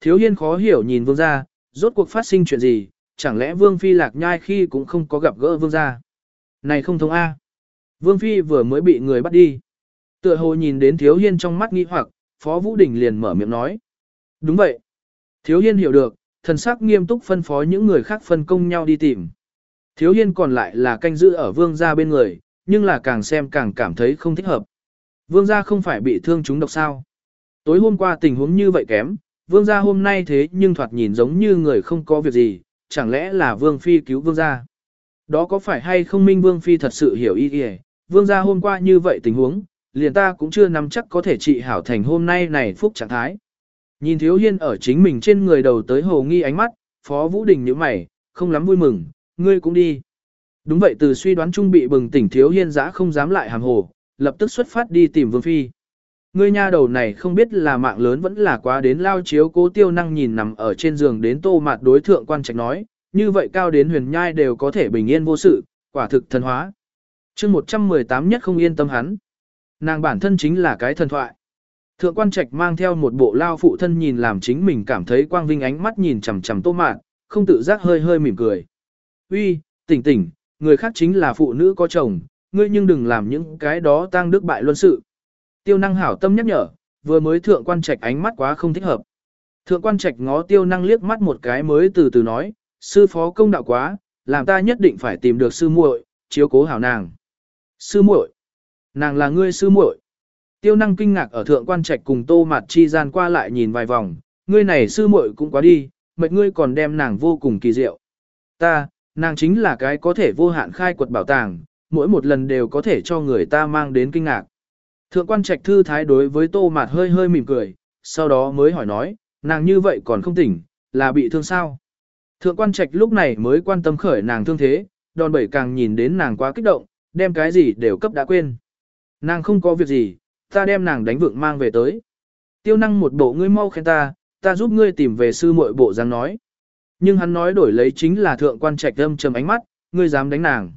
Thiếu hiên khó hiểu nhìn vương gia, rốt cuộc phát sinh chuyện gì, chẳng lẽ vương phi lạc nhai khi cũng không có gặp gỡ vương gia. Này không thông A. Vương phi vừa mới bị người bắt đi. Tựa hồ nhìn đến thiếu hiên trong mắt nghi hoặc, phó vũ đình liền mở miệng nói. Đúng vậy. Thiếu hiên hiểu được, thần sắc nghiêm túc phân phó những người khác phân công nhau đi tìm. Thiếu hiên còn lại là canh giữ ở vương gia bên người, nhưng là càng xem càng cảm thấy không thích hợp. Vương gia không phải bị thương chúng độc sao. Tối hôm qua tình huống như vậy kém, vương gia hôm nay thế nhưng thoạt nhìn giống như người không có việc gì, chẳng lẽ là vương phi cứu vương gia. Đó có phải hay không minh vương phi thật sự hiểu ý kìa, vương gia hôm qua như vậy tình huống, liền ta cũng chưa nắm chắc có thể trị hảo thành hôm nay này phúc trạng thái. Nhìn thiếu hiên ở chính mình trên người đầu tới hồ nghi ánh mắt, phó vũ đình nhíu mày, không lắm vui mừng, ngươi cũng đi. Đúng vậy từ suy đoán trung bị bừng tỉnh thiếu hiên giã không dám lại hàm hồ, lập tức xuất phát đi tìm vương phi. Ngươi nha đầu này không biết là mạng lớn vẫn là quá đến lao chiếu cố tiêu năng nhìn nằm ở trên giường đến tô mạt đối thượng quan trạch nói, như vậy cao đến huyền nhai đều có thể bình yên vô sự, quả thực thần hóa. chương 118 nhất không yên tâm hắn. Nàng bản thân chính là cái thần thoại. Thượng quan trạch mang theo một bộ lao phụ thân nhìn làm chính mình cảm thấy quang vinh ánh mắt nhìn chằm chằm tô mạn, không tự giác hơi hơi mỉm cười. Uy, tỉnh tỉnh, người khác chính là phụ nữ có chồng, ngươi nhưng đừng làm những cái đó tang đức bại luân sự. Tiêu năng hảo tâm nhắc nhở, vừa mới thượng quan trạch ánh mắt quá không thích hợp. Thượng quan trạch ngó tiêu năng liếc mắt một cái mới từ từ nói, sư phó công đạo quá, làm ta nhất định phải tìm được sư muội, chiếu cố hảo nàng. Sư muội, nàng là ngươi sư muội. Tiêu năng kinh ngạc ở thượng quan trạch cùng tô mặt chi gian qua lại nhìn vài vòng, ngươi này sư muội cũng quá đi, mệt ngươi còn đem nàng vô cùng kỳ diệu. Ta, nàng chính là cái có thể vô hạn khai quật bảo tàng, mỗi một lần đều có thể cho người ta mang đến kinh ngạc. Thượng quan trạch thư thái đối với tô mạt hơi hơi mỉm cười, sau đó mới hỏi nói, nàng như vậy còn không tỉnh, là bị thương sao? Thượng quan trạch lúc này mới quan tâm khởi nàng thương thế, đòn bẩy càng nhìn đến nàng quá kích động, đem cái gì đều cấp đã quên. Nàng không có việc gì, ta đem nàng đánh vượng mang về tới. Tiêu năng một bộ ngươi mau khen ta, ta giúp ngươi tìm về sư muội bộ dáng nói. Nhưng hắn nói đổi lấy chính là thượng quan trạch âm trầm ánh mắt, ngươi dám đánh nàng.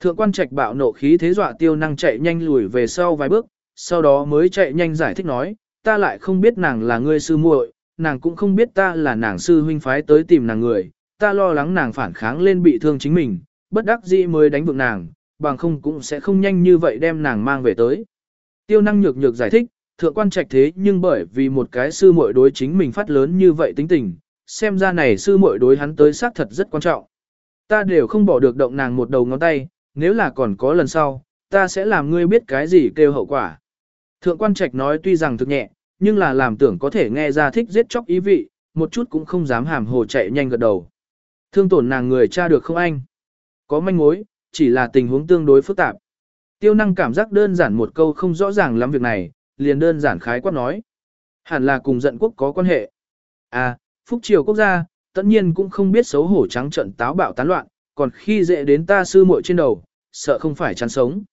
Thượng quan trạch bạo nộ khí thế dọa tiêu năng chạy nhanh lùi về sau vài bước, sau đó mới chạy nhanh giải thích nói, ta lại không biết nàng là ngươi sư muội, nàng cũng không biết ta là nàng sư huynh phái tới tìm nàng người, ta lo lắng nàng phản kháng lên bị thương chính mình, bất đắc dĩ mới đánh vượng nàng, bằng không cũng sẽ không nhanh như vậy đem nàng mang về tới. Tiêu năng nhược nhược giải thích, thượng quan trạch thế nhưng bởi vì một cái sư muội đối chính mình phát lớn như vậy tính tình, xem ra này sư muội đối hắn tới xác thật rất quan trọng. Ta đều không bỏ được động nàng một đầu ngón tay, nếu là còn có lần sau, ta sẽ làm ngươi biết cái gì kêu hậu quả. Thượng quan trạch nói tuy rằng thực nhẹ, nhưng là làm tưởng có thể nghe ra thích giết chóc ý vị, một chút cũng không dám hàm hồ chạy nhanh gật đầu. Thương tổn nàng người cha được không anh? Có manh mối, chỉ là tình huống tương đối phức tạp. Tiêu năng cảm giác đơn giản một câu không rõ ràng lắm việc này, liền đơn giản khái quát nói. Hẳn là cùng giận quốc có quan hệ. À, phúc triều quốc gia, tất nhiên cũng không biết xấu hổ trắng trận táo bạo tán loạn, còn khi dễ đến ta sư muội trên đầu, sợ không phải chán sống.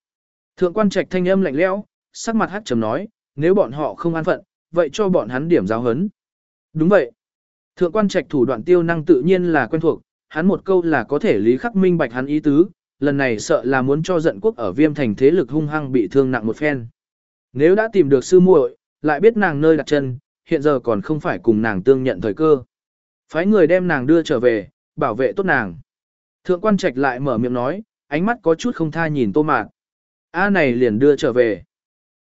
Thượng quan trạch thanh âm lạnh lẽo, sắc mặt hắt trầm nói, nếu bọn họ không an phận, vậy cho bọn hắn điểm giáo hấn. Đúng vậy. Thượng quan trạch thủ đoạn tiêu năng tự nhiên là quen thuộc, hắn một câu là có thể lý khắc minh bạch hắn ý tứ, lần này sợ là muốn cho giận quốc ở viêm thành thế lực hung hăng bị thương nặng một phen. Nếu đã tìm được sư muội, lại biết nàng nơi đặt chân, hiện giờ còn không phải cùng nàng tương nhận thời cơ. Phái người đem nàng đưa trở về, bảo vệ tốt nàng. Thượng quan trạch lại mở miệng nói, ánh mắt có chút không tha nhìn tô mạt. A này liền đưa trở về.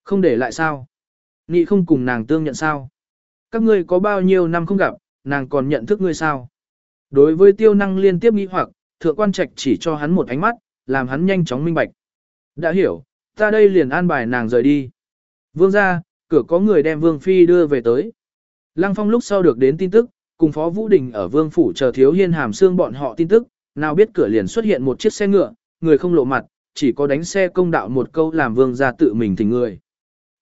Không để lại sao? Nghị không cùng nàng tương nhận sao? Các ngươi có bao nhiêu năm không gặp, nàng còn nhận thức ngươi sao? Đối với tiêu năng liên tiếp nghĩ hoặc, thượng quan trạch chỉ cho hắn một ánh mắt, làm hắn nhanh chóng minh bạch. Đã hiểu, ta đây liền an bài nàng rời đi. Vương ra, cửa có người đem Vương Phi đưa về tới. Lăng Phong lúc sau được đến tin tức, cùng Phó Vũ Đình ở Vương Phủ chờ thiếu hiên hàm xương bọn họ tin tức, nào biết cửa liền xuất hiện một chiếc xe ngựa, người không lộ mặt, chỉ có đánh xe công đạo một câu làm Vương ra tự mình thỉnh người.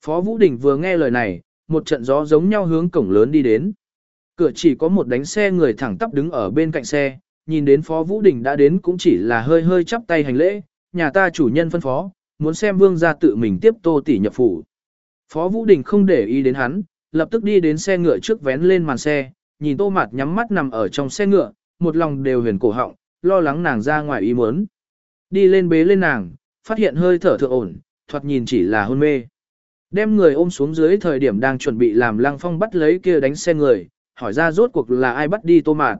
Phó Vũ Đình vừa nghe lời này, một trận gió giống nhau hướng cổng lớn đi đến. Cửa chỉ có một đánh xe người thẳng tắp đứng ở bên cạnh xe, nhìn đến Phó Vũ Đình đã đến cũng chỉ là hơi hơi chắp tay hành lễ, nhà ta chủ nhân phân phó, muốn xem vương gia tự mình tiếp tô tỷ nhập phủ. Phó Vũ Đình không để ý đến hắn, lập tức đi đến xe ngựa trước vén lên màn xe, nhìn tô mặt nhắm mắt nằm ở trong xe ngựa, một lòng đều huyền cổ họng, lo lắng nàng ra ngoài ý muốn. Đi lên bế lên nàng, phát hiện hơi thở thượng ổn, thoạt nhìn chỉ là hôn mê. Đem người ôm xuống dưới thời điểm đang chuẩn bị làm lăng phong bắt lấy kia đánh xe người, hỏi ra rốt cuộc là ai bắt đi tô mạt.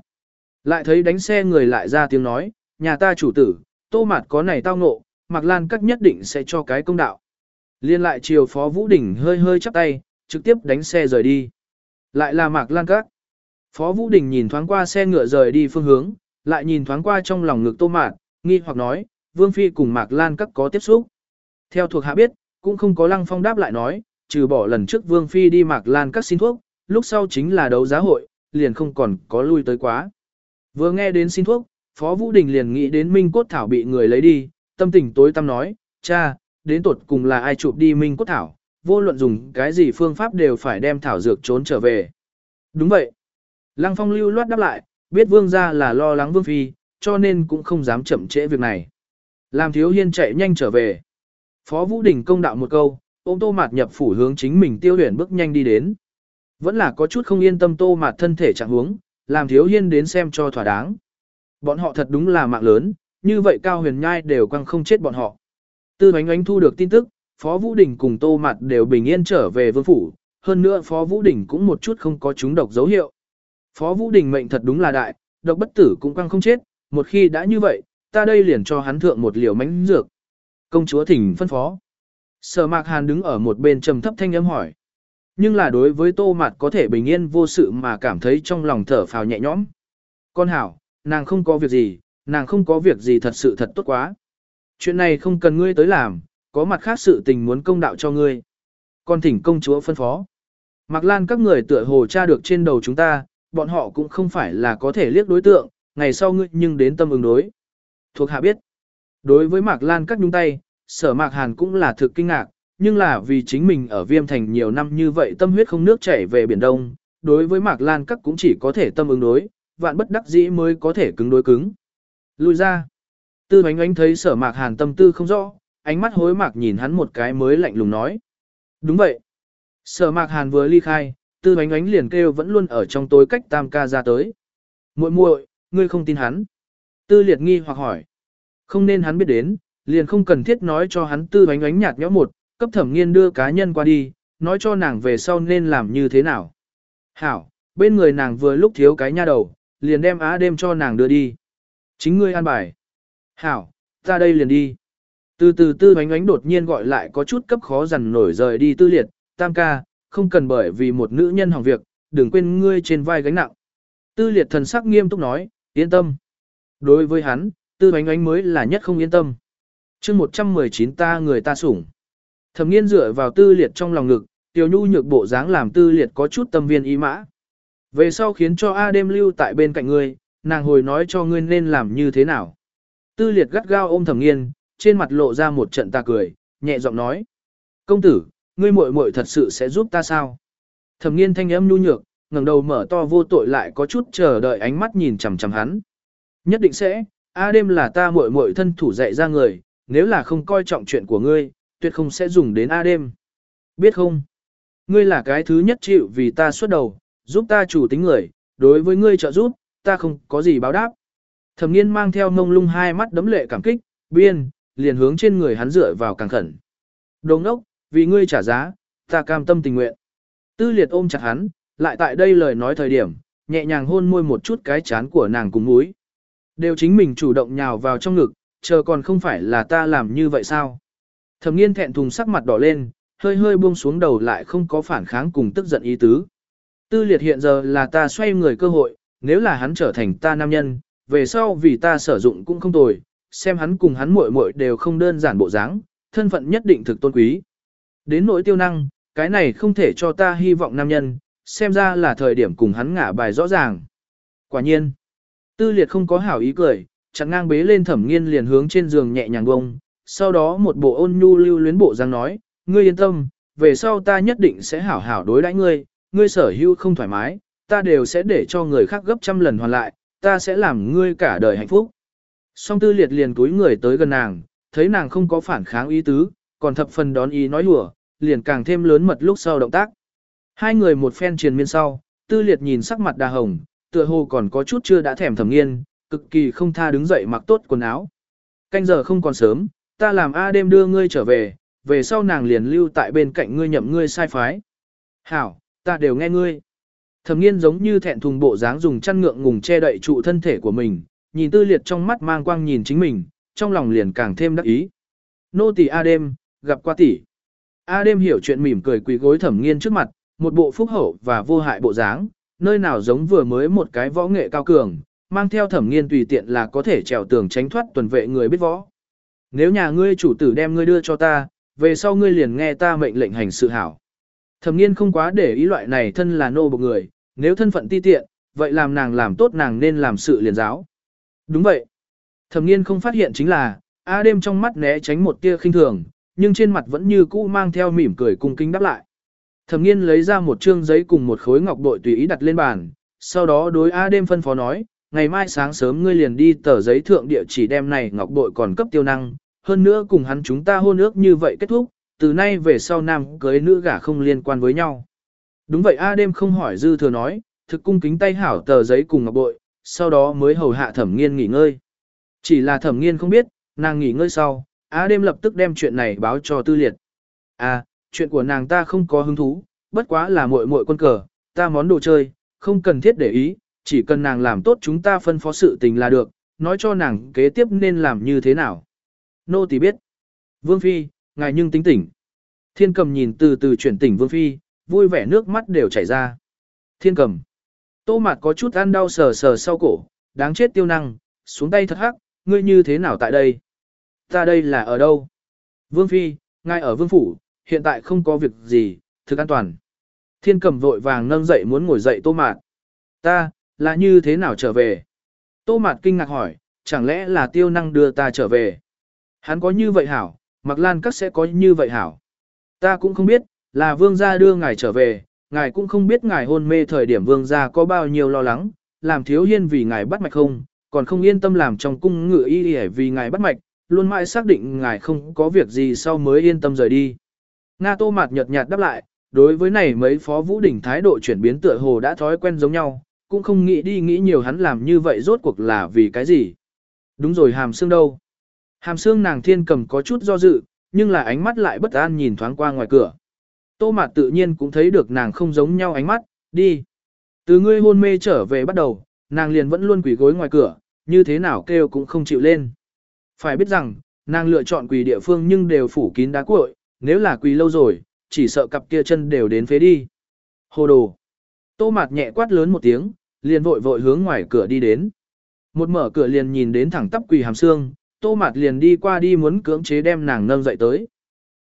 Lại thấy đánh xe người lại ra tiếng nói, nhà ta chủ tử, tô mạt có này tao ngộ, Mạc Lan các nhất định sẽ cho cái công đạo. Liên lại chiều Phó Vũ Đình hơi hơi chắp tay, trực tiếp đánh xe rời đi. Lại là Mạc Lan các. Phó Vũ Đình nhìn thoáng qua xe ngựa rời đi phương hướng, lại nhìn thoáng qua trong lòng ngực tô mạt, nghi hoặc nói, Vương Phi cùng Mạc Lan các có tiếp xúc. Theo thuộc hạ biết, cũng không có lăng phong đáp lại nói, trừ bỏ lần trước Vương Phi đi Mạc Lan các xin thuốc, lúc sau chính là đấu giá hội, liền không còn có lui tới quá. Vừa nghe đến xin thuốc, Phó Vũ Đình liền nghĩ đến Minh Cốt Thảo bị người lấy đi, tâm tình tối tâm nói, cha, đến tột cùng là ai chụp đi Minh Cốt Thảo, vô luận dùng cái gì phương pháp đều phải đem Thảo Dược trốn trở về. Đúng vậy. Lăng Phong lưu loát đáp lại, biết Vương gia là lo lắng Vương Phi, cho nên cũng không dám chậm trễ việc này. Làm thiếu hiên chạy nhanh trở về. Phó Vũ Đình công đạo một câu, ôm tô mạt nhập phủ hướng chính mình tiêu huyền bước nhanh đi đến. Vẫn là có chút không yên tâm tô mạt thân thể trạng huống, làm thiếu hiên đến xem cho thỏa đáng. Bọn họ thật đúng là mạng lớn, như vậy cao huyền nhai đều quăng không chết bọn họ. Tư ánh ánh thu được tin tức, Phó Vũ Đình cùng tô mạt đều bình yên trở về vương phủ, hơn nữa Phó Vũ Đình cũng một chút không có chúng độc dấu hiệu. Phó Vũ Đình mệnh thật đúng là đại, độc bất tử cũng quăng không chết, một khi đã như vậy, ta đây liền cho hắn thượng một liều mánh dược. Công chúa thỉnh phân phó. Sở mạc hàn đứng ở một bên trầm thấp thanh âm hỏi. Nhưng là đối với tô mạt có thể bình yên vô sự mà cảm thấy trong lòng thở phào nhẹ nhõm. Con hảo, nàng không có việc gì, nàng không có việc gì thật sự thật tốt quá. Chuyện này không cần ngươi tới làm, có mặt khác sự tình muốn công đạo cho ngươi. Con thỉnh công chúa phân phó. Mạc Lan các người tựa hồ tra được trên đầu chúng ta, bọn họ cũng không phải là có thể liếc đối tượng, ngày sau ngươi nhưng đến tâm ứng đối. Thuộc hạ biết. Đối với Mạc Lan các nhúng tay, sở Mạc Hàn cũng là thực kinh ngạc, nhưng là vì chính mình ở viêm thành nhiều năm như vậy tâm huyết không nước chảy về Biển Đông, đối với Mạc Lan các cũng chỉ có thể tâm ứng đối, vạn bất đắc dĩ mới có thể cứng đối cứng. Lui ra. Tư ánh ánh thấy sở Mạc Hàn tâm tư không rõ, ánh mắt hối mạc nhìn hắn một cái mới lạnh lùng nói. Đúng vậy. Sở Mạc Hàn vừa ly khai, tư ánh ánh liền kêu vẫn luôn ở trong tối cách tam ca ra tới. muội muội, ngươi không tin hắn. Tư liệt nghi hoặc hỏi. Không nên hắn biết đến, liền không cần thiết nói cho hắn tư ánh ánh nhạt nhõm một, cấp thẩm nghiên đưa cá nhân qua đi, nói cho nàng về sau nên làm như thế nào. Hảo, bên người nàng vừa lúc thiếu cái nha đầu, liền đem á đêm cho nàng đưa đi. Chính ngươi an bài. Hảo, ta đây liền đi. Từ từ tư ánh ánh đột nhiên gọi lại có chút cấp khó dằn nổi rời đi tư liệt, tam ca, không cần bởi vì một nữ nhân hỏng việc, đừng quên ngươi trên vai gánh nặng. Tư liệt thần sắc nghiêm túc nói, yên tâm. Đối với hắn, tư ánh ánh mới là nhất không yên tâm. chương 119 ta người ta sủng. Thẩm nghiên dựa vào tư liệt trong lòng ngực, tiểu nhu nhược bộ dáng làm tư liệt có chút tâm viên ý mã. Về sau khiến cho A đêm lưu tại bên cạnh ngươi, nàng hồi nói cho ngươi nên làm như thế nào. Tư liệt gắt gao ôm thẩm nghiên, trên mặt lộ ra một trận ta cười, nhẹ giọng nói. Công tử, ngươi muội muội thật sự sẽ giúp ta sao? Thẩm nghiên thanh âm nhu nhược, ngẩng đầu mở to vô tội lại có chút chờ đợi ánh mắt nhìn chằm chằm hắn. Nhất định sẽ, A đêm là ta muội muội thân thủ dạy ra người, nếu là không coi trọng chuyện của ngươi, tuyệt không sẽ dùng đến A đêm. Biết không? Ngươi là cái thứ nhất chịu vì ta xuất đầu, giúp ta chủ tính người, đối với ngươi trợ giúp, ta không có gì báo đáp. Thẩm nghiên mang theo mông lung hai mắt đấm lệ cảm kích, biên, liền hướng trên người hắn dựa vào càng khẩn. Đồ ốc, vì ngươi trả giá, ta cam tâm tình nguyện. Tư liệt ôm chặt hắn, lại tại đây lời nói thời điểm, nhẹ nhàng hôn môi một chút cái chán của nàng cùng múi. Đều chính mình chủ động nhào vào trong ngực, chờ còn không phải là ta làm như vậy sao? Thẩm nghiên thẹn thùng sắc mặt đỏ lên, hơi hơi buông xuống đầu lại không có phản kháng cùng tức giận ý tứ. Tư liệt hiện giờ là ta xoay người cơ hội, nếu là hắn trở thành ta nam nhân, về sau vì ta sử dụng cũng không tồi, xem hắn cùng hắn muội muội đều không đơn giản bộ dáng, thân phận nhất định thực tôn quý. Đến nỗi tiêu năng, cái này không thể cho ta hy vọng nam nhân, xem ra là thời điểm cùng hắn ngả bài rõ ràng. Quả nhiên, tư liệt không có hảo ý cười, chặn ngang bế lên thẩm nghiên liền hướng trên giường nhẹ nhàng bông, sau đó một bộ ôn nhu lưu luyến bộ giang nói, ngươi yên tâm, về sau ta nhất định sẽ hảo hảo đối đãi ngươi, ngươi sở hữu không thoải mái, ta đều sẽ để cho người khác gấp trăm lần hoàn lại, ta sẽ làm ngươi cả đời hạnh phúc. Song tư liệt liền túi người tới gần nàng, thấy nàng không có phản kháng ý tứ, còn thập phần đón ý nói lùa, liền càng thêm lớn mật lúc sau động tác. Hai người một phen triền miên sau, tư liệt nhìn sắc mặt đà hồng, tựa hồ còn có chút chưa đã thèm thầm nghiên, cực kỳ không tha đứng dậy mặc tốt quần áo. Canh giờ không còn sớm, ta làm A đêm đưa ngươi trở về, về sau nàng liền lưu tại bên cạnh ngươi nhậm ngươi sai phái. Hảo, ta đều nghe ngươi. Thẩm nghiên giống như thẹn thùng bộ dáng dùng chăn ngượng ngùng che đậy trụ thân thể của mình, nhìn tư liệt trong mắt mang quang nhìn chính mình, trong lòng liền càng thêm đắc ý. Nô tỳ A đêm, gặp qua tỷ. A đêm hiểu chuyện mỉm cười quỳ gối thẩm nghiên trước mặt, một bộ phúc hậu và vô hại bộ dáng, nơi nào giống vừa mới một cái võ nghệ cao cường, mang theo thẩm nghiên tùy tiện là có thể trèo tường tránh thoát tuần vệ người biết võ. Nếu nhà ngươi chủ tử đem ngươi đưa cho ta, về sau ngươi liền nghe ta mệnh lệnh hành sự hảo. Thẩm nghiên không quá để ý loại này thân là nô bộc người, nếu thân phận ti tiện, vậy làm nàng làm tốt nàng nên làm sự liền giáo. Đúng vậy. Thẩm nghiên không phát hiện chính là, A đêm trong mắt né tránh một tia khinh thường, nhưng trên mặt vẫn như cũ mang theo mỉm cười cung kính đáp lại. Thẩm nghiên lấy ra một trương giấy cùng một khối ngọc bội tùy ý đặt lên bàn, sau đó đối A đêm phân phó nói, ngày mai sáng sớm ngươi liền đi tờ giấy thượng địa chỉ đem này ngọc bội còn cấp tiêu năng, hơn nữa cùng hắn chúng ta hôn ước như vậy kết thúc, từ nay về sau nam cưới nữ gả không liên quan với nhau. Đúng vậy A đêm không hỏi dư thừa nói, thực cung kính tay hảo tờ giấy cùng ngọc bội, sau đó mới hầu hạ thẩm nghiên nghỉ ngơi. Chỉ là thẩm nghiên không biết, nàng nghỉ ngơi sau, A đêm lập tức đem chuyện này báo cho tư liệt. À, chuyện của nàng ta không có hứng thú, bất quá là muội muội quân cờ, ta món đồ chơi, không cần thiết để ý, chỉ cần nàng làm tốt chúng ta phân phó sự tình là được, nói cho nàng kế tiếp nên làm như thế nào. Nô tỳ biết. Vương Phi, ngài nhưng tính tỉnh. Thiên cầm nhìn từ từ chuyển tỉnh Vương Phi, vui vẻ nước mắt đều chảy ra. Thiên cầm. Tô mặt có chút ăn đau sờ sờ sau cổ, đáng chết tiêu năng, xuống tay thật hắc, ngươi như thế nào tại đây? Ta đây là ở đâu? Vương Phi, ngài ở Vương Phủ, hiện tại không có việc gì, thực an toàn. Thiên cầm vội vàng nâng dậy muốn ngồi dậy tô mạt. Ta, là như thế nào trở về? Tô mạt kinh ngạc hỏi, chẳng lẽ là tiêu năng đưa ta trở về? Hắn có như vậy hảo, mặc lan các sẽ có như vậy hảo. Ta cũng không biết, là vương gia đưa ngài trở về, ngài cũng không biết ngài hôn mê thời điểm vương gia có bao nhiêu lo lắng, làm thiếu hiên vì ngài bắt mạch không, còn không yên tâm làm trong cung ngựa y vì ngài bắt mạch, luôn mãi xác định ngài không có việc gì sau mới yên tâm rời đi. Nga tô mạt nhợt nhạt đáp lại, đối với này mấy phó vũ đỉnh thái độ chuyển biến tựa hồ đã thói quen giống nhau, cũng không nghĩ đi nghĩ nhiều hắn làm như vậy rốt cuộc là vì cái gì. Đúng rồi hàm xương đâu. Hàm xương nàng thiên cầm có chút do dự, nhưng là ánh mắt lại bất an nhìn thoáng qua ngoài cửa. Tô mạt tự nhiên cũng thấy được nàng không giống nhau ánh mắt, đi. Từ ngươi hôn mê trở về bắt đầu, nàng liền vẫn luôn quỳ gối ngoài cửa, như thế nào kêu cũng không chịu lên. Phải biết rằng, nàng lựa chọn quỳ địa phương nhưng đều phủ kín đá cuội, nếu là quỳ lâu rồi, chỉ sợ cặp kia chân đều đến phế đi. Hồ đồ. Tô mạt nhẹ quát lớn một tiếng, liền vội vội hướng ngoài cửa đi đến. Một mở cửa liền nhìn đến thẳng tắp quỳ hàm xương, tô mạt liền đi qua đi muốn cưỡng chế đem nàng nâng dậy tới.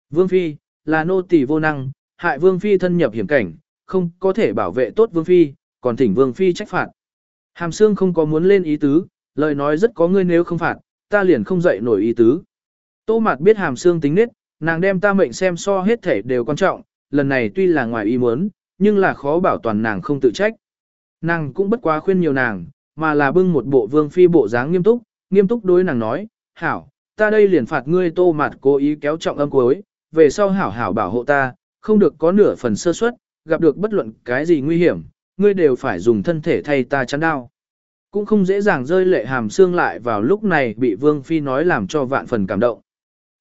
Vương Phi, là nô tỳ vô năng, hại Vương Phi thân nhập hiểm cảnh, không có thể bảo vệ tốt Vương Phi, còn thỉnh Vương Phi trách phạt. Hàm xương không có muốn lên ý tứ, lời nói rất có ngươi nếu không phạt, ta liền không dậy nổi ý tứ. Tô mạt biết hàm xương tính nết, nàng đem ta mệnh xem so hết thể đều quan trọng, lần này tuy là ngoài ý muốn, nhưng là khó bảo toàn nàng không tự trách. Nàng cũng bất quá khuyên nhiều nàng, mà là bưng một bộ vương phi bộ dáng nghiêm túc, nghiêm túc đối nàng nói, hảo, ta đây liền phạt ngươi tô mặt cố ý kéo trọng âm cuối, về sau hảo hảo bảo hộ ta, không được có nửa phần sơ suất, gặp được bất luận cái gì nguy hiểm, ngươi đều phải dùng thân thể thay ta chắn đau. Cũng không dễ dàng rơi lệ hàm xương lại vào lúc này bị vương phi nói làm cho vạn phần cảm động.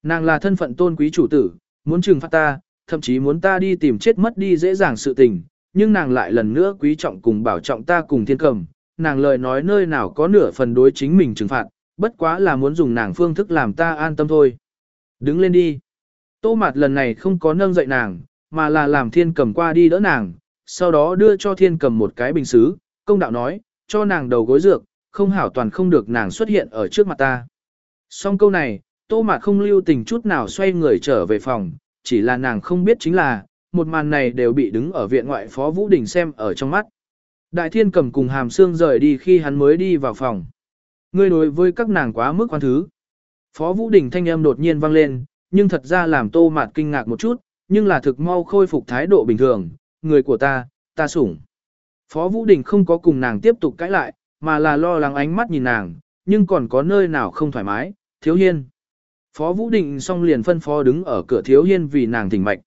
Nàng là thân phận tôn quý chủ tử, muốn trừng phạt ta, thậm chí muốn ta đi tìm chết mất đi dễ dàng sự tình, nhưng nàng lại lần nữa quý trọng cùng bảo trọng ta cùng thiên cầm, nàng lời nói nơi nào có nửa phần đối chính mình trừng phạt, bất quá là muốn dùng nàng phương thức làm ta an tâm thôi. Đứng lên đi. Tô mạt lần này không có nâng dậy nàng, mà là làm thiên cầm qua đi đỡ nàng, sau đó đưa cho thiên cầm một cái bình xứ, công đạo nói, cho nàng đầu gối dược, không hảo toàn không được nàng xuất hiện ở trước mặt ta. Xong câu này, tô mạt không lưu tình chút nào xoay người trở về phòng, chỉ là nàng không biết chính là, một màn này đều bị đứng ở viện ngoại phó Vũ Đình xem ở trong mắt. Đại thiên cầm cùng hàm xương rời đi khi hắn mới đi vào phòng. Ngươi đối với các nàng quá mức quan thứ. Phó Vũ Đình thanh âm đột nhiên vang lên, nhưng thật ra làm tô mạt kinh ngạc một chút, nhưng là thực mau khôi phục thái độ bình thường, người của ta, ta sủng. Phó Vũ Đình không có cùng nàng tiếp tục cãi lại, mà là lo lắng ánh mắt nhìn nàng, nhưng còn có nơi nào không thoải mái, thiếu hiên. Phó Vũ Định xong liền phân phó đứng ở cửa thiếu hiên vì nàng thỉnh mạch.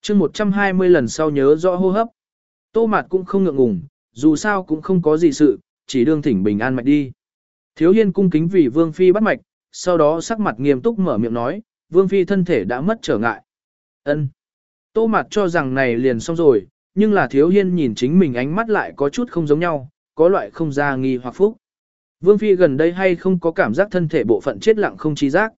chương 120 lần sau nhớ rõ hô hấp. Tô Mạt cũng không ngượng ngùng, dù sao cũng không có gì sự, chỉ đương thỉnh bình an mạch đi. Thiếu hiên cung kính vì Vương Phi bắt mạch, sau đó sắc mặt nghiêm túc mở miệng nói, Vương Phi thân thể đã mất trở ngại. ân Tô Mạt cho rằng này liền xong rồi, nhưng là thiếu hiên nhìn chính mình ánh mắt lại có chút không giống nhau, có loại không ra nghi hoặc phúc. Vương Phi gần đây hay không có cảm giác thân thể bộ phận chết lặng không trí giác.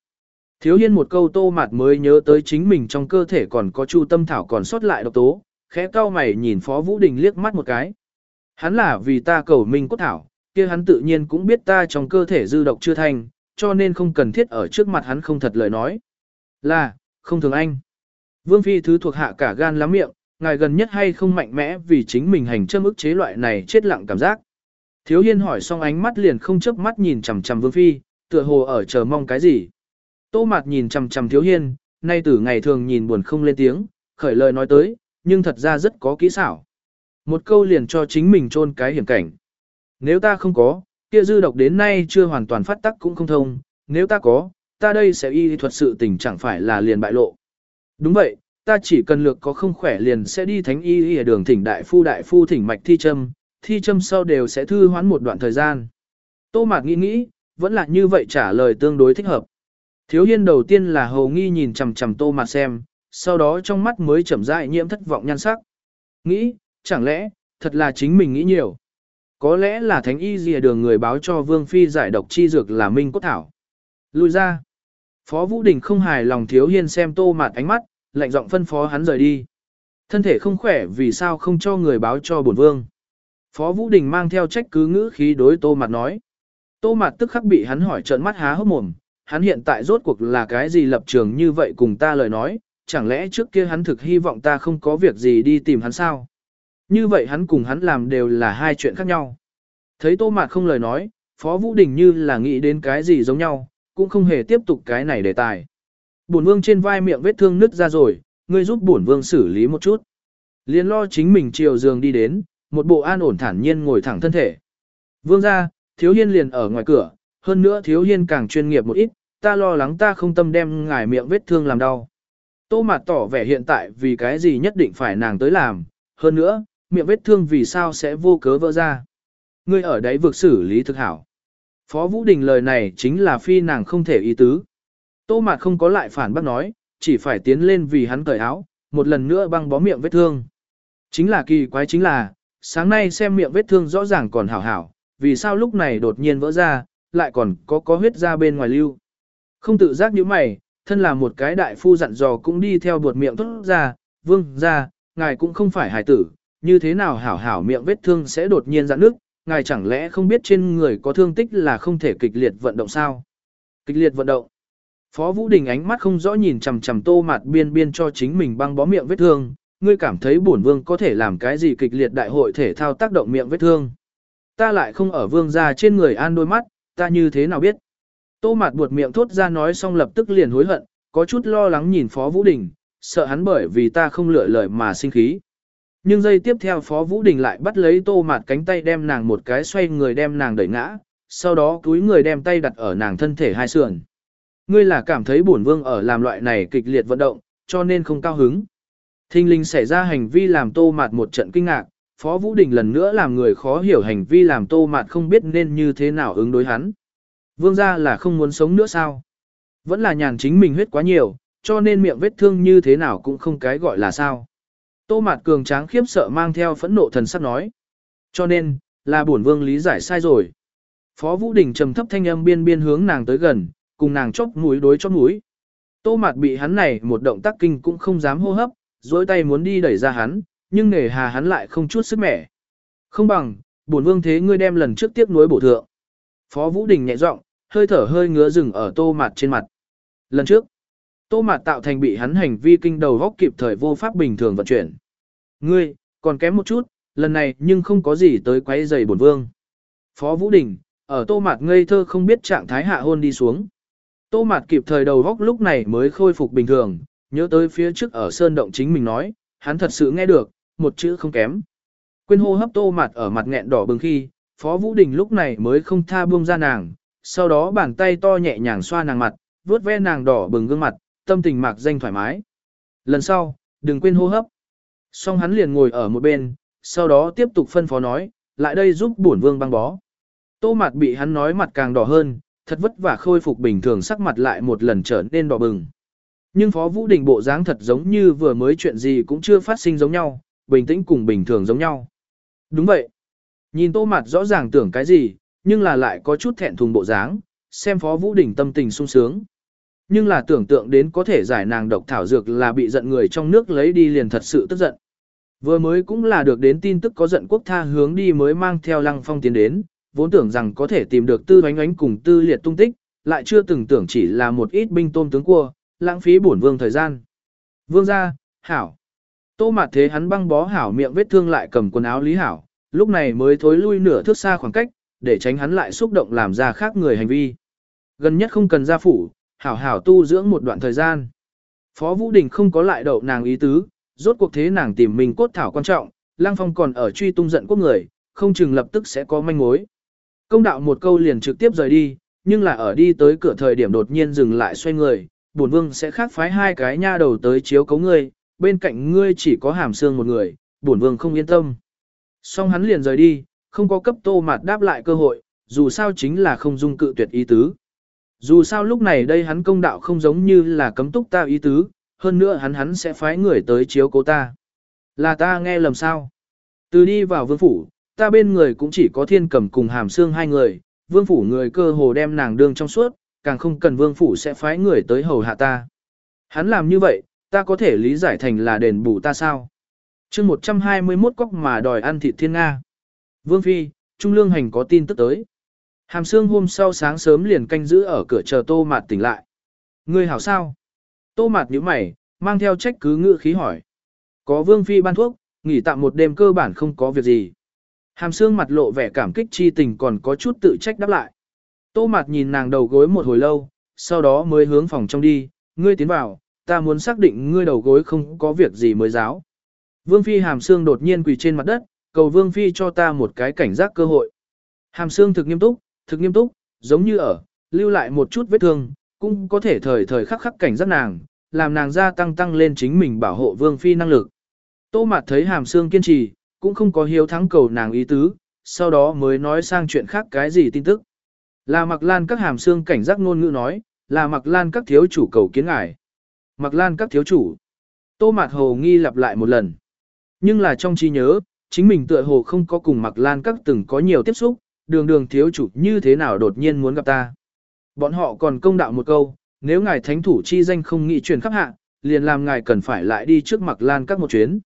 Thiếu hiên một câu tô mạt mới nhớ tới chính mình trong cơ thể còn có chu tâm thảo còn sót lại độc tố, khẽ cau mày nhìn Phó Vũ Đình liếc mắt một cái. Hắn là vì ta cầu minh cốt thảo, kia hắn tự nhiên cũng biết ta trong cơ thể dư độc chưa thành, cho nên không cần thiết ở trước mặt hắn không thật lời nói. Là, không thường anh. Vương Phi thứ thuộc hạ cả gan lắm miệng, ngài gần nhất hay không mạnh mẽ vì chính mình hành châm ức chế loại này chết lặng cảm giác. Thiếu hiên hỏi xong ánh mắt liền không chớp mắt nhìn chằm chằm Vương Phi, tựa hồ ở chờ mong cái gì. Tô Mạt nhìn chằm chằm Thiếu hiên, nay từ ngày thường nhìn buồn không lên tiếng, khởi lời nói tới, nhưng thật ra rất có kỹ xảo. Một câu liền cho chính mình chôn cái hiểm cảnh. Nếu ta không có, kia dư độc đến nay chưa hoàn toàn phát tắc cũng không thông, nếu ta có, ta đây sẽ y thuật sự tình chẳng phải là liền bại lộ. Đúng vậy, ta chỉ cần lược có không khỏe liền sẽ đi thánh y y đường thỉnh đại phu đại phu thỉnh mạch thi châm, thi châm sau đều sẽ thư hoán một đoạn thời gian. Tô Mạt nghĩ nghĩ, vẫn là như vậy trả lời tương đối thích hợp. Thiếu hiên đầu tiên là hầu nghi nhìn chằm chằm Tô Mạt xem, sau đó trong mắt mới chậm rãi nhiễm thất vọng nhan sắc. Nghĩ, chẳng lẽ, thật là chính mình nghĩ nhiều. Có lẽ là thánh y dìa đường người báo cho Vương Phi giải độc chi dược là Minh Cốt Thảo. Lui ra. Phó Vũ Đình không hài lòng thiếu hiên xem tô mạt ánh mắt, lạnh giọng phân phó hắn rời đi. Thân thể không khỏe vì sao không cho người báo cho bổn vương. Phó Vũ Đình mang theo trách cứ ngữ khí đối tô mạt nói. Tô mạt tức khắc bị hắn hỏi trợn mắt há hốc mồm, hắn hiện tại rốt cuộc là cái gì lập trường như vậy cùng ta lời nói, chẳng lẽ trước kia hắn thực hy vọng ta không có việc gì đi tìm hắn sao? Như vậy hắn cùng hắn làm đều là hai chuyện khác nhau. Thấy tô mạt không lời nói, Phó Vũ Đình như là nghĩ đến cái gì giống nhau, cũng không hề tiếp tục cái này đề tài. Bổn vương trên vai miệng vết thương nứt ra rồi, ngươi giúp bổn vương xử lý một chút. Liên lo chính mình chiều giường đi đến, một bộ an ổn thản nhiên ngồi thẳng thân thể. Vương ra, thiếu hiên liền ở ngoài cửa, hơn nữa thiếu hiên càng chuyên nghiệp một ít, ta lo lắng ta không tâm đem ngài miệng vết thương làm đau. Tô Mạt tỏ vẻ hiện tại vì cái gì nhất định phải nàng tới làm, hơn nữa, miệng vết thương vì sao sẽ vô cớ vỡ ra. Ngươi ở đấy vực xử lý thực hảo. Phó Vũ Đình lời này chính là phi nàng không thể ý tứ. Tô Mạt không có lại phản bác nói, chỉ phải tiến lên vì hắn cởi áo, một lần nữa băng bó miệng vết thương. Chính là kỳ quái chính là, sáng nay xem miệng vết thương rõ ràng còn hảo hảo, vì sao lúc này đột nhiên vỡ ra, lại còn có có huyết ra bên ngoài lưu. Không tự giác như mày, thân là một cái đại phu dặn dò cũng đi theo buột miệng tốt ra, vương ra, ngài cũng không phải hải tử, như thế nào hảo hảo miệng vết thương sẽ đột nhiên dạn nước, ngài chẳng lẽ không biết trên người có thương tích là không thể kịch liệt vận động sao? Kịch liệt vận động. Phó Vũ Đình ánh mắt không rõ nhìn chằm chằm tô mặt biên biên cho chính mình băng bó miệng vết thương, ngươi cảm thấy bổn vương có thể làm cái gì kịch liệt đại hội thể thao tác động miệng vết thương. Ta lại không ở vương ra trên người an đôi mắt, ta như thế nào biết? Tô Mạt buột miệng thốt ra nói xong lập tức liền hối hận, có chút lo lắng nhìn Phó Vũ Đình, sợ hắn bởi vì ta không lựa lời mà sinh khí. Nhưng giây tiếp theo Phó Vũ Đình lại bắt lấy tô mạt cánh tay đem nàng một cái xoay người đem nàng đẩy ngã, sau đó túi người đem tay đặt ở nàng thân thể hai sườn. Ngươi là cảm thấy bổn vương ở làm loại này kịch liệt vận động, cho nên không cao hứng. Thinh linh xảy ra hành vi làm tô mạt một trận kinh ngạc, Phó Vũ Đình lần nữa làm người khó hiểu hành vi làm tô mạt không biết nên như thế nào ứng đối hắn. Vương gia là không muốn sống nữa sao? Vẫn là nhàn chính mình huyết quá nhiều, cho nên miệng vết thương như thế nào cũng không cái gọi là sao. Tô Mạt Cường tráng khiếp sợ mang theo phẫn nộ thần sắc nói. Cho nên, là bổn vương lý giải sai rồi. Phó Vũ Đình trầm thấp thanh âm biên biên hướng nàng tới gần, cùng nàng chốc mũi đối chốc mũi. Tô Mạt bị hắn này một động tác kinh cũng không dám hô hấp, dối tay muốn đi đẩy ra hắn, nhưng nề hà hắn lại không chút sức mẻ. Không bằng, bổn vương thế ngươi đem lần trước tiếp nối bổ thượng. Phó Vũ Đình nhẹ giọng, hơi thở hơi ngứa rừng ở Tô Mạt trên mặt. Lần trước, Tô Mạt tạo thành bị hắn hành vi kinh đầu góc kịp thời vô pháp bình thường vận chuyển. Ngươi, còn kém một chút, lần này nhưng không có gì tới quấy giày bổn vương. Phó Vũ Đình, ở Tô Mạt ngây thơ không biết trạng thái hạ hôn đi xuống. Tô Mạt kịp thời đầu góc lúc này mới khôi phục bình thường, nhớ tới phía trước ở sơn động chính mình nói, hắn thật sự nghe được, một chữ không kém. Quên hô hấp Tô Mạt ở mặt nghẹn đỏ bừng khi, Phó Vũ Đình lúc này mới không tha buông ra nàng, sau đó bàn tay to nhẹ nhàng xoa nàng mặt, vuốt ve nàng đỏ bừng gương mặt, tâm tình mạc danh thoải mái. Lần sau, đừng quên hô hấp. Xong hắn liền ngồi ở một bên, sau đó tiếp tục phân phó nói, lại đây giúp bổn vương băng bó. Tô mặt bị hắn nói mặt càng đỏ hơn, thật vất vả khôi phục bình thường sắc mặt lại một lần trở nên đỏ bừng. Nhưng Phó Vũ Đình bộ dáng thật giống như vừa mới chuyện gì cũng chưa phát sinh giống nhau, bình tĩnh cùng bình thường giống nhau. Đúng vậy. Nhìn tô mặt rõ ràng tưởng cái gì, nhưng là lại có chút thẹn thùng bộ dáng, xem Phó Vũ Đình tâm tình sung sướng. Nhưng là tưởng tượng đến có thể giải nàng độc thảo dược là bị giận người trong nước lấy đi liền thật sự tức giận. Vừa mới cũng là được đến tin tức có giận quốc tha hướng đi mới mang theo lăng phong tiến đến, vốn tưởng rằng có thể tìm được tư oánh oánh cùng tư liệt tung tích, lại chưa từng tưởng chỉ là một ít binh tôm tướng cua, lãng phí bổn vương thời gian. Vương ra, hảo. Tô mặt thế hắn băng bó hảo miệng vết thương lại cầm quần áo lý hảo, lúc này mới thối lui nửa thước xa khoảng cách, để tránh hắn lại xúc động làm ra khác người hành vi. Gần nhất không cần ra phủ, hảo hảo tu dưỡng một đoạn thời gian. Phó Vũ Đình không có lại đậu nàng ý tứ, rốt cuộc thế nàng tìm mình cốt thảo quan trọng, Lăng Phong còn ở truy tung giận quốc người, không chừng lập tức sẽ có manh mối. Công đạo một câu liền trực tiếp rời đi, nhưng là ở đi tới cửa thời điểm đột nhiên dừng lại xoay người, bổn vương sẽ khác phái hai cái nha đầu tới chiếu cấu ngươi, bên cạnh ngươi chỉ có hàm xương một người, bổn vương không yên tâm. Xong hắn liền rời đi, không có cấp tô mạt đáp lại cơ hội, dù sao chính là không dung cự tuyệt ý tứ. Dù sao lúc này đây hắn công đạo không giống như là cấm túc ta ý tứ, hơn nữa hắn hắn sẽ phái người tới chiếu cố ta. Là ta nghe lầm sao? Từ đi vào vương phủ, ta bên người cũng chỉ có thiên cầm cùng hàm xương hai người, vương phủ người cơ hồ đem nàng đương trong suốt, càng không cần vương phủ sẽ phái người tới hầu hạ ta. Hắn làm như vậy, ta có thể lý giải thành là đền bù ta sao? chương 121 cóc mà đòi ăn thịt thiên Nga. Vương Phi, Trung Lương Hành có tin tức tới. Hàm Sương hôm sau sáng sớm liền canh giữ ở cửa chờ Tô Mạt tỉnh lại. Ngươi hảo sao? Tô Mạt nhíu mày, mang theo trách cứ ngữ khí hỏi. Có Vương Phi ban thuốc, nghỉ tạm một đêm cơ bản không có việc gì. Hàm Sương mặt lộ vẻ cảm kích chi tình còn có chút tự trách đáp lại. Tô Mạt nhìn nàng đầu gối một hồi lâu, sau đó mới hướng phòng trong đi, ngươi tiến vào, ta muốn xác định ngươi đầu gối không có việc gì mới giáo. Vương Phi Hàm Sương đột nhiên quỳ trên mặt đất, cầu Vương Phi cho ta một cái cảnh giác cơ hội. Hàm Sương thực nghiêm túc, thực nghiêm túc, giống như ở, lưu lại một chút vết thương, cũng có thể thời thời khắc khắc cảnh giác nàng, làm nàng gia tăng tăng lên chính mình bảo hộ Vương Phi năng lực. Tô Mạt thấy Hàm Sương kiên trì, cũng không có hiếu thắng cầu nàng ý tứ, sau đó mới nói sang chuyện khác cái gì tin tức. Là Mặc Lan các Hàm Sương cảnh giác ngôn ngữ nói, là Mặc Lan các thiếu chủ cầu kiến ngài. Mặc Lan các thiếu chủ. Tô Mạt Hồ nghi lặp lại một lần. Nhưng là trong trí nhớ, chính mình tựa hồ không có cùng Mặc Lan các từng có nhiều tiếp xúc, đường đường thiếu chủ như thế nào đột nhiên muốn gặp ta. Bọn họ còn công đạo một câu, nếu ngài thánh thủ chi danh không nghị truyền khắp hạ, liền làm ngài cần phải lại đi trước Mạc Lan các một chuyến.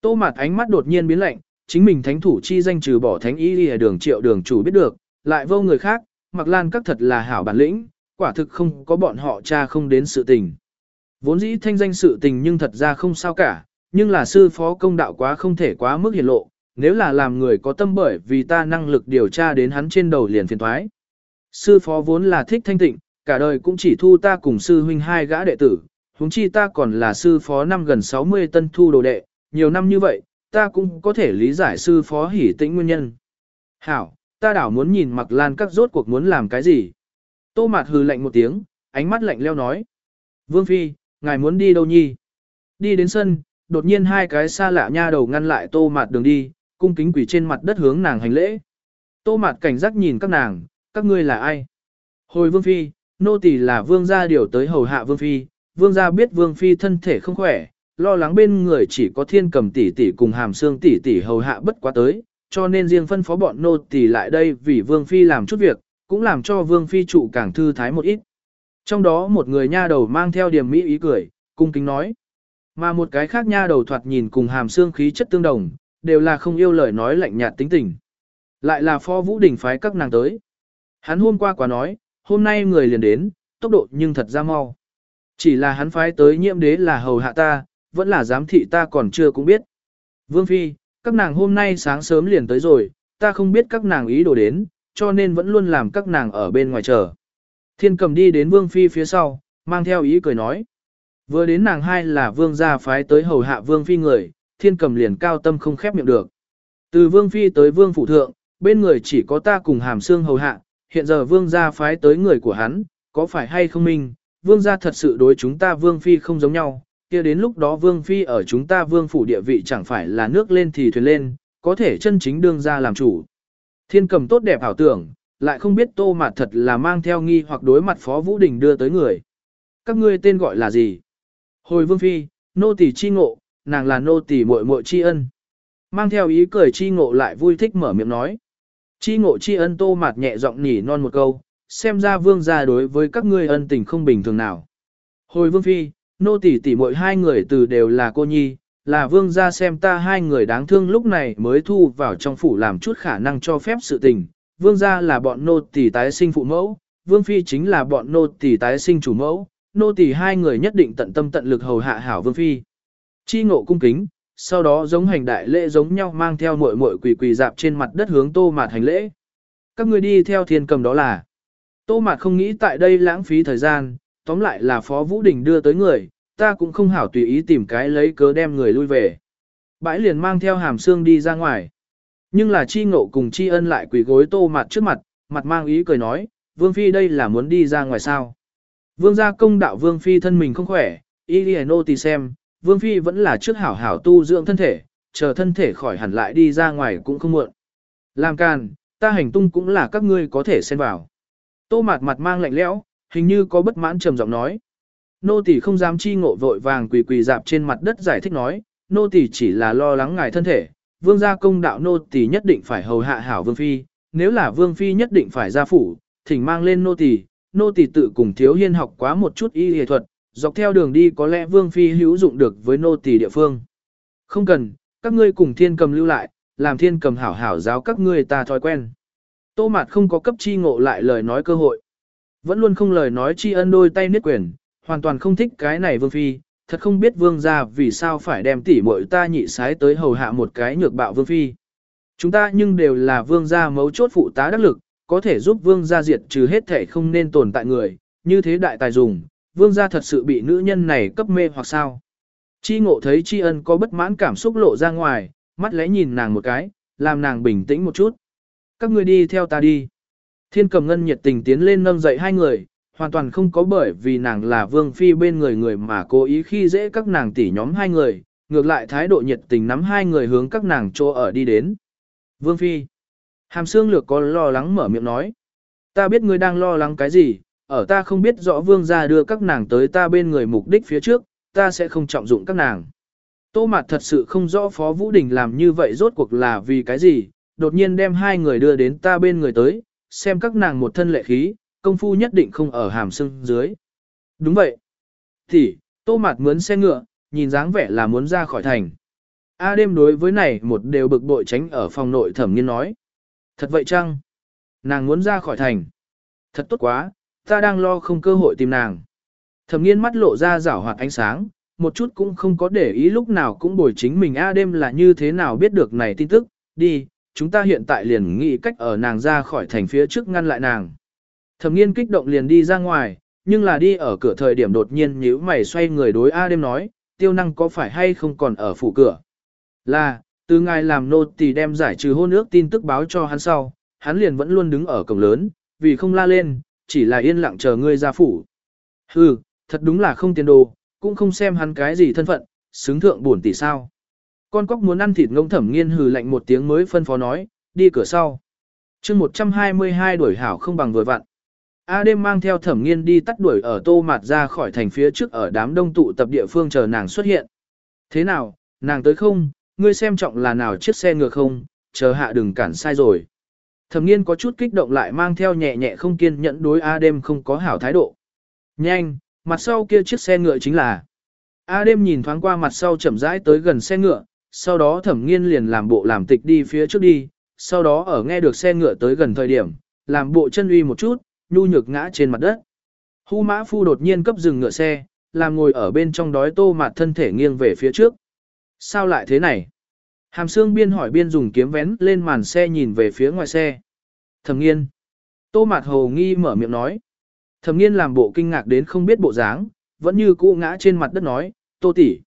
Tô Mạt ánh mắt đột nhiên biến lạnh, chính mình thánh thủ chi danh trừ bỏ thánh ý đi đường triệu đường chủ biết được, lại vô người khác, Mặc Lan các thật là hảo bản lĩnh, quả thực không có bọn họ cha không đến sự tình. Vốn dĩ thanh danh sự tình nhưng thật ra không sao cả, nhưng là sư phó công đạo quá không thể quá mức hiển lộ, nếu là làm người có tâm bởi vì ta năng lực điều tra đến hắn trên đầu liền phiền thoái. Sư phó vốn là thích thanh tịnh, cả đời cũng chỉ thu ta cùng sư huynh hai gã đệ tử, huống chi ta còn là sư phó năm gần 60 tân thu đồ đệ, nhiều năm như vậy, ta cũng có thể lý giải sư phó hỉ tĩnh nguyên nhân. Hảo, ta đảo muốn nhìn mặc lan các rốt cuộc muốn làm cái gì. Tô mạt hừ lạnh một tiếng, ánh mắt lạnh leo nói. Vương Phi, ngài muốn đi đâu nhi? Đi đến sân, đột nhiên hai cái xa lạ nha đầu ngăn lại tô mạt đường đi, cung kính quỷ trên mặt đất hướng nàng hành lễ. Tô mạt cảnh giác nhìn các nàng, các ngươi là ai? Hồi vương phi, nô tỳ là vương gia điều tới hầu hạ vương phi, vương gia biết vương phi thân thể không khỏe, lo lắng bên người chỉ có thiên cầm tỷ tỷ cùng hàm xương tỷ tỷ hầu hạ bất quá tới, cho nên riêng phân phó bọn nô tỳ lại đây vì vương phi làm chút việc, cũng làm cho vương phi trụ càng thư thái một ít. Trong đó một người nha đầu mang theo điểm mỹ ý cười, cung kính nói. Mà một cái khác nha đầu thoạt nhìn cùng hàm xương khí chất tương đồng, đều là không yêu lời nói lạnh nhạt tính tình. Lại là pho vũ đình phái các nàng tới. Hắn hôm qua quả nói, hôm nay người liền đến, tốc độ nhưng thật ra mau. Chỉ là hắn phái tới nhiễm đế là hầu hạ ta, vẫn là giám thị ta còn chưa cũng biết. Vương Phi, các nàng hôm nay sáng sớm liền tới rồi, ta không biết các nàng ý đồ đến, cho nên vẫn luôn làm các nàng ở bên ngoài chờ. Thiên cầm đi đến Vương Phi phía sau, mang theo ý cười nói. Vừa đến nàng hai là Vương gia phái tới hầu hạ Vương Phi người, thiên cầm liền cao tâm không khép miệng được. Từ Vương Phi tới Vương Phụ Thượng, bên người chỉ có ta cùng hàm xương hầu hạ, hiện giờ Vương gia phái tới người của hắn, có phải hay không minh, Vương gia thật sự đối chúng ta Vương Phi không giống nhau, kia đến lúc đó Vương Phi ở chúng ta Vương Phủ địa vị chẳng phải là nước lên thì thuyền lên, có thể chân chính đương ra làm chủ. Thiên cầm tốt đẹp ảo tưởng, lại không biết tô mặt thật là mang theo nghi hoặc đối mặt Phó Vũ Đình đưa tới người. Các ngươi tên gọi là gì? Hồi Vương Phi, nô tỳ chi ngộ, nàng là nô tỳ muội muội tri ân. Mang theo ý cười chi ngộ lại vui thích mở miệng nói. Chi ngộ chi ân tô mạt nhẹ giọng nhỉ non một câu, xem ra vương gia đối với các ngươi ân tình không bình thường nào. Hồi vương phi, nô tỷ tỷ muội hai người từ đều là cô nhi, là vương gia xem ta hai người đáng thương lúc này mới thu vào trong phủ làm chút khả năng cho phép sự tình. Vương gia là bọn nô tỷ tái sinh phụ mẫu, vương phi chính là bọn nô tỷ tái sinh chủ mẫu, nô tỳ hai người nhất định tận tâm tận lực hầu hạ hảo vương phi. Chi ngộ cung kính, sau đó giống hành đại lễ giống nhau mang theo muội muội quỳ quỳ dạp trên mặt đất hướng tô mạt hành lễ. Các người đi theo thiên cầm đó là. Tô mạt không nghĩ tại đây lãng phí thời gian, tóm lại là phó vũ đình đưa tới người, ta cũng không hảo tùy ý tìm cái lấy cớ đem người lui về. Bãi liền mang theo hàm xương đi ra ngoài. Nhưng là chi ngộ cùng chi ân lại quỳ gối tô mạt trước mặt, mặt mang ý cười nói, vương phi đây là muốn đi ra ngoài sao. Vương gia công đạo vương phi thân mình không khỏe, y đi nô tì xem, vương phi vẫn là trước hảo hảo tu dưỡng thân thể, chờ thân thể khỏi hẳn lại đi ra ngoài cũng không muộn. Làm càn, ta hành tung cũng là các ngươi có thể xen vào. Tô mạt mặt mang lạnh lẽo, hình như có bất mãn trầm giọng nói. Nô tỳ không dám chi ngộ vội vàng quỳ quỳ dạp trên mặt đất giải thích nói, nô tỳ chỉ là lo lắng ngài thân thể, vương gia công đạo nô tỳ nhất định phải hầu hạ hảo vương phi, nếu là vương phi nhất định phải ra phủ, thỉnh mang lên nô tỳ, nô tỳ tự cùng thiếu hiên học quá một chút y y thuật, dọc theo đường đi có lẽ vương phi hữu dụng được với nô tỳ địa phương. Không cần, các ngươi cùng thiên cầm lưu lại, làm thiên cầm hảo hảo giáo các ngươi ta thói quen. Tô mạt không có cấp chi ngộ lại lời nói cơ hội. Vẫn luôn không lời nói chi ân đôi tay niết quyền, hoàn toàn không thích cái này vương phi, thật không biết vương gia vì sao phải đem tỷ muội ta nhị sái tới hầu hạ một cái nhược bạo vương phi. Chúng ta nhưng đều là vương gia mấu chốt phụ tá đắc lực, có thể giúp vương gia diệt trừ hết thể không nên tồn tại người, như thế đại tài dùng, vương gia thật sự bị nữ nhân này cấp mê hoặc sao. Chi ngộ thấy chi ân có bất mãn cảm xúc lộ ra ngoài, mắt lẽ nhìn nàng một cái, làm nàng bình tĩnh một chút. Các ngươi đi theo ta đi. Thiên cầm ngân nhiệt tình tiến lên nâng dậy hai người, hoàn toàn không có bởi vì nàng là vương phi bên người người mà cố ý khi dễ các nàng tỉ nhóm hai người, ngược lại thái độ nhiệt tình nắm hai người hướng các nàng chỗ ở đi đến. Vương phi. Hàm xương lược có lo lắng mở miệng nói. Ta biết ngươi đang lo lắng cái gì, ở ta không biết rõ vương gia đưa các nàng tới ta bên người mục đích phía trước, ta sẽ không trọng dụng các nàng. Tô Mạt thật sự không rõ Phó Vũ Đình làm như vậy rốt cuộc là vì cái gì, đột nhiên đem hai người đưa đến ta bên người tới, xem các nàng một thân lệ khí, công phu nhất định không ở hàm sưng dưới. Đúng vậy. Thì, tô mạt mướn xe ngựa, nhìn dáng vẻ là muốn ra khỏi thành. A đêm đối với này một đều bực bội tránh ở phòng nội thẩm nghiên nói. Thật vậy chăng? Nàng muốn ra khỏi thành. Thật tốt quá, ta đang lo không cơ hội tìm nàng. Thẩm nghiên mắt lộ ra rảo hoạt ánh sáng, một chút cũng không có để ý lúc nào cũng bồi chính mình A đêm là như thế nào biết được này tin tức, đi, chúng ta hiện tại liền nghĩ cách ở nàng ra khỏi thành phía trước ngăn lại nàng. Thẩm nghiên kích động liền đi ra ngoài, nhưng là đi ở cửa thời điểm đột nhiên nhíu mày xoay người đối A đêm nói, tiêu năng có phải hay không còn ở phủ cửa. Là, từ ngài làm nô tỳ đem giải trừ hôn ước tin tức báo cho hắn sau, hắn liền vẫn luôn đứng ở cổng lớn, vì không la lên, chỉ là yên lặng chờ ngươi ra phủ. Hừ, thật đúng là không tiền đồ, cũng không xem hắn cái gì thân phận, xứng thượng buồn tỷ sao. Con cóc muốn ăn thịt ngông thẩm nghiên hừ lạnh một tiếng mới phân phó nói, đi cửa sau. chương 122 đuổi hảo không bằng vừa vặn. A đêm mang theo thẩm nghiên đi tắt đuổi ở tô mạt ra khỏi thành phía trước ở đám đông tụ tập địa phương chờ nàng xuất hiện. Thế nào, nàng tới không, ngươi xem trọng là nào chiếc xe ngựa không, chờ hạ đừng cản sai rồi. Thẩm nghiên có chút kích động lại mang theo nhẹ nhẹ không kiên nhẫn đối A đêm không có hảo thái độ. Nhanh, mặt sau kia chiếc xe ngựa chính là. A đêm nhìn thoáng qua mặt sau chậm rãi tới gần xe ngựa, sau đó thẩm nghiên liền làm bộ làm tịch đi phía trước đi, sau đó ở nghe được xe ngựa tới gần thời điểm, làm bộ chân uy một chút, nhu nhược ngã trên mặt đất. Hu mã phu đột nhiên cấp dừng ngựa xe, làm ngồi ở bên trong đói tô mặt thân thể nghiêng về phía trước. Sao lại thế này? Hàm xương biên hỏi biên dùng kiếm vén lên màn xe nhìn về phía ngoài xe. Thẩm nghiên. Tô mạt hồ nghi mở miệng nói. Thẩm nghiên làm bộ kinh ngạc đến không biết bộ dáng, vẫn như cũ ngã trên mặt đất nói, tô tỷ.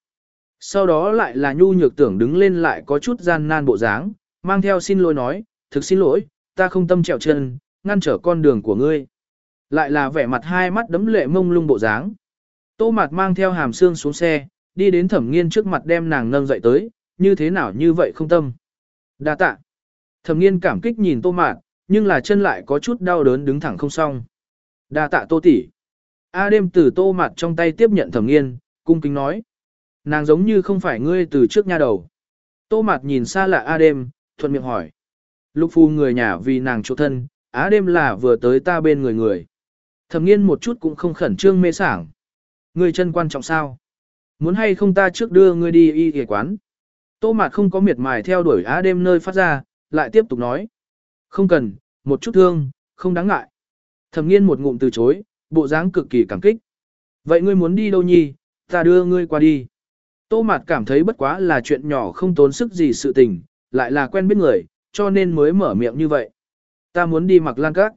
Sau đó lại là nhu nhược tưởng đứng lên lại có chút gian nan bộ dáng, mang theo xin lỗi nói, thực xin lỗi, ta không tâm trèo chân, ngăn trở con đường của ngươi. Lại là vẻ mặt hai mắt đấm lệ mông lung bộ dáng. Tô Mạt mang theo hàm xương xuống xe, đi đến thẩm nghiên trước mặt đem nàng nâng dậy tới, như thế nào như vậy không tâm. Đa tạ. Thẩm nghiên cảm kích nhìn Tô Mạt, nhưng là chân lại có chút đau đớn đứng thẳng không xong. Đa tạ Tô tỷ. A đêm từ Tô Mạt trong tay tiếp nhận thẩm nghiên, cung kính nói. Nàng giống như không phải ngươi từ trước nha đầu. Tô Mạt nhìn xa lạ A đêm, thuận miệng hỏi. Lục phu người nhà vì nàng chỗ thân, Á đêm là vừa tới ta bên người người. Thẩm nghiên một chút cũng không khẩn trương mê sảng. Người chân quan trọng sao? Muốn hay không ta trước đưa ngươi đi y y quán? Tô Mạt không có miệt mài theo đuổi Á đêm nơi phát ra, lại tiếp tục nói. Không cần, một chút thương, không đáng ngại. Thẩm nghiên một ngụm từ chối, bộ dáng cực kỳ cảm kích. Vậy ngươi muốn đi đâu nhi, ta đưa ngươi qua đi. Tô Mạt cảm thấy bất quá là chuyện nhỏ không tốn sức gì sự tình, lại là quen biết người, cho nên mới mở miệng như vậy. Ta muốn đi mặc lan các.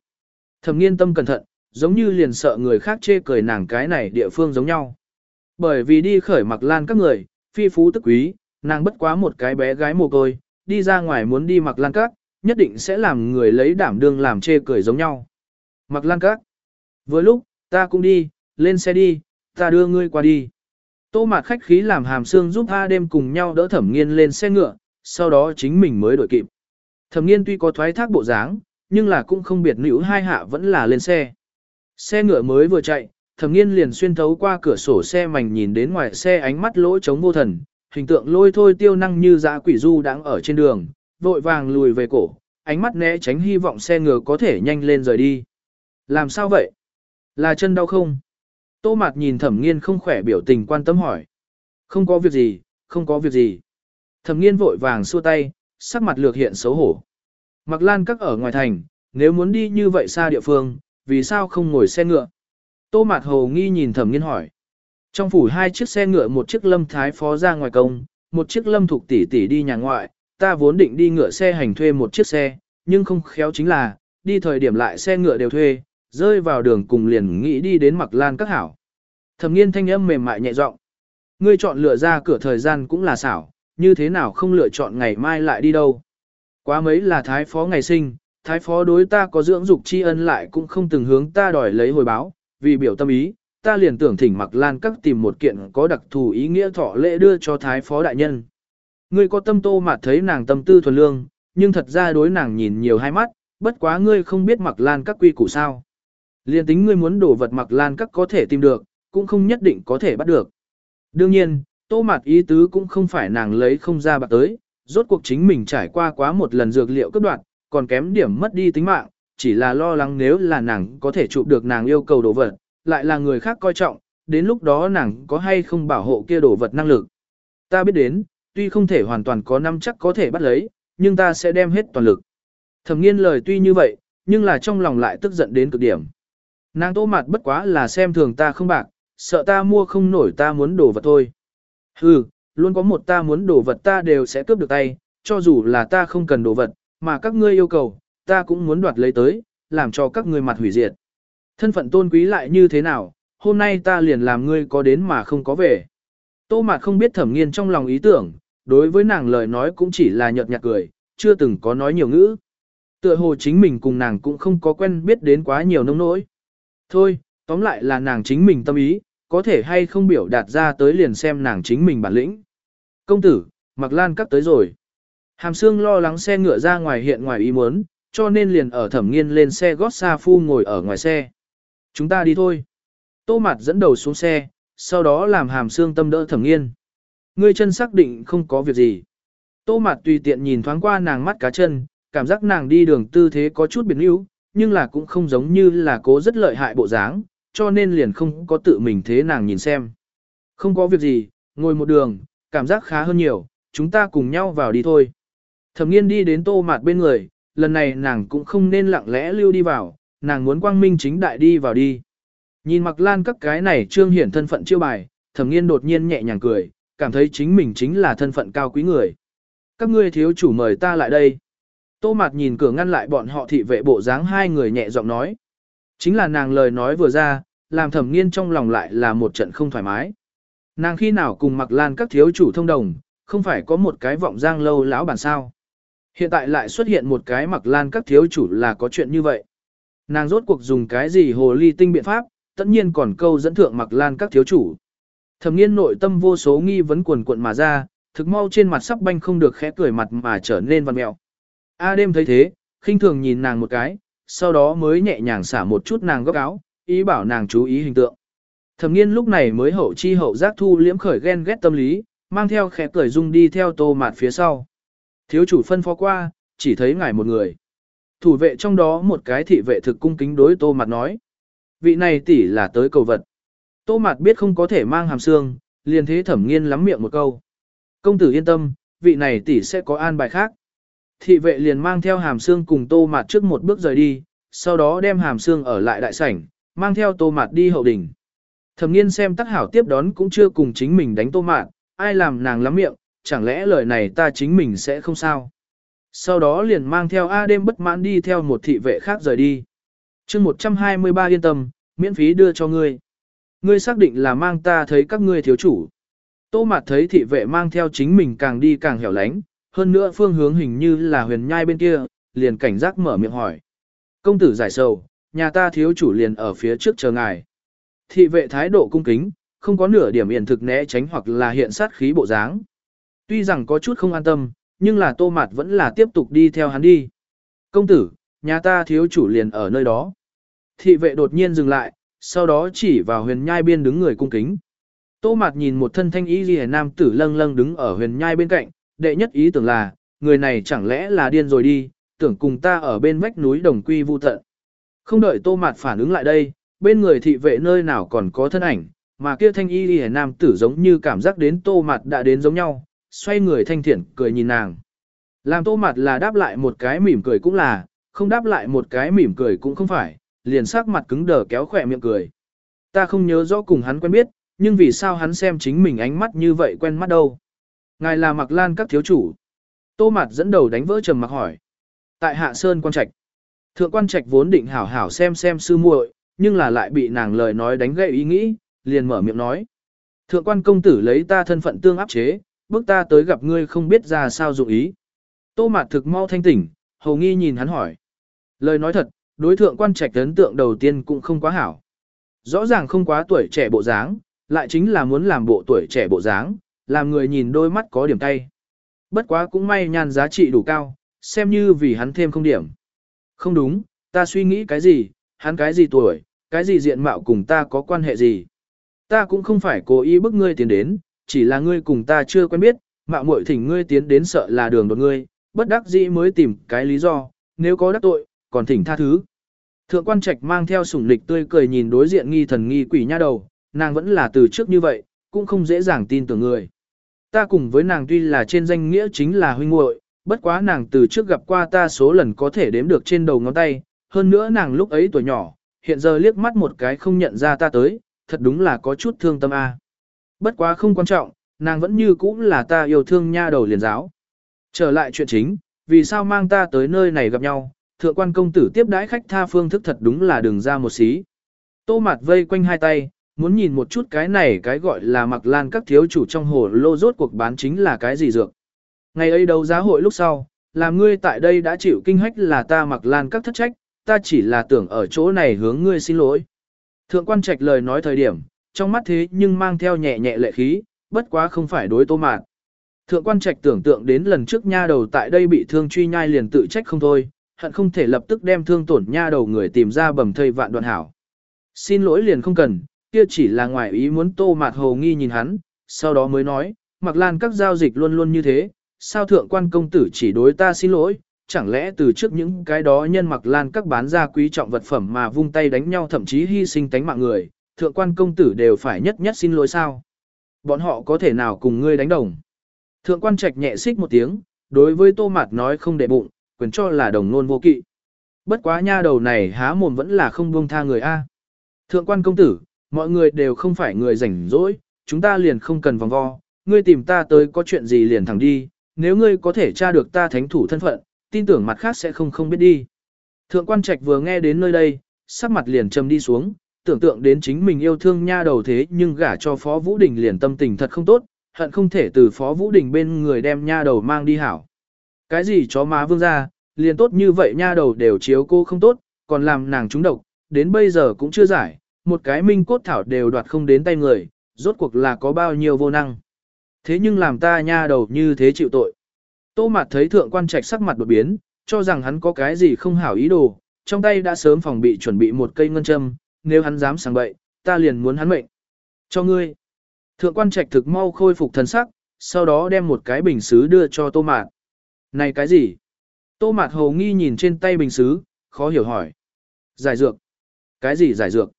Thẩm nghiên tâm cẩn thận, giống như liền sợ người khác chê cười nàng cái này địa phương giống nhau. Bởi vì đi khởi mặc lan các người, phi phú tức quý, nàng bất quá một cái bé gái mồ côi, đi ra ngoài muốn đi mặc lan các, nhất định sẽ làm người lấy đảm đương làm chê cười giống nhau. Mặc lan các. Vừa lúc, ta cũng đi, lên xe đi, ta đưa ngươi qua đi. Tô mạt khách khí làm hàm xương giúp A đêm cùng nhau đỡ thẩm nghiên lên xe ngựa, sau đó chính mình mới đổi kịp. Thẩm nghiên tuy có thoái thác bộ dáng, nhưng là cũng không biệt nữ hai hạ vẫn là lên xe. Xe ngựa mới vừa chạy, thẩm nghiên liền xuyên thấu qua cửa sổ xe mảnh nhìn đến ngoài xe ánh mắt lỗ trống vô thần, hình tượng lôi thôi tiêu năng như dã quỷ du đang ở trên đường, vội vàng lùi về cổ, ánh mắt né tránh hy vọng xe ngựa có thể nhanh lên rời đi. Làm sao vậy? Là chân đau không? Tô Mạt nhìn thẩm nghiên không khỏe biểu tình quan tâm hỏi. Không có việc gì, không có việc gì. Thẩm nghiên vội vàng xua tay, sắc mặt lược hiện xấu hổ. Mặc lan các ở ngoài thành, nếu muốn đi như vậy xa địa phương, vì sao không ngồi xe ngựa? Tô Mạt Hồ nghi nhìn thẩm nghiên hỏi. Trong phủ hai chiếc xe ngựa một chiếc lâm thái phó ra ngoài công, một chiếc lâm thuộc tỷ tỷ đi nhà ngoại, ta vốn định đi ngựa xe hành thuê một chiếc xe, nhưng không khéo chính là, đi thời điểm lại xe ngựa đều thuê, rơi vào đường cùng liền nghĩ đi đến mặc lan các hảo. Thẩm nghiên thanh âm mềm mại nhẹ giọng. Ngươi chọn lựa ra cửa thời gian cũng là xảo, như thế nào không lựa chọn ngày mai lại đi đâu. Quá mấy là thái phó ngày sinh, thái phó đối ta có dưỡng dục tri ân lại cũng không từng hướng ta đòi lấy hồi báo, vì biểu tâm ý, ta liền tưởng thỉnh mặc lan các tìm một kiện có đặc thù ý nghĩa thọ lễ đưa cho thái phó đại nhân. Ngươi có tâm tô mà thấy nàng tâm tư thuần lương, nhưng thật ra đối nàng nhìn nhiều hai mắt, bất quá ngươi không biết mặc lan các quy củ sao. Liên tính ngươi muốn đổ vật mặc lan các có thể tìm được, cũng không nhất định có thể bắt được. Đương nhiên, tô mạt ý tứ cũng không phải nàng lấy không ra bạc tới, rốt cuộc chính mình trải qua quá một lần dược liệu cấp đoạn, còn kém điểm mất đi tính mạng, chỉ là lo lắng nếu là nàng có thể chụp được nàng yêu cầu đồ vật, lại là người khác coi trọng, đến lúc đó nàng có hay không bảo hộ kia đồ vật năng lực. Ta biết đến, tuy không thể hoàn toàn có năm chắc có thể bắt lấy, nhưng ta sẽ đem hết toàn lực. Thẩm nghiên lời tuy như vậy, nhưng là trong lòng lại tức giận đến cực điểm. Nàng tô mặt bất quá là xem thường ta không bạc, sợ ta mua không nổi ta muốn đồ vật thôi. Hừ, luôn có một ta muốn đồ vật ta đều sẽ cướp được tay, cho dù là ta không cần đồ vật, mà các ngươi yêu cầu, ta cũng muốn đoạt lấy tới, làm cho các ngươi mặt hủy diệt. Thân phận tôn quý lại như thế nào, hôm nay ta liền làm ngươi có đến mà không có về. Tô Mạt không biết thẩm nghiên trong lòng ý tưởng, đối với nàng lời nói cũng chỉ là nhợt nhạt cười, chưa từng có nói nhiều ngữ. Tựa hồ chính mình cùng nàng cũng không có quen biết đến quá nhiều nông nỗi. Thôi, tóm lại là nàng chính mình tâm ý, có thể hay không biểu đạt ra tới liền xem nàng chính mình bản lĩnh. Công tử, mặc lan cắt tới rồi. Hàm xương lo lắng xe ngựa ra ngoài hiện ngoài ý muốn, cho nên liền ở thẩm nghiên lên xe gót xa phu ngồi ở ngoài xe. Chúng ta đi thôi. Tô mặt dẫn đầu xuống xe, sau đó làm hàm xương tâm đỡ thẩm nghiên. Ngươi chân xác định không có việc gì. Tô mặt tùy tiện nhìn thoáng qua nàng mắt cá chân, cảm giác nàng đi đường tư thế có chút biến yếu, nhưng là cũng không giống như là cố rất lợi hại bộ dáng, cho nên liền không có tự mình thế nàng nhìn xem. Không có việc gì, ngồi một đường, cảm giác khá hơn nhiều, chúng ta cùng nhau vào đi thôi. Thẩm nghiên đi đến tô mạt bên người, lần này nàng cũng không nên lặng lẽ lưu đi vào, nàng muốn quang minh chính đại đi vào đi. Nhìn mặc lan các cái này trương hiển thân phận chiêu bài, thẩm nghiên đột nhiên nhẹ nhàng cười, cảm thấy chính mình chính là thân phận cao quý người. Các ngươi thiếu chủ mời ta lại đây. Tô mạt nhìn cửa ngăn lại bọn họ thị vệ bộ dáng hai người nhẹ giọng nói. Chính là nàng lời nói vừa ra, làm thẩm nghiên trong lòng lại là một trận không thoải mái. Nàng khi nào cùng mặc lan các thiếu chủ thông đồng, không phải có một cái vọng giang lâu lão bản sao. Hiện tại lại xuất hiện một cái mặc lan các thiếu chủ là có chuyện như vậy. Nàng rốt cuộc dùng cái gì hồ ly tinh biện pháp, tất nhiên còn câu dẫn thượng mặc lan các thiếu chủ. Thẩm nghiên nội tâm vô số nghi vấn quần cuộn mà ra, thực mau trên mặt sắp banh không được khẽ cười mặt mà trở nên văn mẹo. A đêm thấy thế, khinh thường nhìn nàng một cái, sau đó mới nhẹ nhàng xả một chút nàng góc áo, ý bảo nàng chú ý hình tượng. Thẩm nghiên lúc này mới hậu chi hậu giác thu liễm khởi ghen ghét tâm lý, mang theo khẽ cười dung đi theo tô mạt phía sau. Thiếu chủ phân phó qua, chỉ thấy ngài một người. Thủ vệ trong đó một cái thị vệ thực cung kính đối tô mạt nói. Vị này tỷ là tới cầu vật. Tô mạt biết không có thể mang hàm xương, liền thế thẩm nghiên lắm miệng một câu. Công tử yên tâm, vị này tỷ sẽ có an bài khác. Thị vệ liền mang theo hàm xương cùng tô mạt trước một bước rời đi, sau đó đem hàm xương ở lại đại sảnh, mang theo tô mạt đi hậu đỉnh. Thẩm nghiên xem tắc hảo tiếp đón cũng chưa cùng chính mình đánh tô mạt, ai làm nàng lắm miệng, chẳng lẽ lời này ta chính mình sẽ không sao. Sau đó liền mang theo A đêm bất mãn đi theo một thị vệ khác rời đi. chương 123 yên tâm, miễn phí đưa cho ngươi. Ngươi xác định là mang ta thấy các ngươi thiếu chủ. Tô mặt thấy thị vệ mang theo chính mình càng đi càng hẻo lánh, hơn nữa phương hướng hình như là huyền nhai bên kia, liền cảnh giác mở miệng hỏi. Công tử giải sầu, nhà ta thiếu chủ liền ở phía trước chờ ngài. Thị vệ thái độ cung kính, không có nửa điểm yển thực né tránh hoặc là hiện sát khí bộ dáng. Tuy rằng có chút không an tâm, nhưng là tô mạt vẫn là tiếp tục đi theo hắn đi. Công tử, nhà ta thiếu chủ liền ở nơi đó. Thị vệ đột nhiên dừng lại, sau đó chỉ vào huyền nhai biên đứng người cung kính. Tô mạt nhìn một thân thanh y ghi nam tử lâng lâng đứng ở huyền nhai bên cạnh, đệ nhất ý tưởng là, người này chẳng lẽ là điên rồi đi, tưởng cùng ta ở bên vách núi đồng quy vu tận. Không đợi tô mạt phản ứng lại đây, bên người thị vệ nơi nào còn có thân ảnh, mà kia thanh y ghi nam tử giống như cảm giác đến tô mạt đã đến giống nhau, xoay người thanh thiện cười nhìn nàng. Làm tô mặt là đáp lại một cái mỉm cười cũng là, không đáp lại một cái mỉm cười cũng không phải, liền sắc mặt cứng đờ kéo khỏe miệng cười. Ta không nhớ rõ cùng hắn quen biết, nhưng vì sao hắn xem chính mình ánh mắt như vậy quen mắt đâu. Ngài là mặc lan các thiếu chủ. Tô mặt dẫn đầu đánh vỡ trầm mặc hỏi. Tại hạ sơn quan trạch. Thượng quan trạch vốn định hảo hảo xem xem sư muội, nhưng là lại bị nàng lời nói đánh gậy ý nghĩ, liền mở miệng nói. Thượng quan công tử lấy ta thân phận tương áp chế, bước ta tới gặp ngươi không biết ra sao dụng ý. Tô Mạt thực mau thanh tỉnh, hầu nghi nhìn hắn hỏi. Lời nói thật, đối thượng quan trạch ấn tượng đầu tiên cũng không quá hảo. Rõ ràng không quá tuổi trẻ bộ dáng, lại chính là muốn làm bộ tuổi trẻ bộ dáng, làm người nhìn đôi mắt có điểm tay. Bất quá cũng may nhan giá trị đủ cao, xem như vì hắn thêm không điểm. Không đúng, ta suy nghĩ cái gì, hắn cái gì tuổi, cái gì diện mạo cùng ta có quan hệ gì. Ta cũng không phải cố ý bức ngươi tiến đến, chỉ là ngươi cùng ta chưa quen biết, mạo muội thỉnh ngươi tiến đến sợ là đường đột ngươi, bất đắc dĩ mới tìm cái lý do, nếu có đắc tội, còn thỉnh tha thứ. Thượng quan trạch mang theo sủng lịch tươi cười nhìn đối diện nghi thần nghi quỷ nha đầu, nàng vẫn là từ trước như vậy, cũng không dễ dàng tin tưởng người. Ta cùng với nàng tuy là trên danh nghĩa chính là huynh muội, bất quá nàng từ trước gặp qua ta số lần có thể đếm được trên đầu ngón tay, hơn nữa nàng lúc ấy tuổi nhỏ, hiện giờ liếc mắt một cái không nhận ra ta tới, thật đúng là có chút thương tâm a. Bất quá không quan trọng, nàng vẫn như cũ là ta yêu thương nha đầu liền giáo. Trở lại chuyện chính, vì sao mang ta tới nơi này gặp nhau, thượng quan công tử tiếp đãi khách tha phương thức thật đúng là đường ra một xí. Tô mặt vây quanh hai tay, muốn nhìn một chút cái này cái gọi là mặc lan các thiếu chủ trong hồ lô rốt cuộc bán chính là cái gì dược. Ngày ấy đấu giá hội lúc sau, làm ngươi tại đây đã chịu kinh hách là ta mặc lan các thất trách, ta chỉ là tưởng ở chỗ này hướng ngươi xin lỗi. Thượng quan trạch lời nói thời điểm, trong mắt thế nhưng mang theo nhẹ nhẹ lệ khí, bất quá không phải đối tô mạt. Thượng quan trạch tưởng tượng đến lần trước nha đầu tại đây bị thương truy nhai liền tự trách không thôi, hận không thể lập tức đem thương tổn nha đầu người tìm ra bầm thây vạn đoạn hảo. Xin lỗi liền không cần, kia chỉ là ngoài ý muốn tô mạt hồ nghi nhìn hắn, sau đó mới nói, mặc lan các giao dịch luôn luôn như thế, sao thượng quan công tử chỉ đối ta xin lỗi, chẳng lẽ từ trước những cái đó nhân mặc lan các bán ra quý trọng vật phẩm mà vung tay đánh nhau thậm chí hy sinh tánh mạng người, thượng quan công tử đều phải nhất nhất xin lỗi sao. Bọn họ có thể nào cùng ngươi đánh đồng. Thượng quan trạch nhẹ xích một tiếng, đối với tô mạt nói không để bụng, quyền cho là đồng nôn vô kỵ. Bất quá nha đầu này há mồm vẫn là không buông tha người A. Thượng quan công tử, mọi người đều không phải người rảnh rỗi, chúng ta liền không cần vòng vo, ngươi tìm ta tới có chuyện gì liền thẳng đi, nếu ngươi có thể tra được ta thánh thủ thân phận, tin tưởng mặt khác sẽ không không biết đi. Thượng quan trạch vừa nghe đến nơi đây, sắc mặt liền trầm đi xuống, tưởng tượng đến chính mình yêu thương nha đầu thế nhưng gả cho Phó Vũ Đình liền tâm tình thật không tốt, hận không thể từ Phó Vũ Đình bên người đem nha đầu mang đi hảo. Cái gì chó má vương ra, liền tốt như vậy nha đầu đều chiếu cô không tốt, còn làm nàng trúng độc, đến bây giờ cũng chưa giải, một cái minh cốt thảo đều đoạt không đến tay người, rốt cuộc là có bao nhiêu vô năng. Thế nhưng làm ta nha đầu như thế chịu tội. Tô mặt thấy thượng quan trạch sắc mặt đột biến, cho rằng hắn có cái gì không hảo ý đồ, trong tay đã sớm phòng bị chuẩn bị một cây ngân châm, nếu hắn dám sang bậy, ta liền muốn hắn mệnh. Cho ngươi. Thượng quan trạch thực mau khôi phục thần sắc, sau đó đem một cái bình xứ đưa cho tô mạt. Này cái gì? Tô mạt hồ nghi nhìn trên tay bình xứ, khó hiểu hỏi. Giải dược. Cái gì giải dược?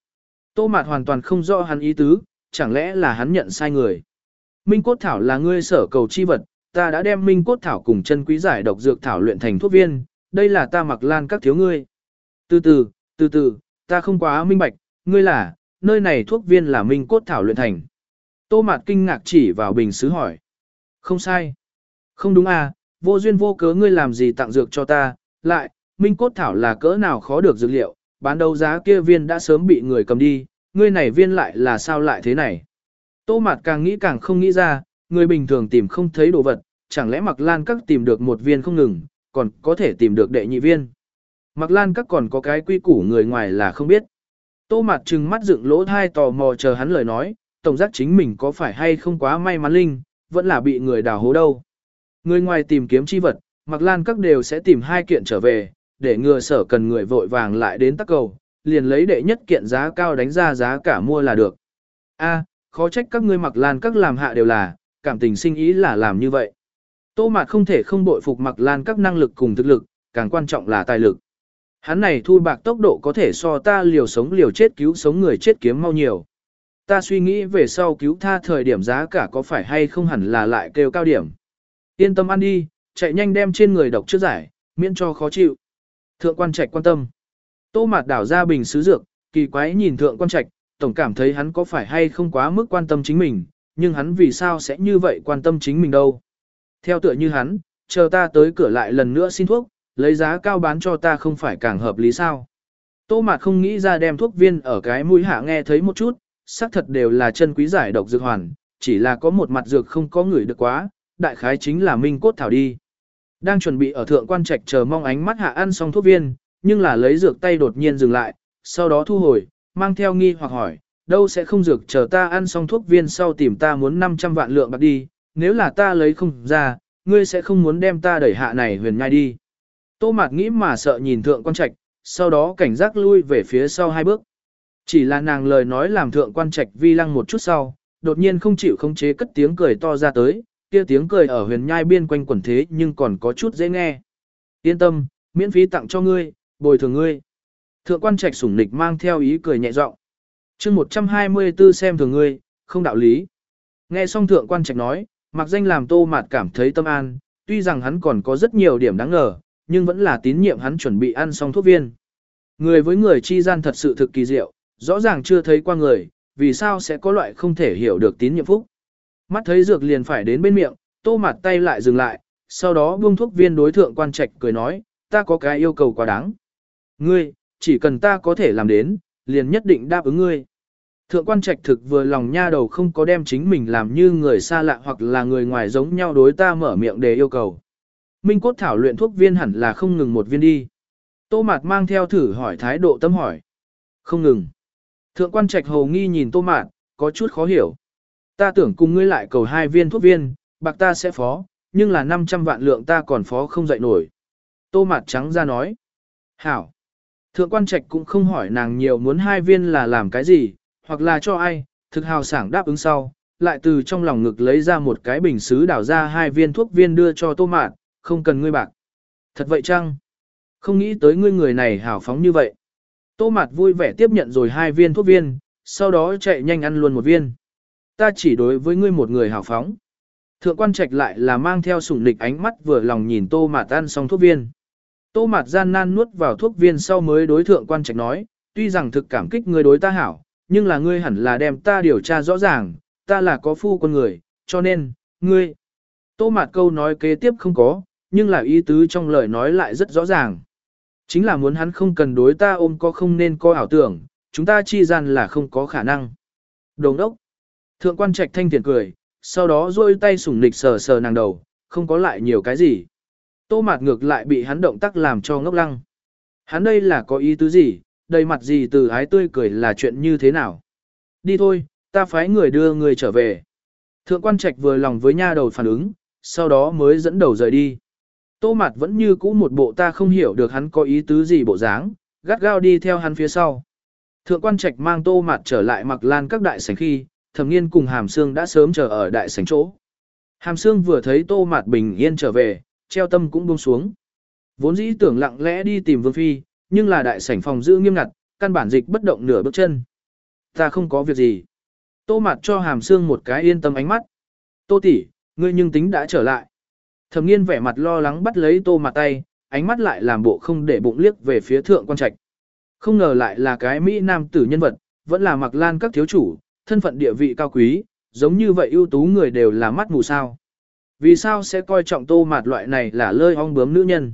Tô mạt hoàn toàn không rõ hắn ý tứ, chẳng lẽ là hắn nhận sai người. Minh cốt thảo là ngươi sở cầu chi vật, ta đã đem minh cốt thảo cùng chân quý giải độc dược thảo luyện thành thuốc viên, đây là ta mặc lan các thiếu ngươi. Từ từ, từ từ, ta không quá minh bạch, ngươi là, nơi này thuốc viên là minh cốt thảo luyện thành. Tô mạt kinh ngạc chỉ vào bình sứ hỏi. Không sai. Không đúng à, vô duyên vô cớ ngươi làm gì tặng dược cho ta, lại, minh cốt thảo là cỡ nào khó được dược liệu, bán đấu giá kia viên đã sớm bị người cầm đi, ngươi này viên lại là sao lại thế này. Tô mạt càng nghĩ càng không nghĩ ra, người bình thường tìm không thấy đồ vật, chẳng lẽ mặc lan các tìm được một viên không ngừng, còn có thể tìm được đệ nhị viên. Mặc lan các còn có cái quy củ người ngoài là không biết. Tô mặt trừng mắt dựng lỗ thai tò mò chờ hắn lời nói, tổng giác chính mình có phải hay không quá may mắn linh, vẫn là bị người đào hố đâu. Người ngoài tìm kiếm chi vật, mặc lan các đều sẽ tìm hai kiện trở về, để ngừa sở cần người vội vàng lại đến tắc cầu, liền lấy đệ nhất kiện giá cao đánh ra giá cả mua là được. A, khó trách các ngươi mặc lan các làm hạ đều là, cảm tình sinh ý là làm như vậy. Tô Mạt không thể không bội phục mặc lan các năng lực cùng thực lực, càng quan trọng là tài lực. Hắn này thu bạc tốc độ có thể so ta liều sống liều chết cứu sống người chết kiếm mau nhiều. Ta suy nghĩ về sau cứu tha thời điểm giá cả có phải hay không hẳn là lại kêu cao điểm. Yên tâm ăn đi, chạy nhanh đem trên người độc trước giải, miễn cho khó chịu. Thượng quan trạch quan tâm. Tô mạt đảo ra bình sứ dược, kỳ quái nhìn thượng quan trạch, tổng cảm thấy hắn có phải hay không quá mức quan tâm chính mình, nhưng hắn vì sao sẽ như vậy quan tâm chính mình đâu. Theo tựa như hắn, chờ ta tới cửa lại lần nữa xin thuốc, lấy giá cao bán cho ta không phải càng hợp lý sao. Tô mạt không nghĩ ra đem thuốc viên ở cái mũi hạ nghe thấy một chút, xác thật đều là chân quý giải độc dược hoàn, chỉ là có một mặt dược không có người được quá, đại khái chính là minh cốt thảo đi. Đang chuẩn bị ở thượng quan trạch chờ mong ánh mắt hạ ăn xong thuốc viên, nhưng là lấy dược tay đột nhiên dừng lại, sau đó thu hồi, mang theo nghi hoặc hỏi, đâu sẽ không dược chờ ta ăn xong thuốc viên sau tìm ta muốn 500 vạn lượng bạc đi, nếu là ta lấy không ra, ngươi sẽ không muốn đem ta đẩy hạ này huyền nhai đi. Tô Mạt nghĩ mà sợ nhìn thượng quan trạch, sau đó cảnh giác lui về phía sau hai bước. Chỉ là nàng lời nói làm thượng quan trạch vi lăng một chút sau, đột nhiên không chịu không chế cất tiếng cười to ra tới, kia tiếng cười ở huyền nhai biên quanh quẩn thế nhưng còn có chút dễ nghe. Yên tâm, miễn phí tặng cho ngươi, bồi thường ngươi. Thượng quan trạch sủng nịch mang theo ý cười nhẹ giọng. chương 124 xem thường ngươi, không đạo lý. Nghe xong thượng quan trạch nói, mặc danh làm tô mạt cảm thấy tâm an, tuy rằng hắn còn có rất nhiều điểm đáng ngờ, nhưng vẫn là tín nhiệm hắn chuẩn bị ăn xong thuốc viên. Người với người chi gian thật sự thực kỳ diệu, rõ ràng chưa thấy qua người, vì sao sẽ có loại không thể hiểu được tín nhiệm phúc. Mắt thấy dược liền phải đến bên miệng, tô mặt tay lại dừng lại, sau đó buông thuốc viên đối thượng quan trạch cười nói, ta có cái yêu cầu quá đáng. Ngươi, chỉ cần ta có thể làm đến, liền nhất định đáp ứng ngươi. Thượng quan trạch thực vừa lòng nha đầu không có đem chính mình làm như người xa lạ hoặc là người ngoài giống nhau đối ta mở miệng để yêu cầu. Minh cốt thảo luyện thuốc viên hẳn là không ngừng một viên đi. Tô Mạt mang theo thử hỏi thái độ tâm hỏi. Không ngừng. Thượng quan trạch hầu nghi nhìn Tô Mạt, có chút khó hiểu. Ta tưởng cùng ngươi lại cầu hai viên thuốc viên, bạc ta sẽ phó, nhưng là 500 vạn lượng ta còn phó không dậy nổi. Tô Mạt trắng ra nói. Hảo. Thượng quan trạch cũng không hỏi nàng nhiều muốn hai viên là làm cái gì, hoặc là cho ai, thực hào sảng đáp ứng sau, lại từ trong lòng ngực lấy ra một cái bình xứ đảo ra hai viên thuốc viên đưa cho Tô Mạt, không cần ngươi bạc. Thật vậy chăng? Không nghĩ tới ngươi người này hào phóng như vậy. Tô Mạt vui vẻ tiếp nhận rồi hai viên thuốc viên, sau đó chạy nhanh ăn luôn một viên. Ta chỉ đối với ngươi một người hào phóng. Thượng quan trạch lại là mang theo sủng lịch ánh mắt vừa lòng nhìn Tô Mạt ăn xong thuốc viên. Tô Mạt gian nan nuốt vào thuốc viên sau mới đối thượng quan trạch nói, tuy rằng thực cảm kích ngươi đối ta hảo, nhưng là ngươi hẳn là đem ta điều tra rõ ràng, ta là có phu con người, cho nên, ngươi. Tô Mạt câu nói kế tiếp không có, nhưng là ý tứ trong lời nói lại rất rõ ràng. Chính là muốn hắn không cần đối ta ôm có không nên có ảo tưởng, chúng ta chi gian là không có khả năng. Đồng đốc. Thượng quan trạch thanh tiền cười, sau đó rôi tay sủng nịch sờ sờ nàng đầu, không có lại nhiều cái gì. Tô mạt ngược lại bị hắn động tác làm cho ngốc lăng. Hắn đây là có ý tứ gì, đầy mặt gì từ ái tươi cười là chuyện như thế nào. Đi thôi, ta phái người đưa người trở về. Thượng quan trạch vừa lòng với nha đầu phản ứng, sau đó mới dẫn đầu rời đi. Tô Mạt vẫn như cũ một bộ ta không hiểu được hắn có ý tứ gì bộ dáng, gắt gao đi theo hắn phía sau. Thượng quan trạch mang Tô Mạt trở lại mặc lan các đại sảnh khi, thẩm nghiên cùng hàm xương đã sớm chờ ở đại sảnh chỗ. Hàm Sương vừa thấy Tô Mạt bình yên trở về, treo tâm cũng buông xuống. Vốn dĩ tưởng lặng lẽ đi tìm Vương Phi, nhưng là đại sảnh phòng giữ nghiêm ngặt, căn bản dịch bất động nửa bước chân. Ta không có việc gì. Tô Mạt cho Hàm Sương một cái yên tâm ánh mắt. Tô tỷ, ngươi nhưng tính đã trở lại. Thẩm nghiên vẻ mặt lo lắng bắt lấy Tô Mạt tay, ánh mắt lại làm bộ không để bụng liếc về phía thượng quan trạch. Không ngờ lại là cái Mỹ nam tử nhân vật, vẫn là mặc lan các thiếu chủ, thân phận địa vị cao quý, giống như vậy ưu tú người đều là mắt mù sao. Vì sao sẽ coi trọng tô mạt loại này là lơi ong bướm nữ nhân?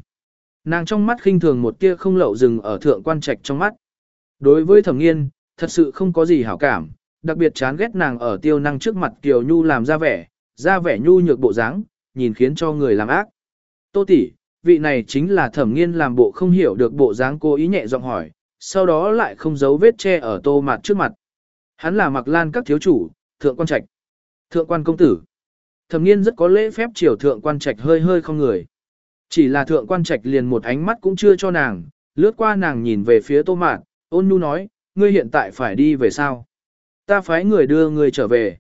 Nàng trong mắt khinh thường một tia không lậu dừng ở thượng quan trạch trong mắt. Đối với thẩm nghiên, thật sự không có gì hảo cảm, đặc biệt chán ghét nàng ở tiêu năng trước mặt Kiều Nhu làm ra vẻ, ra vẻ nhu nhược bộ dáng, nhìn khiến cho người làm ác. Tô tỷ, vị này chính là thẩm nghiên làm bộ không hiểu được bộ dáng cố ý nhẹ giọng hỏi, sau đó lại không giấu vết che ở tô mạt trước mặt. Hắn là mặc lan các thiếu chủ, thượng quan trạch, thượng quan công tử. Thẩm nghiên rất có lễ phép chiều thượng quan trạch hơi hơi không người. Chỉ là thượng quan trạch liền một ánh mắt cũng chưa cho nàng, lướt qua nàng nhìn về phía tô mạt, ôn nhu nói, ngươi hiện tại phải đi về sao? Ta phái người đưa ngươi trở về.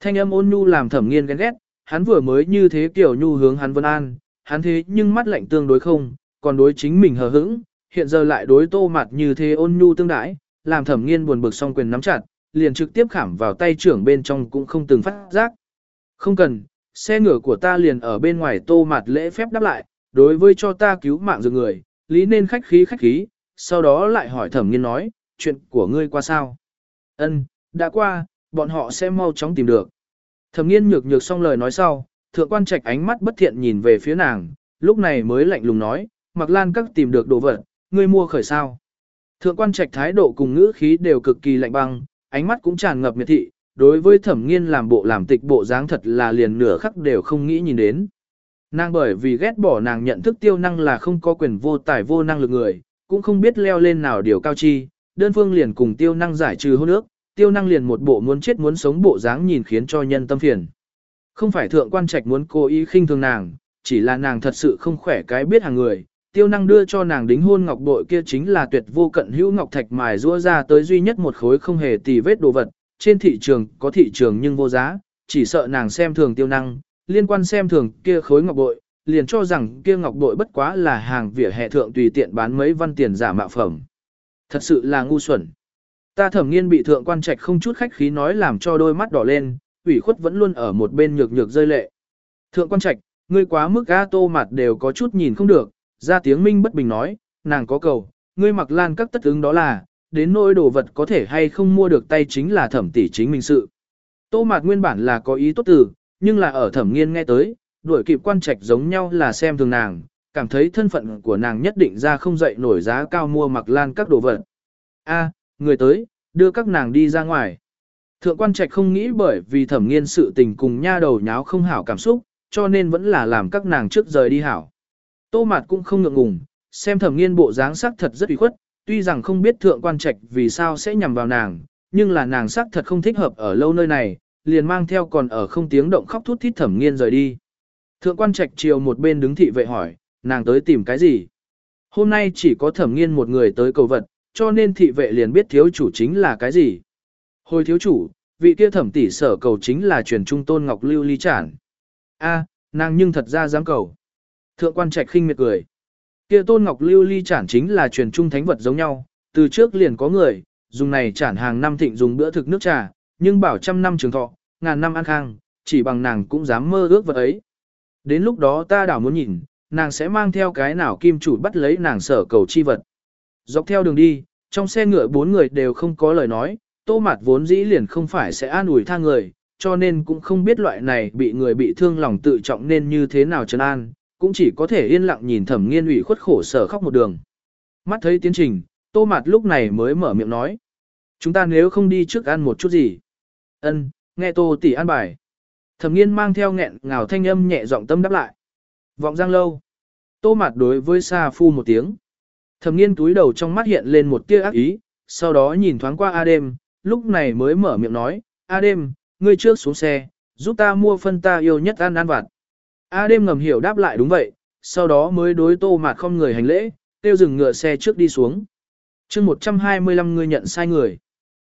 Thanh âm ôn nhu làm thẩm nghiên ghen ghét, hắn vừa mới như thế kiểu nhu hướng hắn vân an, hắn thế nhưng mắt lạnh tương đối không, còn đối chính mình hờ hững, hiện giờ lại đối tô mặt như thế ôn nhu tương đãi, làm thẩm nghiên buồn bực song quyền nắm chặt, liền trực tiếp khảm vào tay trưởng bên trong cũng không từng phát giác. Không cần, xe ngựa của ta liền ở bên ngoài tô mặt lễ phép đáp lại, đối với cho ta cứu mạng dừng người, lý nên khách khí khách khí, sau đó lại hỏi thẩm nghiên nói, chuyện của ngươi qua sao? Ân, đã qua, bọn họ sẽ mau chóng tìm được. Thẩm nghiên nhược nhược xong lời nói sau, thượng quan trạch ánh mắt bất thiện nhìn về phía nàng, lúc này mới lạnh lùng nói, mặc lan các tìm được đồ vật, ngươi mua khởi sao. Thượng quan trạch thái độ cùng ngữ khí đều cực kỳ lạnh băng, ánh mắt cũng tràn ngập miệt thị, đối với thẩm nghiên làm bộ làm tịch bộ dáng thật là liền nửa khắc đều không nghĩ nhìn đến. Nàng bởi vì ghét bỏ nàng nhận thức tiêu năng là không có quyền vô tài vô năng lực người, cũng không biết leo lên nào điều cao chi, đơn phương liền cùng tiêu năng giải trừ hôn ước, tiêu năng liền một bộ muốn chết muốn sống bộ dáng nhìn khiến cho nhân tâm phiền. Không phải thượng quan trạch muốn cố ý khinh thường nàng, chỉ là nàng thật sự không khỏe cái biết hàng người, tiêu năng đưa cho nàng đính hôn ngọc bội kia chính là tuyệt vô cận hữu ngọc thạch mài rũa ra tới duy nhất một khối không hề tì vết đồ vật, trên thị trường có thị trường nhưng vô giá, chỉ sợ nàng xem thường tiêu năng, liên quan xem thường kia khối ngọc bội, liền cho rằng kia ngọc bội bất quá là hàng vỉa hè thượng tùy tiện bán mấy văn tiền giả mạo phẩm. Thật sự là ngu xuẩn. Ta thẩm nghiên bị thượng quan trạch không chút khách khí nói làm cho đôi mắt đỏ lên, ủy khuất vẫn luôn ở một bên nhược nhược rơi lệ. Thượng quan trạch, ngươi quá mức ga tô mặt đều có chút nhìn không được, ra tiếng minh bất bình nói, nàng có cầu, ngươi mặc lan các tất ứng đó là, đến nỗi đồ vật có thể hay không mua được tay chính là thẩm tỷ chính mình sự. Tô mạt nguyên bản là có ý tốt từ, nhưng là ở thẩm nghiên nghe tới, đuổi kịp quan trạch giống nhau là xem thường nàng, cảm thấy thân phận của nàng nhất định ra không dậy nổi giá cao mua mặc lan các đồ vật. A, người tới, đưa các nàng đi ra ngoài. Thượng quan trạch không nghĩ bởi vì thẩm nghiên sự tình cùng nha đầu nháo không hảo cảm xúc, cho nên vẫn là làm các nàng trước rời đi hảo. Tô Mạt cũng không ngượng ngùng, xem thẩm nghiên bộ dáng sắc thật rất ủy khuất, tuy rằng không biết thượng quan trạch vì sao sẽ nhằm vào nàng, nhưng là nàng sắc thật không thích hợp ở lâu nơi này, liền mang theo còn ở không tiếng động khóc thút thít thẩm nghiên rời đi. Thượng quan trạch chiều một bên đứng thị vệ hỏi, nàng tới tìm cái gì? Hôm nay chỉ có thẩm nghiên một người tới cầu vật, cho nên thị vệ liền biết thiếu chủ chính là cái gì. Hồi thiếu chủ, vị kia thẩm tỷ sở cầu chính là truyền trung tôn ngọc lưu ly chản. A, nàng nhưng thật ra dám cầu. Thượng quan trạch khinh miệt cười. Kia tôn ngọc lưu ly chản chính là truyền trung thánh vật giống nhau, từ trước liền có người, dùng này chản hàng năm thịnh dùng bữa thực nước trà, nhưng bảo trăm năm trường thọ, ngàn năm an khang, chỉ bằng nàng cũng dám mơ ước vật ấy. Đến lúc đó ta đảo muốn nhìn, nàng sẽ mang theo cái nào kim chủ bắt lấy nàng sở cầu chi vật. Dọc theo đường đi, trong xe ngựa bốn người đều không có lời nói, tô mạt vốn dĩ liền không phải sẽ an ủi tha người, cho nên cũng không biết loại này bị người bị thương lòng tự trọng nên như thế nào trấn an, cũng chỉ có thể yên lặng nhìn thẩm nghiên ủy khuất khổ sở khóc một đường. Mắt thấy tiến trình, tô mạt lúc này mới mở miệng nói. Chúng ta nếu không đi trước ăn một chút gì. ân nghe tô tỷ ăn bài. Thẩm nghiên mang theo nghẹn ngào thanh âm nhẹ giọng tâm đáp lại. Vọng giang lâu. Tô mạt đối với Sa Phu một tiếng. Thẩm nghiên túi đầu trong mắt hiện lên một tia ác ý, sau đó nhìn thoáng qua A đêm, lúc này mới mở miệng nói, A đêm, ngươi trước xuống xe, giúp ta mua phân ta yêu nhất ăn ăn vặt. A đêm ngầm hiểu đáp lại đúng vậy, sau đó mới đối tô mạt không người hành lễ, tiêu dừng ngựa xe trước đi xuống. chương 125 người nhận sai người.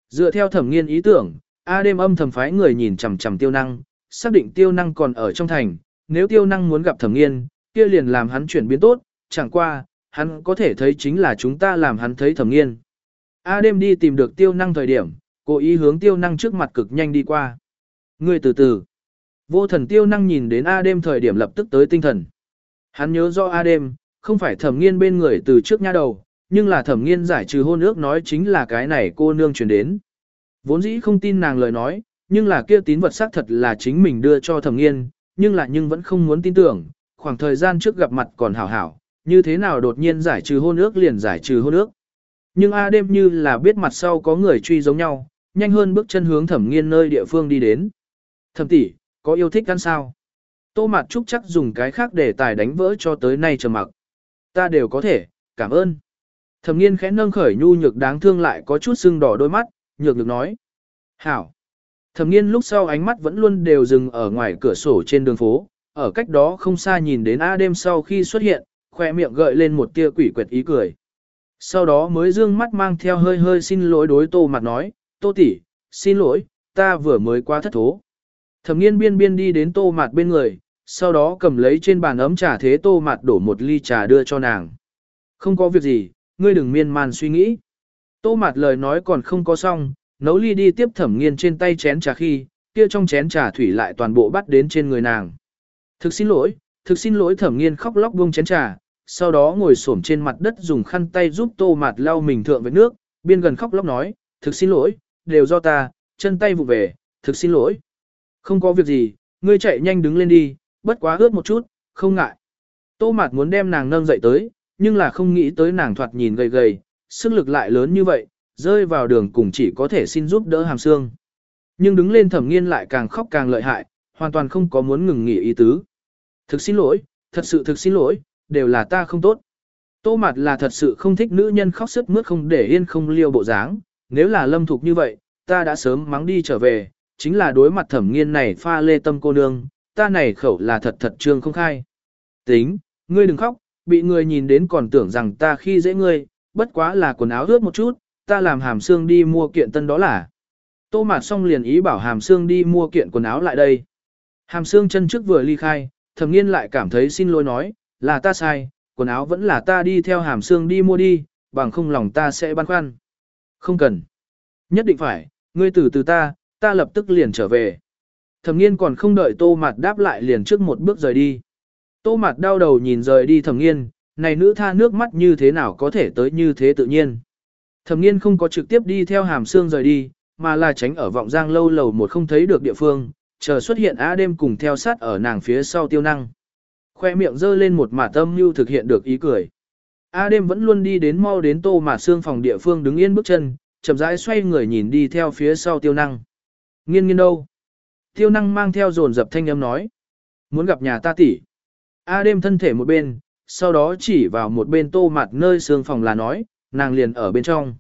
Dựa theo thẩm nghiên ý tưởng, A đêm âm thầm phái người nhìn chằm chằm tiêu năng, xác định tiêu năng còn ở trong thành, nếu tiêu năng muốn gặp thẩm nghiên, kia liền làm hắn chuyển biến tốt, chẳng qua, hắn có thể thấy chính là chúng ta làm hắn thấy thẩm nghiên. A đêm đi tìm được tiêu năng thời điểm, cố ý hướng tiêu năng trước mặt cực nhanh đi qua. Người từ từ. Vô thần tiêu năng nhìn đến A đêm thời điểm lập tức tới tinh thần. Hắn nhớ rõ A đêm, không phải thẩm nghiên bên người từ trước nha đầu, nhưng là thẩm nghiên giải trừ hôn ước nói chính là cái này cô nương truyền đến. Vốn dĩ không tin nàng lời nói, nhưng là kia tín vật xác thật là chính mình đưa cho thẩm nghiên, nhưng là nhưng vẫn không muốn tin tưởng, khoảng thời gian trước gặp mặt còn hảo hảo, như thế nào đột nhiên giải trừ hôn ước liền giải trừ hôn ước. Nhưng A đêm như là biết mặt sau có người truy giống nhau, nhanh hơn bước chân hướng thẩm nghiên nơi địa phương đi đến. Thẩm tỷ, có yêu thích ăn sao? Tô Mạt Trúc chắc dùng cái khác để tài đánh vỡ cho tới nay trầm mặc. Ta đều có thể, cảm ơn. Thẩm nghiên khẽ nâng khởi nhu nhược đáng thương lại có chút sưng đỏ đôi mắt, nhược nhược nói. Hảo. Thẩm nghiên lúc sau ánh mắt vẫn luôn đều dừng ở ngoài cửa sổ trên đường phố, ở cách đó không xa nhìn đến A đêm sau khi xuất hiện, khoe miệng gợi lên một tia quỷ quyệt ý cười. Sau đó mới dương mắt mang theo hơi hơi xin lỗi đối tô mặt nói, tô tỷ, xin lỗi, ta vừa mới quá thất thố. Thẩm nghiên biên biên đi đến tô mặt bên người, sau đó cầm lấy trên bàn ấm trà thế tô mặt đổ một ly trà đưa cho nàng. Không có việc gì, ngươi đừng miên man suy nghĩ. Tô mặt lời nói còn không có xong, nấu ly đi tiếp thẩm nghiên trên tay chén trà khi, kia trong chén trà thủy lại toàn bộ bắt đến trên người nàng. Thực xin lỗi, thực xin lỗi thẩm nghiên khóc lóc buông chén trà, sau đó ngồi xổm trên mặt đất dùng khăn tay giúp tô mạt lau mình thượng với nước, biên gần khóc lóc nói, thực xin lỗi, đều do ta, chân tay vụ về, thực xin lỗi. Không có việc gì, ngươi chạy nhanh đứng lên đi, bất quá ướt một chút, không ngại. Tô mạt muốn đem nàng nâng dậy tới, nhưng là không nghĩ tới nàng thoạt nhìn gầy gầy, sức lực lại lớn như vậy, rơi vào đường cùng chỉ có thể xin giúp đỡ hàm xương. Nhưng đứng lên thẩm nghiên lại càng khóc càng lợi hại, hoàn toàn không có muốn ngừng nghỉ ý tứ. Thực xin lỗi, thật sự thực xin lỗi, đều là ta không tốt. Tô mặt là thật sự không thích nữ nhân khóc sức mướt không để yên không liêu bộ dáng, nếu là lâm thục như vậy, ta đã sớm mắng đi trở về, chính là đối mặt thẩm nghiên này pha lê tâm cô nương, ta này khẩu là thật thật trương không khai. Tính, ngươi đừng khóc, bị người nhìn đến còn tưởng rằng ta khi dễ ngươi, bất quá là quần áo ướt một chút, ta làm hàm xương đi mua kiện tân đó là. Tô mạt xong liền ý bảo hàm xương đi mua kiện quần áo lại đây. Hàm xương chân trước vừa ly khai, thẩm nghiên lại cảm thấy xin lỗi nói, là ta sai, quần áo vẫn là ta đi theo hàm xương đi mua đi, bằng không lòng ta sẽ băn khoăn. Không cần. Nhất định phải, ngươi từ từ ta, ta lập tức liền trở về. Thẩm nghiên còn không đợi tô mặt đáp lại liền trước một bước rời đi. Tô mặt đau đầu nhìn rời đi thẩm nghiên, này nữ tha nước mắt như thế nào có thể tới như thế tự nhiên. Thẩm nghiên không có trực tiếp đi theo hàm xương rời đi, mà là tránh ở vọng giang lâu lầu một không thấy được địa phương, chờ xuất hiện á đêm cùng theo sát ở nàng phía sau tiêu năng. Khoe miệng dơ lên một mả tâm như thực hiện được ý cười. A đêm vẫn luôn đi đến mau đến tô mà xương phòng địa phương đứng yên bước chân, chậm rãi xoay người nhìn đi theo phía sau tiêu năng. Nghiên nghiên đâu? Tiêu năng mang theo dồn dập thanh âm nói. Muốn gặp nhà ta tỷ. A đêm thân thể một bên, sau đó chỉ vào một bên tô mặt nơi xương phòng là nói, nàng liền ở bên trong.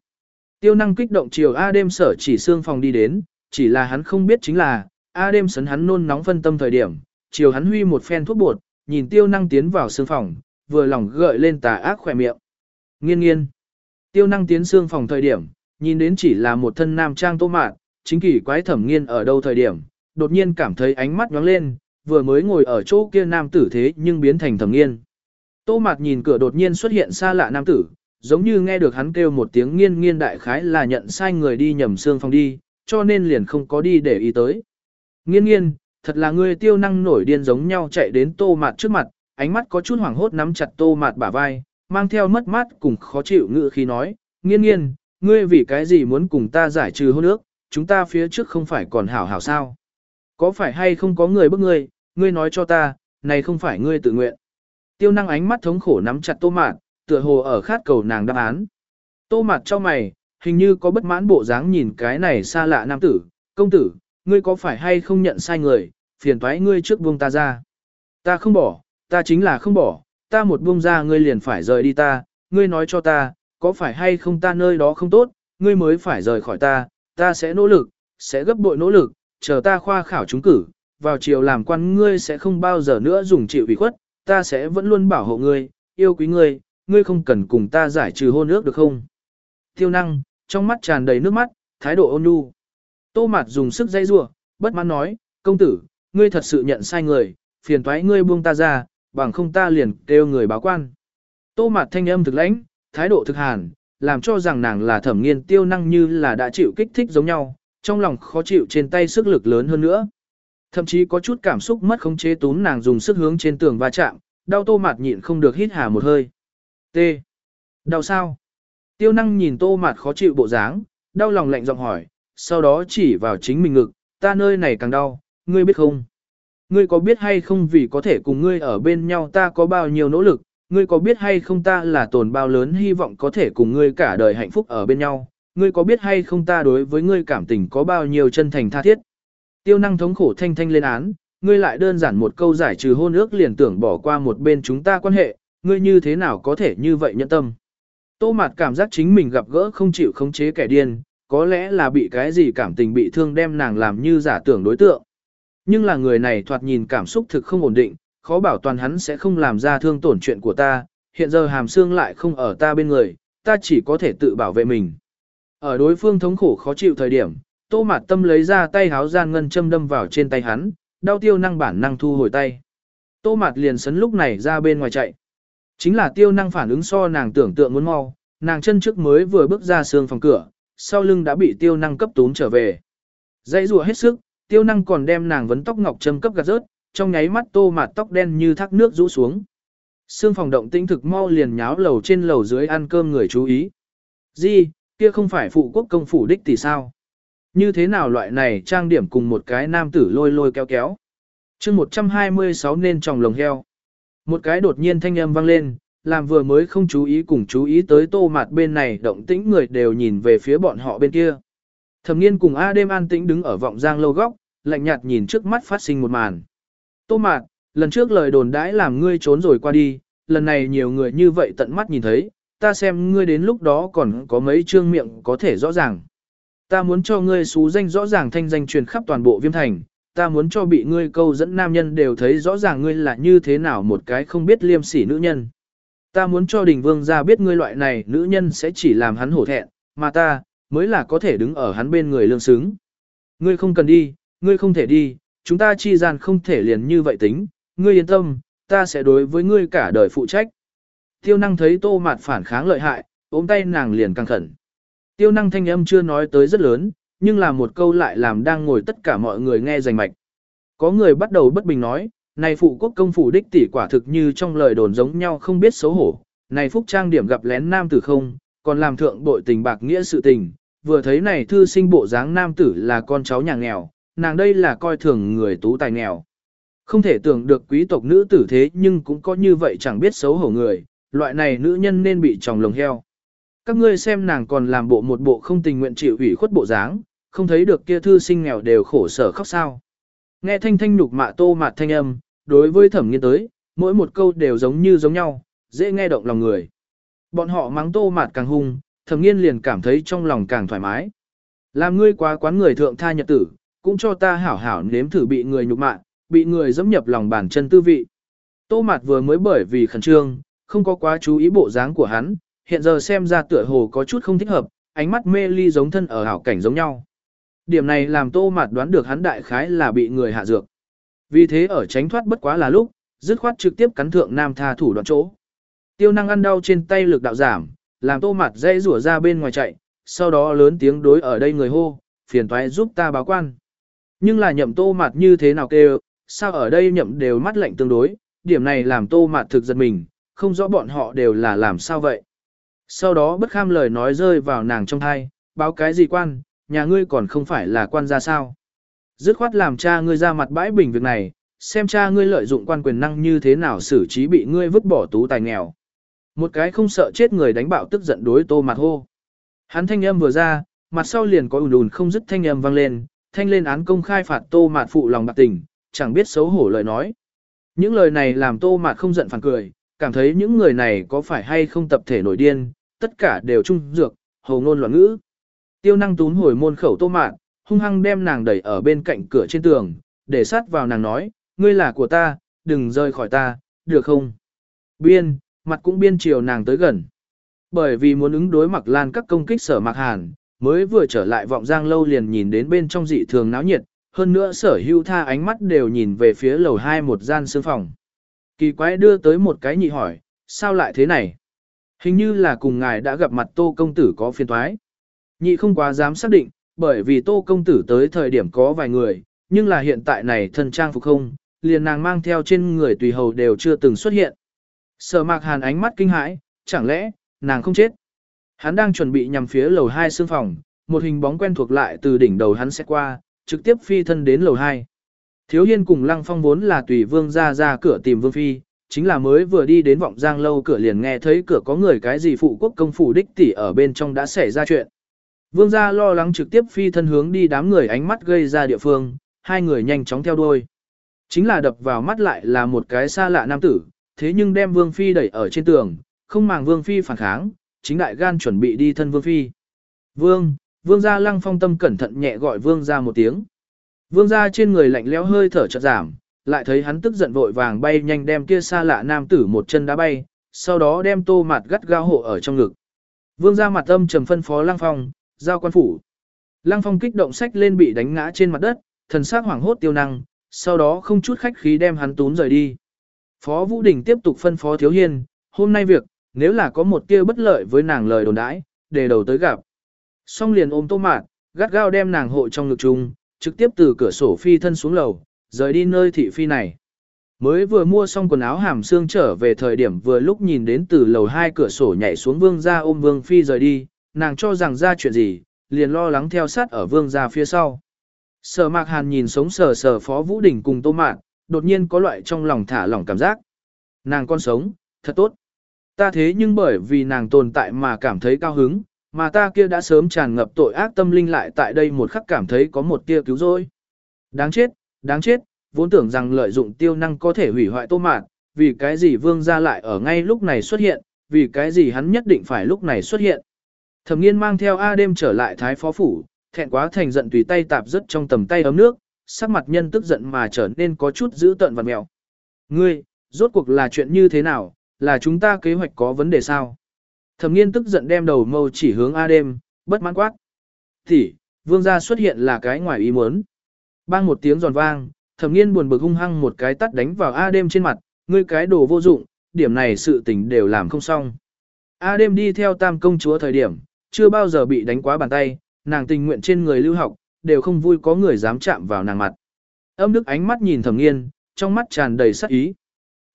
Tiêu năng kích động chiều A đêm sở chỉ xương phòng đi đến, chỉ là hắn không biết chính là, A đêm sấn hắn nôn nóng phân tâm thời điểm, chiều hắn huy một phen thuốc bột, nhìn tiêu năng tiến vào xương phòng, vừa lòng gợi lên tà ác khỏe miệng. Nghiên nghiên. Tiêu năng tiến xương phòng thời điểm, nhìn đến chỉ là một thân nam trang tô mạn, chính kỳ quái thẩm nghiên ở đâu thời điểm, đột nhiên cảm thấy ánh mắt nhóng lên, vừa mới ngồi ở chỗ kia nam tử thế nhưng biến thành thẩm nghiên. Tô mạt nhìn cửa đột nhiên xuất hiện xa lạ nam tử, giống như nghe được hắn kêu một tiếng nghiên nghiên đại khái là nhận sai người đi nhầm xương phòng đi, cho nên liền không có đi để ý tới. Nghiên nghiên, thật là ngươi tiêu năng nổi điên giống nhau chạy đến tô mạt trước mặt, ánh mắt có chút hoảng hốt nắm chặt tô mạt bả vai, mang theo mất mát cùng khó chịu ngự khi nói, nghiên nghiên, ngươi vì cái gì muốn cùng ta giải trừ hôn ước, chúng ta phía trước không phải còn hảo hảo sao. Có phải hay không có người bức ngươi, ngươi nói cho ta, này không phải ngươi tự nguyện. Tiêu năng ánh mắt thống khổ nắm chặt tô mạt, tựa hồ ở khát cầu nàng đáp án. Tô mạt cho mày, hình như có bất mãn bộ dáng nhìn cái này xa lạ nam tử, công tử, ngươi có phải hay không nhận sai người, phiền toái ngươi trước buông ta ra. Ta không bỏ, ta chính là không bỏ, ta một buông ra ngươi liền phải rời đi ta, ngươi nói cho ta, có phải hay không ta nơi đó không tốt, ngươi mới phải rời khỏi ta, ta sẽ nỗ lực, sẽ gấp bội nỗ lực, chờ ta khoa khảo trúng cử, vào chiều làm quan ngươi sẽ không bao giờ nữa dùng chịu ủy khuất, ta sẽ vẫn luôn bảo hộ ngươi, yêu quý ngươi, ngươi không cần cùng ta giải trừ hôn ước được không? Tiêu năng, trong mắt tràn đầy nước mắt, thái độ ôn nhu. Tô Mạt dùng sức dây rủa, bất mãn nói, công tử, ngươi thật sự nhận sai người, phiền toái ngươi buông ta ra, bằng không ta liền kêu người báo quan. Tô Mạt thanh âm thực lãnh, thái độ thực hàn, làm cho rằng nàng là thẩm nghiên tiêu năng như là đã chịu kích thích giống nhau, trong lòng khó chịu trên tay sức lực lớn hơn nữa. Thậm chí có chút cảm xúc mất khống chế tún nàng dùng sức hướng trên tường va chạm, đau tô mạt nhịn không được hít hà một hơi. T. Đau sao? Tiêu năng nhìn tô mạt khó chịu bộ dáng, đau lòng lạnh giọng hỏi, sau đó chỉ vào chính mình ngực, ta nơi này càng đau, ngươi biết không? Ngươi có biết hay không vì có thể cùng ngươi ở bên nhau ta có bao nhiêu nỗ lực, ngươi có biết hay không ta là tồn bao lớn hy vọng có thể cùng ngươi cả đời hạnh phúc ở bên nhau, ngươi có biết hay không ta đối với ngươi cảm tình có bao nhiêu chân thành tha thiết. Tiêu năng thống khổ thanh thanh lên án, ngươi lại đơn giản một câu giải trừ hôn ước liền tưởng bỏ qua một bên chúng ta quan hệ, ngươi như thế nào có thể như vậy nhẫn tâm. Tô Mạt cảm giác chính mình gặp gỡ không chịu khống chế kẻ điên, có lẽ là bị cái gì cảm tình bị thương đem nàng làm như giả tưởng đối tượng. Nhưng là người này thoạt nhìn cảm xúc thực không ổn định, khó bảo toàn hắn sẽ không làm ra thương tổn chuyện của ta, hiện giờ hàm xương lại không ở ta bên người, ta chỉ có thể tự bảo vệ mình. Ở đối phương thống khổ khó chịu thời điểm, tô mạt tâm lấy ra tay háo gian ngân châm đâm vào trên tay hắn, đau tiêu năng bản năng thu hồi tay. Tô mạt liền sấn lúc này ra bên ngoài chạy. Chính là tiêu năng phản ứng so nàng tưởng tượng muốn mau, nàng chân trước mới vừa bước ra xương phòng cửa, sau lưng đã bị tiêu năng cấp tún trở về. Dãy rùa hết sức, tiêu năng còn đem nàng vấn tóc ngọc châm cấp gạt rớt, trong nháy mắt tô mạt tóc đen như thác nước rũ xuống. Sương phòng động tĩnh thực mau liền nháo lầu trên lầu dưới ăn cơm người chú ý. Gì, kia không phải phụ quốc công phủ đích thì sao? Như thế nào loại này trang điểm cùng một cái nam tử lôi lôi kéo kéo? chương 126 nên tròng lồng heo. Một cái đột nhiên thanh âm vang lên, làm vừa mới không chú ý cùng chú ý tới tô mạt bên này động tĩnh người đều nhìn về phía bọn họ bên kia. Thẩm nghiên cùng A đêm an tĩnh đứng ở vọng giang lâu góc, lạnh nhạt nhìn trước mắt phát sinh một màn. Tô mạt, lần trước lời đồn đãi làm ngươi trốn rồi qua đi, lần này nhiều người như vậy tận mắt nhìn thấy, ta xem ngươi đến lúc đó còn có mấy trương miệng có thể rõ ràng. Ta muốn cho ngươi xú danh rõ ràng thanh danh truyền khắp toàn bộ viêm thành, ta muốn cho bị ngươi câu dẫn nam nhân đều thấy rõ ràng ngươi là như thế nào một cái không biết liêm sỉ nữ nhân. Ta muốn cho đình vương ra biết ngươi loại này nữ nhân sẽ chỉ làm hắn hổ thẹn, mà ta, mới là có thể đứng ở hắn bên người lương xứng. Ngươi không cần đi, ngươi không thể đi, chúng ta chi gian không thể liền như vậy tính, ngươi yên tâm, ta sẽ đối với ngươi cả đời phụ trách. Tiêu năng thấy tô mạt phản kháng lợi hại, ôm tay nàng liền căng khẩn. Tiêu năng thanh âm chưa nói tới rất lớn, nhưng là một câu lại làm đang ngồi tất cả mọi người nghe rành mạch. Có người bắt đầu bất bình nói, này phụ quốc công phủ đích tỷ quả thực như trong lời đồn giống nhau không biết xấu hổ, này phúc trang điểm gặp lén nam tử không, còn làm thượng bội tình bạc nghĩa sự tình, vừa thấy này thư sinh bộ dáng nam tử là con cháu nhà nghèo, nàng đây là coi thường người tú tài nghèo. Không thể tưởng được quý tộc nữ tử thế nhưng cũng có như vậy chẳng biết xấu hổ người, loại này nữ nhân nên bị tròng lồng heo. Các ngươi xem nàng còn làm bộ một bộ không tình nguyện chịu ủy khuất bộ dáng, không thấy được kia thư sinh nghèo đều khổ sở khóc sao. Nghe thanh thanh nhục mạ tô mạt thanh âm, đối với thẩm nghiên tới, mỗi một câu đều giống như giống nhau, dễ nghe động lòng người. Bọn họ mắng tô mạt càng hung, thẩm nghiên liền cảm thấy trong lòng càng thoải mái. Làm ngươi quá quán người thượng tha nhật tử, cũng cho ta hảo hảo nếm thử bị người nhục mạ, bị người dẫm nhập lòng bàn chân tư vị. Tô mạt vừa mới bởi vì khẩn trương, không có quá chú ý bộ dáng của hắn, hiện giờ xem ra tựa hồ có chút không thích hợp, ánh mắt mê ly giống thân ở hảo cảnh giống nhau. Điểm này làm tô mạt đoán được hắn đại khái là bị người hạ dược. Vì thế ở tránh thoát bất quá là lúc, dứt khoát trực tiếp cắn thượng nam tha thủ đoạn chỗ. Tiêu năng ăn đau trên tay lực đạo giảm, làm tô mạt dây rủa ra bên ngoài chạy, sau đó lớn tiếng đối ở đây người hô, phiền toái giúp ta báo quan. Nhưng là nhậm tô mạt như thế nào kêu, sao ở đây nhậm đều mắt lạnh tương đối, điểm này làm tô mạt thực giật mình, không rõ bọn họ đều là làm sao vậy. Sau đó bất kham lời nói rơi vào nàng trong thai, báo cái gì quan, nhà ngươi còn không phải là quan gia sao. Dứt khoát làm cha ngươi ra mặt bãi bình việc này, xem cha ngươi lợi dụng quan quyền năng như thế nào xử trí bị ngươi vứt bỏ tú tài nghèo. Một cái không sợ chết người đánh bạo tức giận đối tô mặt hô. Hắn thanh âm vừa ra, mặt sau liền có ùn ùn không dứt thanh âm vang lên, thanh lên án công khai phạt tô mạt phụ lòng bạc tình, chẳng biết xấu hổ lời nói. Những lời này làm tô mạt không giận phản cười, cảm thấy những người này có phải hay không tập thể nổi điên, tất cả đều trung dược, hồ ngôn loạn ngữ. Tiêu năng tún hồi môn khẩu tô mạt, hung hăng đem nàng đẩy ở bên cạnh cửa trên tường, để sát vào nàng nói, ngươi là của ta, đừng rời khỏi ta, được không? Biên, mặt cũng biên chiều nàng tới gần. Bởi vì muốn ứng đối mặc lan các công kích sở mặc hàn, mới vừa trở lại vọng giang lâu liền nhìn đến bên trong dị thường náo nhiệt, hơn nữa sở hưu tha ánh mắt đều nhìn về phía lầu hai một gian sương phòng. Kỳ quái đưa tới một cái nhị hỏi, sao lại thế này? Hình như là cùng ngài đã gặp mặt tô công tử có phiên thoái. Nhị không quá dám xác định, bởi vì tô công tử tới thời điểm có vài người, nhưng là hiện tại này thân trang phục không, liền nàng mang theo trên người tùy hầu đều chưa từng xuất hiện. Sở mạc hàn ánh mắt kinh hãi, chẳng lẽ, nàng không chết? Hắn đang chuẩn bị nhằm phía lầu 2 xương phòng, một hình bóng quen thuộc lại từ đỉnh đầu hắn sẽ qua, trực tiếp phi thân đến lầu 2. Thiếu hiên cùng lăng phong vốn là tùy vương ra ra cửa tìm vương phi, chính là mới vừa đi đến vọng giang lâu cửa liền nghe thấy cửa có người cái gì phụ quốc công phủ đích tỷ ở bên trong đã xảy ra chuyện. Vương gia lo lắng trực tiếp phi thân hướng đi đám người ánh mắt gây ra địa phương, hai người nhanh chóng theo đuôi. Chính là đập vào mắt lại là một cái xa lạ nam tử, thế nhưng đem vương phi đẩy ở trên tường, không màng vương phi phản kháng, chính đại gan chuẩn bị đi thân vương phi. Vương, vương gia lăng phong tâm cẩn thận nhẹ gọi vương gia một tiếng. Vương gia trên người lạnh lẽo hơi thở chợt giảm, lại thấy hắn tức giận vội vàng bay nhanh đem kia xa lạ nam tử một chân đá bay, sau đó đem tô mặt gắt gao hộ ở trong ngực. Vương gia mặt âm trầm phân phó lăng phong, giao quan phủ. Lăng phong kích động sách lên bị đánh ngã trên mặt đất, thần sắc hoảng hốt tiêu năng, sau đó không chút khách khí đem hắn tún rời đi. Phó Vũ Đình tiếp tục phân phó Thiếu Hiên, hôm nay việc, nếu là có một tia bất lợi với nàng lời đồn đãi, để đầu tới gặp. Xong liền ôm tô mạt, gắt gao đem nàng hộ trong ngực chung, trực tiếp từ cửa sổ phi thân xuống lầu, rời đi nơi thị phi này. Mới vừa mua xong quần áo hàm xương trở về thời điểm vừa lúc nhìn đến từ lầu hai cửa sổ nhảy xuống vương ra ôm vương phi rời đi, nàng cho rằng ra chuyện gì, liền lo lắng theo sát ở vương gia phía sau. Sở mạc hàn nhìn sống sờ sờ phó vũ đỉnh cùng tô mạn, đột nhiên có loại trong lòng thả lỏng cảm giác. Nàng con sống, thật tốt. Ta thế nhưng bởi vì nàng tồn tại mà cảm thấy cao hứng, mà ta kia đã sớm tràn ngập tội ác tâm linh lại tại đây một khắc cảm thấy có một tia cứu rỗi. Đáng chết, đáng chết, vốn tưởng rằng lợi dụng tiêu năng có thể hủy hoại tô mạn, vì cái gì vương gia lại ở ngay lúc này xuất hiện, vì cái gì hắn nhất định phải lúc này xuất hiện. Thẩm nghiên mang theo A đêm trở lại thái phó phủ, thẹn quá thành giận tùy tay tạp rất trong tầm tay ấm nước, sắc mặt nhân tức giận mà trở nên có chút dữ tợn và mèo. Ngươi, rốt cuộc là chuyện như thế nào, là chúng ta kế hoạch có vấn đề sao? Thẩm nghiên tức giận đem đầu mâu chỉ hướng A đêm, bất mãn quát. Thì, vương gia xuất hiện là cái ngoài ý muốn. Bang một tiếng giòn vang, thẩm nghiên buồn bực hung hăng một cái tắt đánh vào A đêm trên mặt, ngươi cái đồ vô dụng, điểm này sự tình đều làm không xong. A đêm đi theo tam công chúa thời điểm, chưa bao giờ bị đánh quá bàn tay, nàng tình nguyện trên người lưu học, đều không vui có người dám chạm vào nàng mặt. Âm đức ánh mắt nhìn thẩm nghiên, trong mắt tràn đầy sắc ý.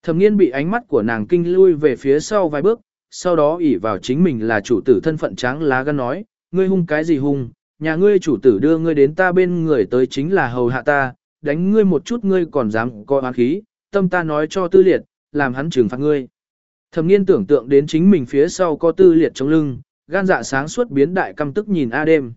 Thẩm nghiên bị ánh mắt của nàng kinh lui về phía sau vài bước, sau đó ỉ vào chính mình là chủ tử thân phận trắng lá gan nói, ngươi hung cái gì hung, nhà ngươi chủ tử đưa ngươi đến ta bên người tới chính là hầu hạ ta, đánh ngươi một chút ngươi còn dám coi oán khí, tâm ta nói cho tư liệt, làm hắn trừng phạt ngươi. Thẩm nghiên tưởng tượng đến chính mình phía sau có tư liệt trong lưng, gan dạ sáng suốt biến đại căm tức nhìn A đêm.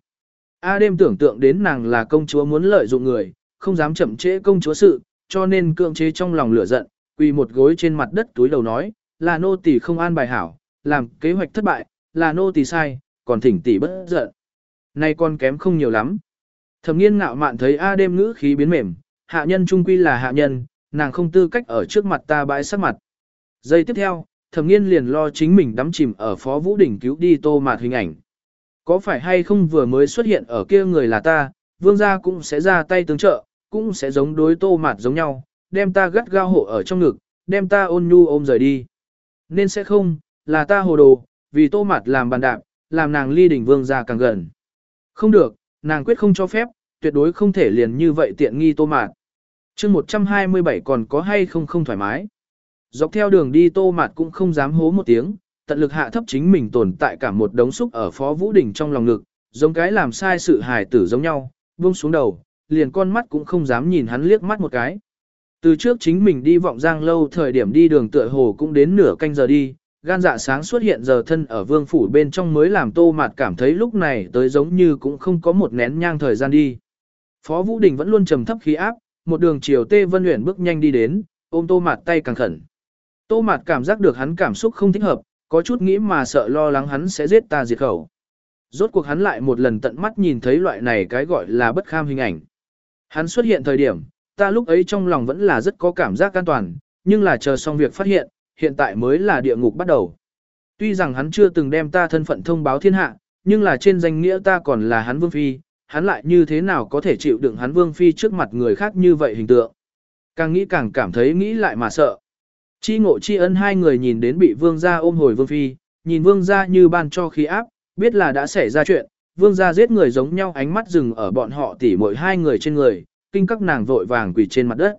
A đêm tưởng tượng đến nàng là công chúa muốn lợi dụng người, không dám chậm trễ công chúa sự, cho nên cưỡng chế trong lòng lửa giận, quỳ một gối trên mặt đất túi đầu nói, là nô tỳ không an bài hảo, làm kế hoạch thất bại, là nô tỳ sai, còn thỉnh tỷ bất giận. Nay con kém không nhiều lắm. Thẩm nghiên ngạo mạn thấy A đêm ngữ khí biến mềm, hạ nhân trung quy là hạ nhân, nàng không tư cách ở trước mặt ta bãi sắc mặt. Giây tiếp theo, thẩm nghiên liền lo chính mình đắm chìm ở phó vũ đỉnh cứu đi tô mạt hình ảnh. Có phải hay không vừa mới xuất hiện ở kia người là ta, vương gia cũng sẽ ra tay tương trợ, cũng sẽ giống đối tô mạt giống nhau, đem ta gắt gao hộ ở trong ngực, đem ta ôn nhu ôm rời đi. Nên sẽ không, là ta hồ đồ, vì tô mạt làm bàn đạp, làm nàng ly đỉnh vương gia càng gần. Không được, nàng quyết không cho phép, tuyệt đối không thể liền như vậy tiện nghi tô mạt. chương 127 còn có hay không không thoải mái. Dọc theo đường đi tô mạt cũng không dám hố một tiếng, tận lực hạ thấp chính mình tồn tại cả một đống xúc ở phó vũ đỉnh trong lòng ngực, giống cái làm sai sự hài tử giống nhau, buông xuống đầu, liền con mắt cũng không dám nhìn hắn liếc mắt một cái. Từ trước chính mình đi vọng giang lâu thời điểm đi đường tựa hồ cũng đến nửa canh giờ đi, gan dạ sáng xuất hiện giờ thân ở vương phủ bên trong mới làm tô mạt cảm thấy lúc này tới giống như cũng không có một nén nhang thời gian đi. Phó Vũ Đình vẫn luôn trầm thấp khí áp, một đường chiều Tê Vân Uyển bước nhanh đi đến, ôm tô mạt tay càng khẩn. Tô mạt cảm giác được hắn cảm xúc không thích hợp, có chút nghĩ mà sợ lo lắng hắn sẽ giết ta diệt khẩu. Rốt cuộc hắn lại một lần tận mắt nhìn thấy loại này cái gọi là bất kham hình ảnh. Hắn xuất hiện thời điểm, ta lúc ấy trong lòng vẫn là rất có cảm giác an toàn, nhưng là chờ xong việc phát hiện, hiện tại mới là địa ngục bắt đầu. Tuy rằng hắn chưa từng đem ta thân phận thông báo thiên hạ, nhưng là trên danh nghĩa ta còn là hắn vương phi, hắn lại như thế nào có thể chịu đựng hắn Vương Phi trước mặt người khác như vậy hình tượng. Càng nghĩ càng cảm thấy nghĩ lại mà sợ. Chi ngộ chi ân hai người nhìn đến bị Vương gia ôm hồi Vương Phi, nhìn Vương gia như ban cho khí áp, biết là đã xảy ra chuyện, Vương gia giết người giống nhau ánh mắt dừng ở bọn họ tỉ mỗi hai người trên người, kinh các nàng vội vàng quỳ trên mặt đất.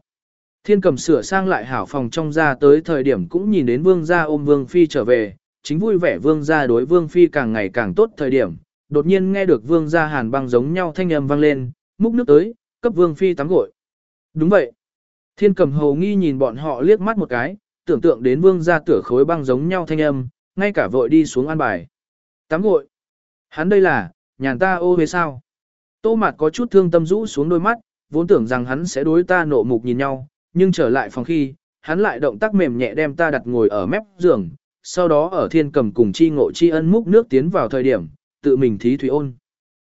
Thiên cầm sửa sang lại hảo phòng trong ra tới thời điểm cũng nhìn đến vương gia ôm vương phi trở về, chính vui vẻ vương gia đối vương phi càng ngày càng tốt thời điểm, đột nhiên nghe được vương gia hàn băng giống nhau thanh âm vang lên, múc nước tới, cấp vương phi tắm gội. Đúng vậy. Thiên cầm hầu nghi nhìn bọn họ liếc mắt một cái, tưởng tượng đến vương gia tửa khối băng giống nhau thanh âm, ngay cả vội đi xuống an bài. Tắm gội. Hắn đây là, nhàn ta ô hế sao? Tô mặt có chút thương tâm rũ xuống đôi mắt, vốn tưởng rằng hắn sẽ đối ta nộ mục nhìn nhau, nhưng trở lại phòng khi, hắn lại động tác mềm nhẹ đem ta đặt ngồi ở mép giường, sau đó ở thiên cầm cùng chi ngộ chi ân múc nước tiến vào thời điểm, tự mình thí thủy ôn.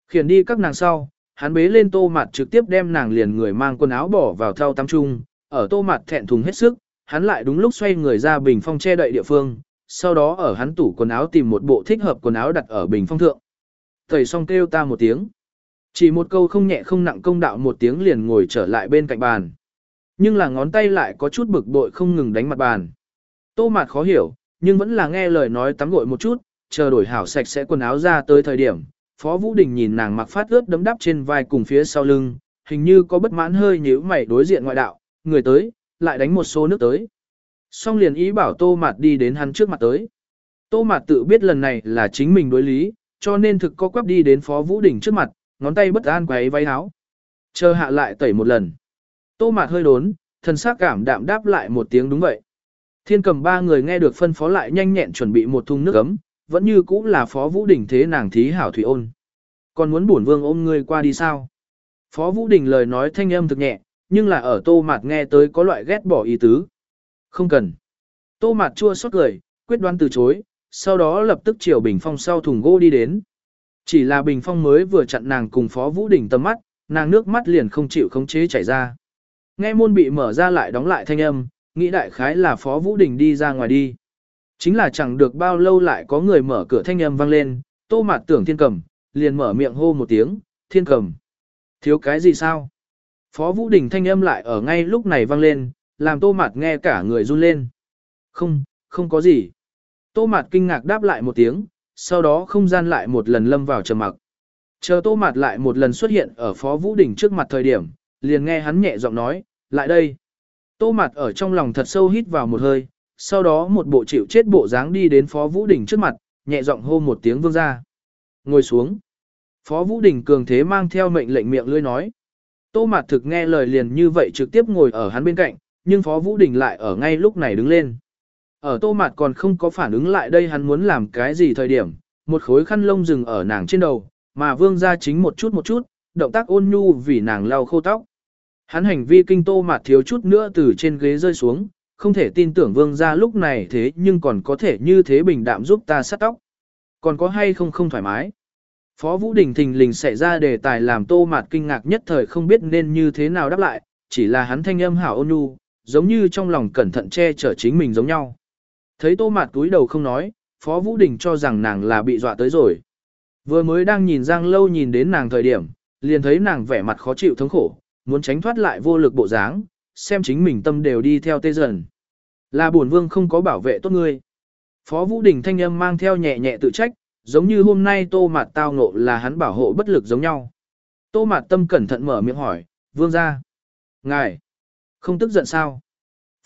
Khiển đi các nàng sau, hắn bế lên tô mặt trực tiếp đem nàng liền người mang quần áo bỏ vào thao tắm chung ở tô mặt thẹn thùng hết sức, hắn lại đúng lúc xoay người ra bình phong che đậy địa phương, sau đó ở hắn tủ quần áo tìm một bộ thích hợp quần áo đặt ở bình phong thượng. Thầy xong kêu ta một tiếng. Chỉ một câu không nhẹ không nặng công đạo một tiếng liền ngồi trở lại bên cạnh bàn. Nhưng là ngón tay lại có chút bực bội không ngừng đánh mặt bàn. Tô mạt khó hiểu, nhưng vẫn là nghe lời nói tắm gội một chút, chờ đổi hảo sạch sẽ quần áo ra tới thời điểm. Phó Vũ Đình nhìn nàng mặc phát ướt đấm đắp trên vai cùng phía sau lưng, hình như có bất mãn hơi nhíu mày đối diện ngoại đạo, người tới, lại đánh một số nước tới. Xong liền ý bảo Tô Mạt đi đến hắn trước mặt tới. Tô Mạt tự biết lần này là chính mình đối lý, cho nên thực có quắp đi đến Phó Vũ Đình trước mặt, ngón tay bất an quấy váy áo. Chờ hạ lại tẩy một lần. Tô mạt hơi đốn, thần sắc cảm đạm đáp lại một tiếng đúng vậy. Thiên cầm ba người nghe được phân phó lại nhanh nhẹn chuẩn bị một thùng nước ấm, vẫn như cũ là phó vũ đình thế nàng thí hảo thủy ôn. Còn muốn bổn vương ôm ngươi qua đi sao? Phó vũ đình lời nói thanh âm thực nhẹ, nhưng là ở tô mạt nghe tới có loại ghét bỏ ý tứ. Không cần. Tô mạt chua xót cười, quyết đoán từ chối, sau đó lập tức chiều bình phong sau thùng gỗ đi đến. Chỉ là bình phong mới vừa chặn nàng cùng phó vũ đình tầm mắt, nàng nước mắt liền không chịu khống chế chảy ra. Nghe môn bị mở ra lại đóng lại thanh âm, nghĩ đại khái là Phó Vũ Đình đi ra ngoài đi. Chính là chẳng được bao lâu lại có người mở cửa thanh âm vang lên, tô mạt tưởng thiên cầm, liền mở miệng hô một tiếng, thiên cầm. Thiếu cái gì sao? Phó Vũ Đình thanh âm lại ở ngay lúc này vang lên, làm tô mạt nghe cả người run lên. Không, không có gì. Tô mạt kinh ngạc đáp lại một tiếng, sau đó không gian lại một lần lâm vào trầm mặc. Chờ tô mạt lại một lần xuất hiện ở Phó Vũ Đình trước mặt thời điểm, liền nghe hắn nhẹ giọng nói, lại đây. Tô Mạt ở trong lòng thật sâu hít vào một hơi, sau đó một bộ chịu chết bộ dáng đi đến Phó Vũ Đình trước mặt, nhẹ giọng hô một tiếng vương ra. Ngồi xuống. Phó Vũ Đình cường thế mang theo mệnh lệnh miệng lưỡi nói. Tô Mạt thực nghe lời liền như vậy trực tiếp ngồi ở hắn bên cạnh, nhưng Phó Vũ Đình lại ở ngay lúc này đứng lên. Ở tô Mạt còn không có phản ứng lại đây hắn muốn làm cái gì thời điểm, một khối khăn lông dừng ở nàng trên đầu, mà vương ra chính một chút một chút, động tác ôn nhu vì nàng lau khô tóc. Hắn hành vi kinh tô mạt thiếu chút nữa từ trên ghế rơi xuống, không thể tin tưởng vương gia lúc này thế nhưng còn có thể như thế bình đạm giúp ta sát tóc. Còn có hay không không thoải mái. Phó Vũ Đình thình lình xảy ra đề tài làm tô mạt kinh ngạc nhất thời không biết nên như thế nào đáp lại, chỉ là hắn thanh âm hảo ôn nhu, giống như trong lòng cẩn thận che chở chính mình giống nhau. Thấy tô mạt túi đầu không nói, Phó Vũ Đình cho rằng nàng là bị dọa tới rồi. Vừa mới đang nhìn Giang Lâu nhìn đến nàng thời điểm, liền thấy nàng vẻ mặt khó chịu thống khổ, muốn tránh thoát lại vô lực bộ dáng, xem chính mình tâm đều đi theo tê dần. Là bổn vương không có bảo vệ tốt ngươi. Phó Vũ Đình thanh âm mang theo nhẹ nhẹ tự trách, giống như hôm nay tô mạt tao ngộ là hắn bảo hộ bất lực giống nhau. Tô mạt tâm cẩn thận mở miệng hỏi, vương ra. Ngài, không tức giận sao?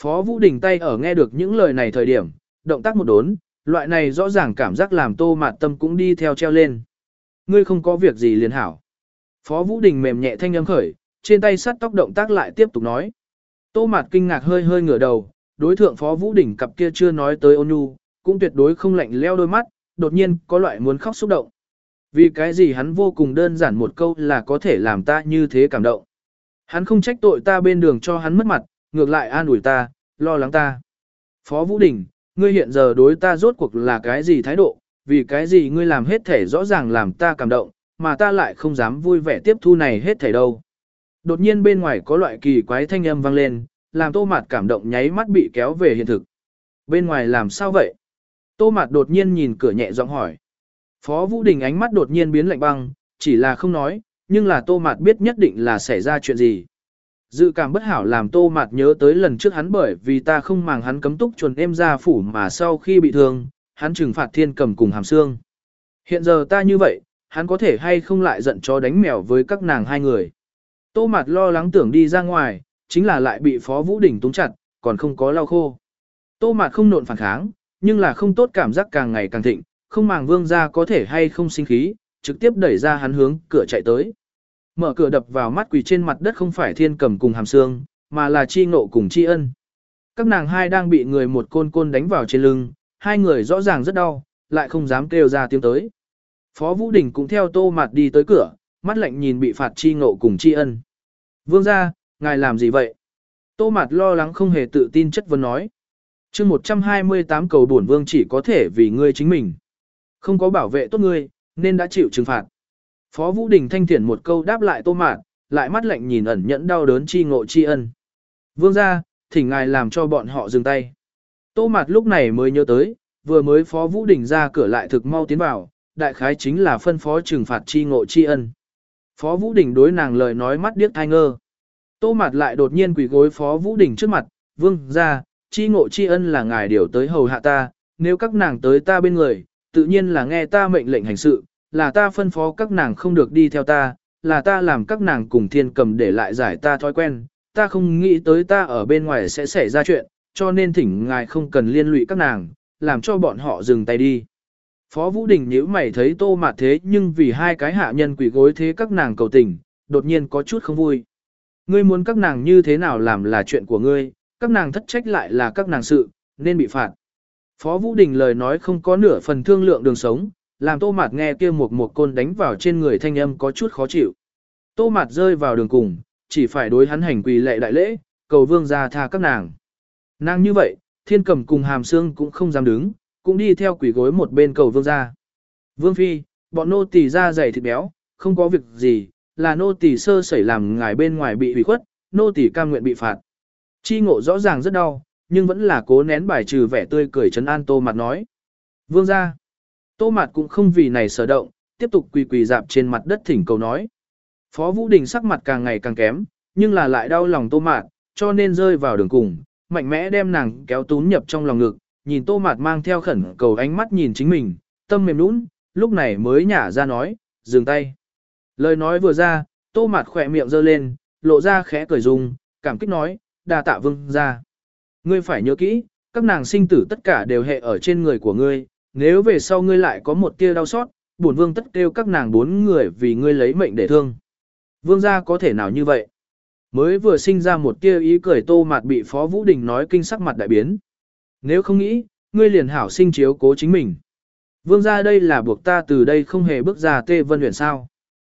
Phó Vũ Đình tay ở nghe được những lời này thời điểm, động tác một đốn, loại này rõ ràng cảm giác làm tô mạt tâm cũng đi theo treo lên. Ngươi không có việc gì liền hảo. Phó Vũ Đình mềm nhẹ thanh âm khởi, trên tay sắt tóc động tác lại tiếp tục nói. Tô Mạt kinh ngạc hơi hơi ngửa đầu, đối thượng Phó Vũ Đình cặp kia chưa nói tới ôn nhu, cũng tuyệt đối không lạnh leo đôi mắt, đột nhiên có loại muốn khóc xúc động. Vì cái gì hắn vô cùng đơn giản một câu là có thể làm ta như thế cảm động. Hắn không trách tội ta bên đường cho hắn mất mặt, ngược lại an ủi ta, lo lắng ta. Phó Vũ Đình, ngươi hiện giờ đối ta rốt cuộc là cái gì thái độ, vì cái gì ngươi làm hết thể rõ ràng làm ta cảm động, mà ta lại không dám vui vẻ tiếp thu này hết thể đâu. Đột nhiên bên ngoài có loại kỳ quái thanh âm vang lên, làm tô mạt cảm động nháy mắt bị kéo về hiện thực. Bên ngoài làm sao vậy? Tô mạt đột nhiên nhìn cửa nhẹ giọng hỏi. Phó Vũ Đình ánh mắt đột nhiên biến lạnh băng, chỉ là không nói, nhưng là tô mạt biết nhất định là xảy ra chuyện gì. Dự cảm bất hảo làm tô mạt nhớ tới lần trước hắn bởi vì ta không màng hắn cấm túc chuẩn em ra phủ mà sau khi bị thương, hắn trừng phạt thiên cầm cùng hàm xương. Hiện giờ ta như vậy, hắn có thể hay không lại giận cho đánh mèo với các nàng hai người. Tô mạt lo lắng tưởng đi ra ngoài, chính là lại bị Phó Vũ Đình túng chặt, còn không có lau khô. Tô mạt không nộn phản kháng, nhưng là không tốt cảm giác càng ngày càng thịnh, không màng vương ra có thể hay không sinh khí, trực tiếp đẩy ra hắn hướng cửa chạy tới. Mở cửa đập vào mắt quỳ trên mặt đất không phải thiên cầm cùng hàm xương, mà là chi ngộ cùng chi ân. Các nàng hai đang bị người một côn côn đánh vào trên lưng, hai người rõ ràng rất đau, lại không dám kêu ra tiếng tới. Phó Vũ Đình cũng theo tô mặt đi tới cửa, mắt lạnh nhìn bị phạt chi ngộ cùng chi ân. Vương ra, ngài làm gì vậy? Tô mặt lo lắng không hề tự tin chất vấn nói chương 128 cầu bổn vương chỉ có thể vì ngươi chính mình. Không có bảo vệ tốt ngươi, nên đã chịu trừng phạt. Phó Vũ Đình thanh thiện một câu đáp lại tô mạt, lại mắt lạnh nhìn ẩn nhẫn đau đớn chi ngộ chi ân. Vương ra, thỉnh ngài làm cho bọn họ dừng tay. Tô mạt lúc này mới nhớ tới, vừa mới Phó Vũ Đình ra cửa lại thực mau tiến vào, đại khái chính là phân phó trừng phạt chi ngộ chi ân. Phó Vũ Đình đối nàng lời nói mắt điếc thai ngơ. Tô mạt lại đột nhiên quỳ gối Phó Vũ Đình trước mặt, vương ra, chi ngộ chi ân là ngài điều tới hầu hạ ta, nếu các nàng tới ta bên người, tự nhiên là nghe ta mệnh lệnh hành sự, là ta phân phó các nàng không được đi theo ta, là ta làm các nàng cùng thiên cầm để lại giải ta thói quen, ta không nghĩ tới ta ở bên ngoài sẽ xảy ra chuyện, cho nên thỉnh ngài không cần liên lụy các nàng, làm cho bọn họ dừng tay đi. Phó Vũ Đình nhíu mày thấy tô mạt thế nhưng vì hai cái hạ nhân quỷ gối thế các nàng cầu tình, đột nhiên có chút không vui. Ngươi muốn các nàng như thế nào làm là chuyện của ngươi, các nàng thất trách lại là các nàng sự, nên bị phạt. Phó Vũ Đình lời nói không có nửa phần thương lượng đường sống, làm tô mạt nghe kia một một côn đánh vào trên người thanh âm có chút khó chịu. Tô mạt rơi vào đường cùng, chỉ phải đối hắn hành quỳ lệ đại lễ, cầu vương ra tha các nàng. Nàng như vậy, thiên cầm cùng hàm xương cũng không dám đứng, cũng đi theo quỷ gối một bên cầu vương ra. Vương phi, bọn nô tỳ ra dày thịt béo, không có việc gì, là nô tỳ sơ sẩy làm ngài bên ngoài bị hủy khuất, nô tỳ cam nguyện bị phạt. Chi ngộ rõ ràng rất đau, nhưng vẫn là cố nén bài trừ vẻ tươi cười trấn an tô mặt nói. Vương ra. Tô mặt cũng không vì này sở động, tiếp tục quỳ quỳ dạp trên mặt đất thỉnh cầu nói. Phó Vũ Đình sắc mặt càng ngày càng kém, nhưng là lại đau lòng tô mạt, cho nên rơi vào đường cùng, mạnh mẽ đem nàng kéo tún nhập trong lòng ngực, nhìn tô mạt mang theo khẩn cầu ánh mắt nhìn chính mình, tâm mềm nũng, lúc này mới nhả ra nói, dừng tay. Lời nói vừa ra, tô mạt khỏe miệng giơ lên, lộ ra khẽ cười dung, cảm kích nói, Đa tạ vương ra. Ngươi phải nhớ kỹ, các nàng sinh tử tất cả đều hệ ở trên người của ngươi, nếu về sau ngươi lại có một tia đau xót, bổn vương tất kêu các nàng bốn người vì ngươi lấy mệnh để thương. Vương gia có thể nào như vậy? Mới vừa sinh ra một tia ý cười tô mạt bị Phó Vũ Đình nói kinh sắc mặt đại biến. Nếu không nghĩ, ngươi liền hảo sinh chiếu cố chính mình. Vương gia đây là buộc ta từ đây không hề bước ra tê vân huyền sao.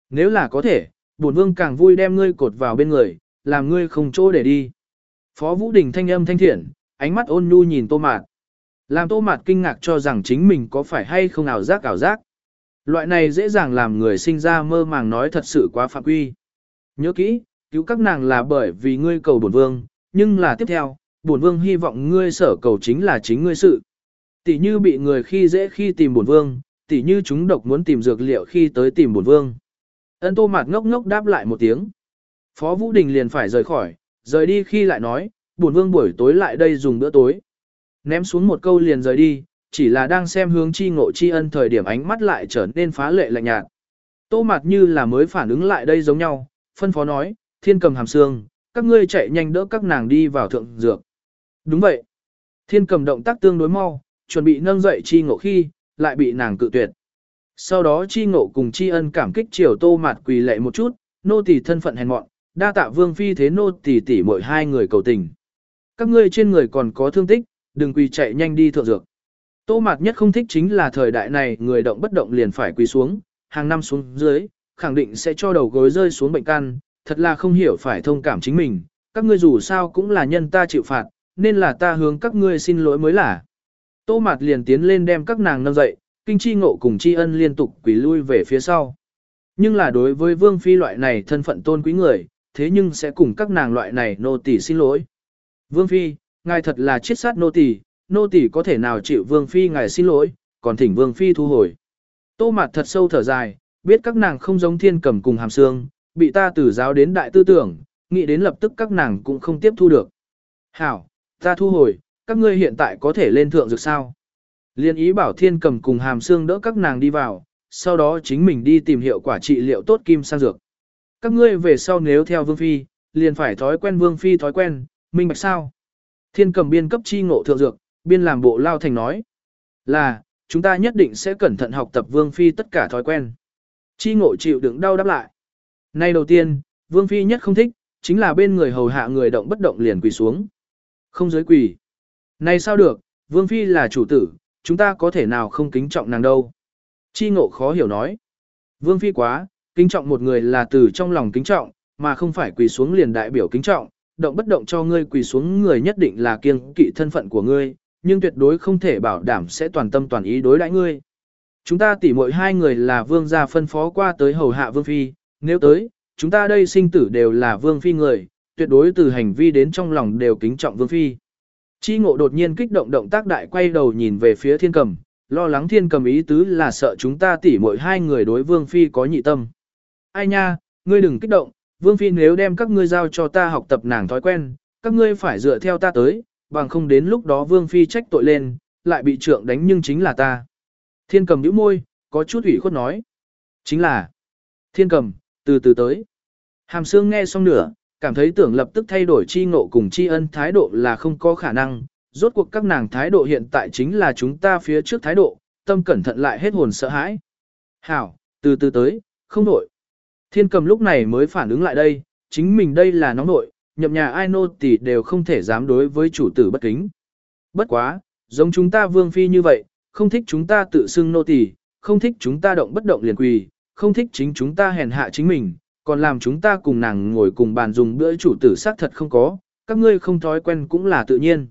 Nếu là có thể, bổn vương càng vui đem ngươi cột vào bên người, làm ngươi không chỗ để đi. Phó Vũ Đình thanh âm thanh thiện, ánh mắt ôn nhu nhìn tô mạt. Làm tô mạt kinh ngạc cho rằng chính mình có phải hay không ảo giác ảo giác. Loại này dễ dàng làm người sinh ra mơ màng nói thật sự quá phạm quy. Nhớ kỹ, cứu các nàng là bởi vì ngươi cầu bổn vương, nhưng là tiếp theo, bổn vương hy vọng ngươi sở cầu chính là chính ngươi sự. Tỷ như bị người khi dễ khi tìm bổn vương, tỷ như chúng độc muốn tìm dược liệu khi tới tìm bổn vương. Ân tô mạt ngốc ngốc đáp lại một tiếng. Phó Vũ Đình liền phải rời khỏi, rời đi khi lại nói, buồn vương buổi tối lại đây dùng bữa tối. Ném xuống một câu liền rời đi, chỉ là đang xem hướng chi ngộ chi ân thời điểm ánh mắt lại trở nên phá lệ lạnh nhạt. Tô mặt như là mới phản ứng lại đây giống nhau, phân phó nói, thiên cầm hàm xương, các ngươi chạy nhanh đỡ các nàng đi vào thượng dược. Đúng vậy. Thiên cầm động tác tương đối mau, chuẩn bị nâng dậy chi ngộ khi, lại bị nàng cự tuyệt. Sau đó chi ngộ cùng chi ân cảm kích chiều tô mặt quỳ lệ một chút, nô tỳ thân phận hèn mọn, đa tạ vương phi thế nô tỷ tỷ mỗi hai người cầu tình. Các ngươi trên người còn có thương tích, đừng quỳ chạy nhanh đi thượng dược. Tô Mạt nhất không thích chính là thời đại này người động bất động liền phải quỳ xuống, hàng năm xuống dưới, khẳng định sẽ cho đầu gối rơi xuống bệnh căn, thật là không hiểu phải thông cảm chính mình, các ngươi dù sao cũng là nhân ta chịu phạt, nên là ta hướng các ngươi xin lỗi mới là. Tô Mạt liền tiến lên đem các nàng nâng dậy, kinh chi ngộ cùng chi ân liên tục quỳ lui về phía sau. Nhưng là đối với vương phi loại này thân phận tôn quý người, thế nhưng sẽ cùng các nàng loại này nô tỳ xin lỗi. Vương phi, ngài thật là chiết sát nô tỳ, nô tỳ có thể nào chịu vương phi ngài xin lỗi, còn thỉnh vương phi thu hồi. Tô mặt thật sâu thở dài, biết các nàng không giống thiên cầm cùng hàm xương, bị ta tử giáo đến đại tư tưởng, nghĩ đến lập tức các nàng cũng không tiếp thu được. Hảo, ta thu hồi, các ngươi hiện tại có thể lên thượng dược sao. Liên ý bảo thiên cầm cùng hàm xương đỡ các nàng đi vào, sau đó chính mình đi tìm hiệu quả trị liệu tốt kim sang dược. Các ngươi về sau nếu theo vương phi, liền phải thói quen vương phi thói quen, minh bạch sao. Thiên cầm biên cấp chi ngộ thượng dược, biên làm bộ lao thành nói. Là, chúng ta nhất định sẽ cẩn thận học tập vương phi tất cả thói quen. Chi ngộ chịu đựng đau đáp lại. Nay đầu tiên, vương phi nhất không thích, chính là bên người hầu hạ người động bất động liền quỳ xuống. Không giới quỳ. Này sao được, vương phi là chủ tử, chúng ta có thể nào không kính trọng nàng đâu. Chi ngộ khó hiểu nói. Vương phi quá, kính trọng một người là từ trong lòng kính trọng, mà không phải quỳ xuống liền đại biểu kính trọng, động bất động cho ngươi quỳ xuống người nhất định là kiêng kỵ thân phận của ngươi, nhưng tuyệt đối không thể bảo đảm sẽ toàn tâm toàn ý đối đãi ngươi. Chúng ta tỉ mỗi hai người là vương gia phân phó qua tới hầu hạ vương phi, nếu tới, chúng ta đây sinh tử đều là vương phi người, tuyệt đối từ hành vi đến trong lòng đều kính trọng vương phi. Chi ngộ đột nhiên kích động động tác đại quay đầu nhìn về phía thiên cầm, lo lắng thiên cầm ý tứ là sợ chúng ta tỉ mỗi hai người đối vương phi có nhị tâm. Ai nha, ngươi đừng kích động, vương phi nếu đem các ngươi giao cho ta học tập nàng thói quen, các ngươi phải dựa theo ta tới, bằng không đến lúc đó vương phi trách tội lên, lại bị trượng đánh nhưng chính là ta. Thiên cầm nhíu môi, có chút ủy khuất nói. Chính là, thiên cầm, từ từ tới. Hàm xương nghe xong nửa, cảm thấy tưởng lập tức thay đổi chi ngộ cùng chi ân thái độ là không có khả năng. Rốt cuộc các nàng thái độ hiện tại chính là chúng ta phía trước thái độ, tâm cẩn thận lại hết hồn sợ hãi. Hảo, từ từ tới, không đổi. Thiên cầm lúc này mới phản ứng lại đây, chính mình đây là nóng nội, nhậm nhà ai nô tỳ đều không thể dám đối với chủ tử bất kính. Bất quá, giống chúng ta vương phi như vậy, không thích chúng ta tự xưng nô tỳ, không thích chúng ta động bất động liền quỳ, không thích chính chúng ta hèn hạ chính mình, còn làm chúng ta cùng nàng ngồi cùng bàn dùng bữa chủ tử xác thật không có, các ngươi không thói quen cũng là tự nhiên.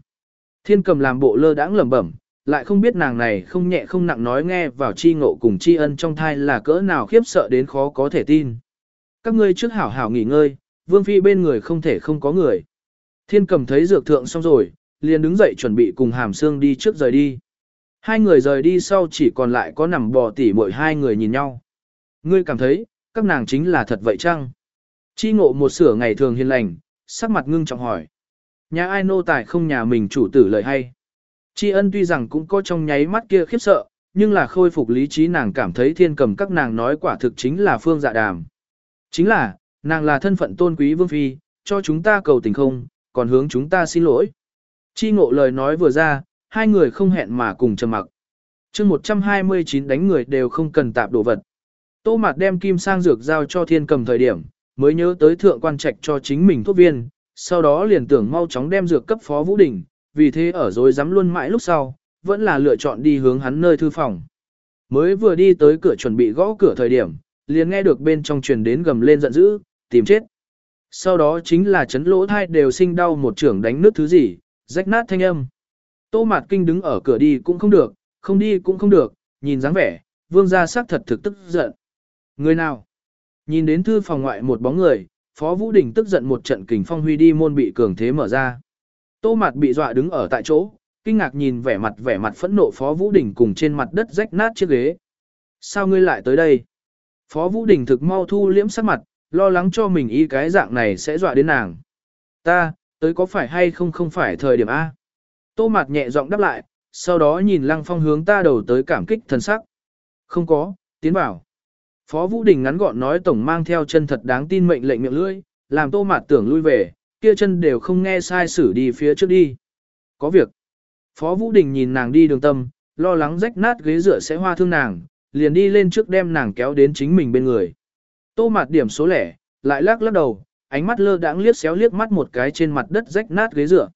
Thiên cầm làm bộ lơ đãng lẩm bẩm, lại không biết nàng này không nhẹ không nặng nói nghe vào chi ngộ cùng chi ân trong thai là cỡ nào khiếp sợ đến khó có thể tin. Các ngươi trước hảo hảo nghỉ ngơi, vương phi bên người không thể không có người. Thiên cầm thấy dược thượng xong rồi, liền đứng dậy chuẩn bị cùng hàm xương đi trước rời đi. Hai người rời đi sau chỉ còn lại có nằm bò tỉ mỗi hai người nhìn nhau. Ngươi cảm thấy, các nàng chính là thật vậy chăng? Chi ngộ một sửa ngày thường hiền lành, sắc mặt ngưng trọng hỏi. Nhà ai nô tài không nhà mình chủ tử lời hay. Chi ân tuy rằng cũng có trong nháy mắt kia khiếp sợ, nhưng là khôi phục lý trí nàng cảm thấy thiên cầm các nàng nói quả thực chính là phương dạ đàm. Chính là, nàng là thân phận tôn quý vương phi, cho chúng ta cầu tình không, còn hướng chúng ta xin lỗi. Chi ngộ lời nói vừa ra, hai người không hẹn mà cùng trầm mặc. chương 129 đánh người đều không cần tạp đồ vật. Tô Mạt đem kim sang dược giao cho thiên cầm thời điểm, mới nhớ tới thượng quan trạch cho chính mình thuốc viên, sau đó liền tưởng mau chóng đem dược cấp phó Vũ Đình, vì thế ở rồi dám luôn mãi lúc sau, vẫn là lựa chọn đi hướng hắn nơi thư phòng. Mới vừa đi tới cửa chuẩn bị gõ cửa thời điểm, liền nghe được bên trong truyền đến gầm lên giận dữ, tìm chết. Sau đó chính là chấn lỗ thai đều sinh đau một trưởng đánh nước thứ gì, rách nát thanh âm. Tô Mạt Kinh đứng ở cửa đi cũng không được, không đi cũng không được, nhìn dáng vẻ, vương gia sắc thật thực tức giận. Người nào? Nhìn đến thư phòng ngoại một bóng người, Phó Vũ Đình tức giận một trận kình phong huy đi môn bị cường thế mở ra. Tô Mạt bị dọa đứng ở tại chỗ, kinh ngạc nhìn vẻ mặt vẻ mặt phẫn nộ Phó Vũ Đình cùng trên mặt đất rách nát chiếc ghế. Sao ngươi lại tới đây? Phó Vũ Đình thực mau thu liễm sắc mặt, lo lắng cho mình y cái dạng này sẽ dọa đến nàng. Ta, tới có phải hay không không phải thời điểm A? Tô Mạt nhẹ giọng đáp lại, sau đó nhìn Lăng Phong hướng ta đầu tới cảm kích thần sắc. Không có, tiến bảo. Phó Vũ Đình ngắn gọn nói tổng mang theo chân thật đáng tin mệnh lệnh miệng lưỡi, làm Tô Mạt tưởng lui về, kia chân đều không nghe sai xử đi phía trước đi. Có việc. Phó Vũ Đình nhìn nàng đi đường tâm, lo lắng rách nát ghế dựa sẽ hoa thương nàng, liền đi lên trước đem nàng kéo đến chính mình bên người. Tô Mạt điểm số lẻ, lại lắc lắc đầu, ánh mắt lơ đãng liếc xéo liếc mắt một cái trên mặt đất rách nát ghế dựa.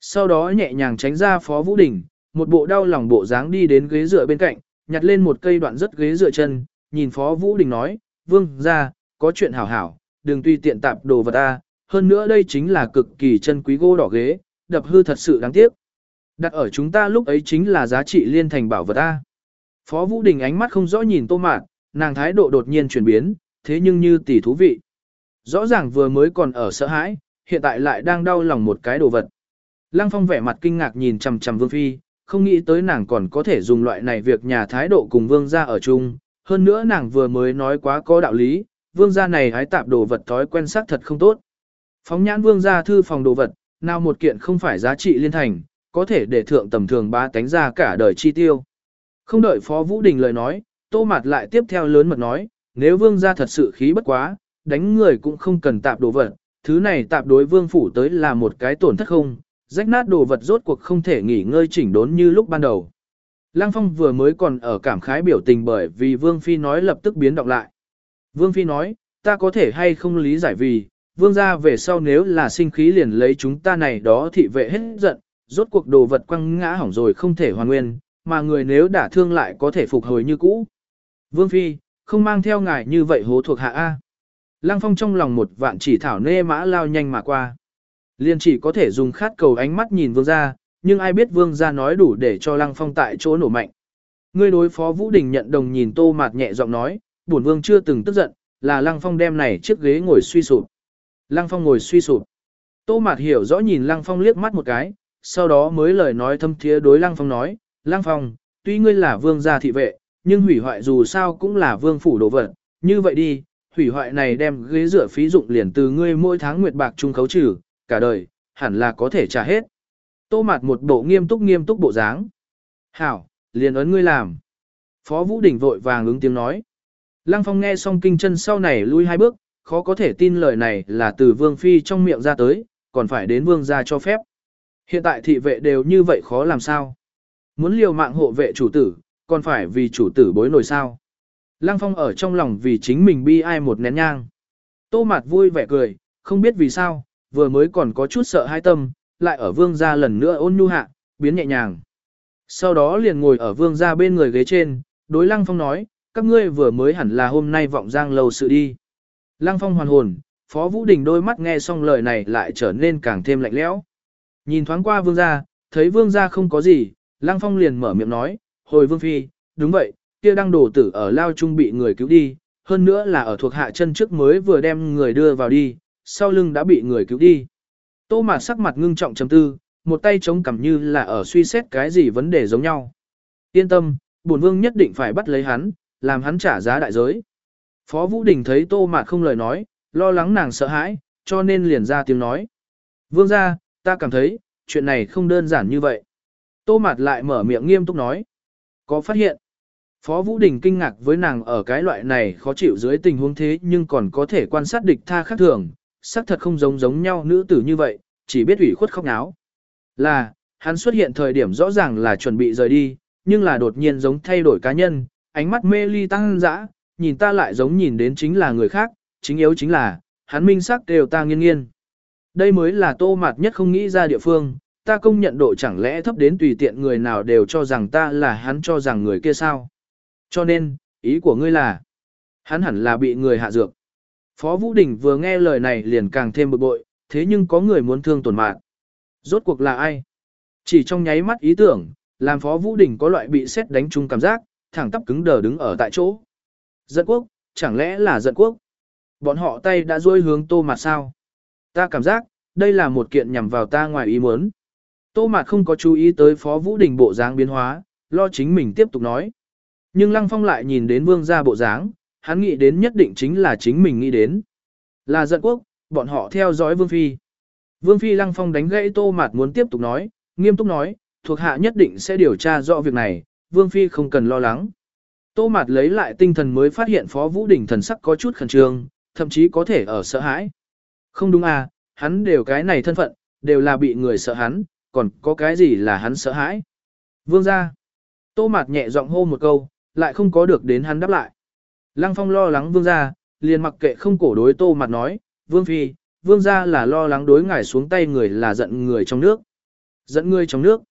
Sau đó nhẹ nhàng tránh ra Phó Vũ Đình, một bộ đau lòng bộ dáng đi đến ghế dựa bên cạnh, nhặt lên một cây đoạn rất ghế dựa chân, nhìn Phó Vũ Đình nói, vương ra, có chuyện hảo hảo, đừng tùy tiện tạp đồ vật ta, hơn nữa đây chính là cực kỳ chân quý gỗ đỏ ghế, đập hư thật sự đáng tiếc. Đặt ở chúng ta lúc ấy chính là giá trị liên thành bảo vật ta. Phó Vũ Đình ánh mắt không rõ nhìn Tô Mạn, nàng thái độ đột nhiên chuyển biến, thế nhưng như tỷ thú vị. Rõ ràng vừa mới còn ở sợ hãi, hiện tại lại đang đau lòng một cái đồ vật. Lăng Phong vẻ mặt kinh ngạc nhìn chằm chằm Vương Phi, không nghĩ tới nàng còn có thể dùng loại này việc nhà thái độ cùng Vương gia ở chung, hơn nữa nàng vừa mới nói quá có đạo lý, vương gia này hái tạp đồ vật thói quen sắc thật không tốt. Phóng nhãn vương gia thư phòng đồ vật, nào một kiện không phải giá trị liên thành, có thể để thượng tầm thường ba tánh ra cả đời chi tiêu. Không đợi Phó Vũ Đình lời nói, Tô Mạt lại tiếp theo lớn mật nói, nếu vương gia thật sự khí bất quá, đánh người cũng không cần tạp đồ vật, thứ này tạp đối vương phủ tới là một cái tổn thất không, rách nát đồ vật rốt cuộc không thể nghỉ ngơi chỉnh đốn như lúc ban đầu. Lăng Phong vừa mới còn ở cảm khái biểu tình bởi vì Vương Phi nói lập tức biến động lại. Vương Phi nói, ta có thể hay không lý giải vì, Vương gia về sau nếu là sinh khí liền lấy chúng ta này đó thị vệ hết giận, rốt cuộc đồ vật quăng ngã hỏng rồi không thể hoàn nguyên, mà người nếu đả thương lại có thể phục hồi như cũ. Vương Phi, không mang theo ngài như vậy hố thuộc hạ A. Lăng Phong trong lòng một vạn chỉ thảo nê mã lao nhanh mà qua. Liên chỉ có thể dùng khát cầu ánh mắt nhìn vương gia, nhưng ai biết vương gia nói đủ để cho Lăng Phong tại chỗ nổ mạnh. Ngươi đối phó Vũ Đình nhận đồng nhìn tô mạt nhẹ giọng nói, bổn vương chưa từng tức giận, là Lăng Phong đem này chiếc ghế ngồi suy sụp. Lăng Phong ngồi suy sụp. Tô mạt hiểu rõ nhìn Lăng Phong liếc mắt một cái, sau đó mới lời nói thâm thiế đối Lăng Phong nói, Lăng Phong, tuy ngươi là vương gia thị vệ, nhưng hủy hoại dù sao cũng là vương phủ đồ vật, như vậy đi, hủy hoại này đem ghế rửa phí dụng liền từ ngươi mỗi tháng nguyệt bạc trung khấu trừ, cả đời, hẳn là có thể trả hết. Tô mặt một bộ nghiêm túc nghiêm túc bộ dáng. Hảo, liền ấn ngươi làm. Phó Vũ Đình vội vàng ứng tiếng nói. Lăng Phong nghe xong kinh chân sau này lui hai bước, khó có thể tin lời này là từ Vương Phi trong miệng ra tới, còn phải đến Vương gia cho phép. Hiện tại thị vệ đều như vậy khó làm sao? Muốn liều mạng hộ vệ chủ tử, còn phải vì chủ tử bối nổi sao? Lăng Phong ở trong lòng vì chính mình bi ai một nén nhang. Tô Mạt vui vẻ cười, không biết vì sao, vừa mới còn có chút sợ hai tâm, lại ở vương gia lần nữa ôn nhu hạ, biến nhẹ nhàng. Sau đó liền ngồi ở vương gia bên người ghế trên, đối Lăng Phong nói, các ngươi vừa mới hẳn là hôm nay vọng giang lầu sự đi. Lăng Phong hoàn hồn, Phó Vũ Đình đôi mắt nghe xong lời này lại trở nên càng thêm lạnh lẽo. Nhìn thoáng qua vương gia, thấy vương gia không có gì, Lăng Phong liền mở miệng nói, hồi vương phi, đúng vậy, kia đăng đồ tử ở lao trung bị người cứu đi, hơn nữa là ở thuộc hạ chân trước mới vừa đem người đưa vào đi, sau lưng đã bị người cứu đi. Tô Mạt sắc mặt ngưng trọng chấm tư, một tay chống cằm như là ở suy xét cái gì vấn đề giống nhau. Yên tâm, bổn vương nhất định phải bắt lấy hắn, làm hắn trả giá đại giới. Phó Vũ Đình thấy Tô Mạt không lời nói, lo lắng nàng sợ hãi, cho nên liền ra tiếng nói. Vương ra, ta cảm thấy, chuyện này không đơn giản như vậy. Tô Mạt lại mở miệng nghiêm túc nói. Có phát hiện. Phó Vũ Đình kinh ngạc với nàng ở cái loại này khó chịu dưới tình huống thế nhưng còn có thể quan sát địch tha khác thường, xác thật không giống giống nhau nữ tử như vậy, chỉ biết ủy khuất khóc náo. Là, hắn xuất hiện thời điểm rõ ràng là chuẩn bị rời đi, nhưng là đột nhiên giống thay đổi cá nhân, ánh mắt mê ly tăng dã, nhìn ta lại giống nhìn đến chính là người khác, chính yếu chính là, hắn minh sắc đều ta nghiên nghiên. Đây mới là tô mạt nhất không nghĩ ra địa phương, ta công nhận độ chẳng lẽ thấp đến tùy tiện người nào đều cho rằng ta là hắn cho rằng người kia sao. Cho nên, ý của ngươi là, hắn hẳn là bị người hạ dược. Phó Vũ Đình vừa nghe lời này liền càng thêm bực bội, thế nhưng có người muốn thương tổn mạng. Rốt cuộc là ai? Chỉ trong nháy mắt ý tưởng, làm Phó Vũ Đình có loại bị xét đánh chung cảm giác, thẳng tắp cứng đờ đứng ở tại chỗ. Giận quốc, chẳng lẽ là giận quốc? Bọn họ tay đã duỗi hướng tô mặt sao? Ta cảm giác, đây là một kiện nhằm vào ta ngoài ý muốn. Tô Mạt không có chú ý tới Phó Vũ Đình bộ dáng biến hóa, lo chính mình tiếp tục nói. Nhưng Lăng Phong lại nhìn đến vương gia bộ dáng, hắn nghĩ đến nhất định chính là chính mình nghĩ đến. Là giận quốc, bọn họ theo dõi Vương Phi. Vương Phi Lăng Phong đánh gãy Tô Mạt muốn tiếp tục nói, nghiêm túc nói, thuộc hạ nhất định sẽ điều tra rõ việc này, Vương Phi không cần lo lắng. Tô Mạt lấy lại tinh thần mới phát hiện Phó Vũ Đình thần sắc có chút khẩn trương, thậm chí có thể ở sợ hãi. Không đúng à, hắn đều cái này thân phận, đều là bị người sợ hắn, còn có cái gì là hắn sợ hãi. Vương ra. Tô Mạt nhẹ giọng hô một câu, lại không có được đến hắn đáp lại. Lăng Phong lo lắng vương gia, liền mặc kệ không cổ đối tô mặt nói, vương phi, vương gia là lo lắng đối ngài xuống tay người là giận người trong nước. Giận người trong nước.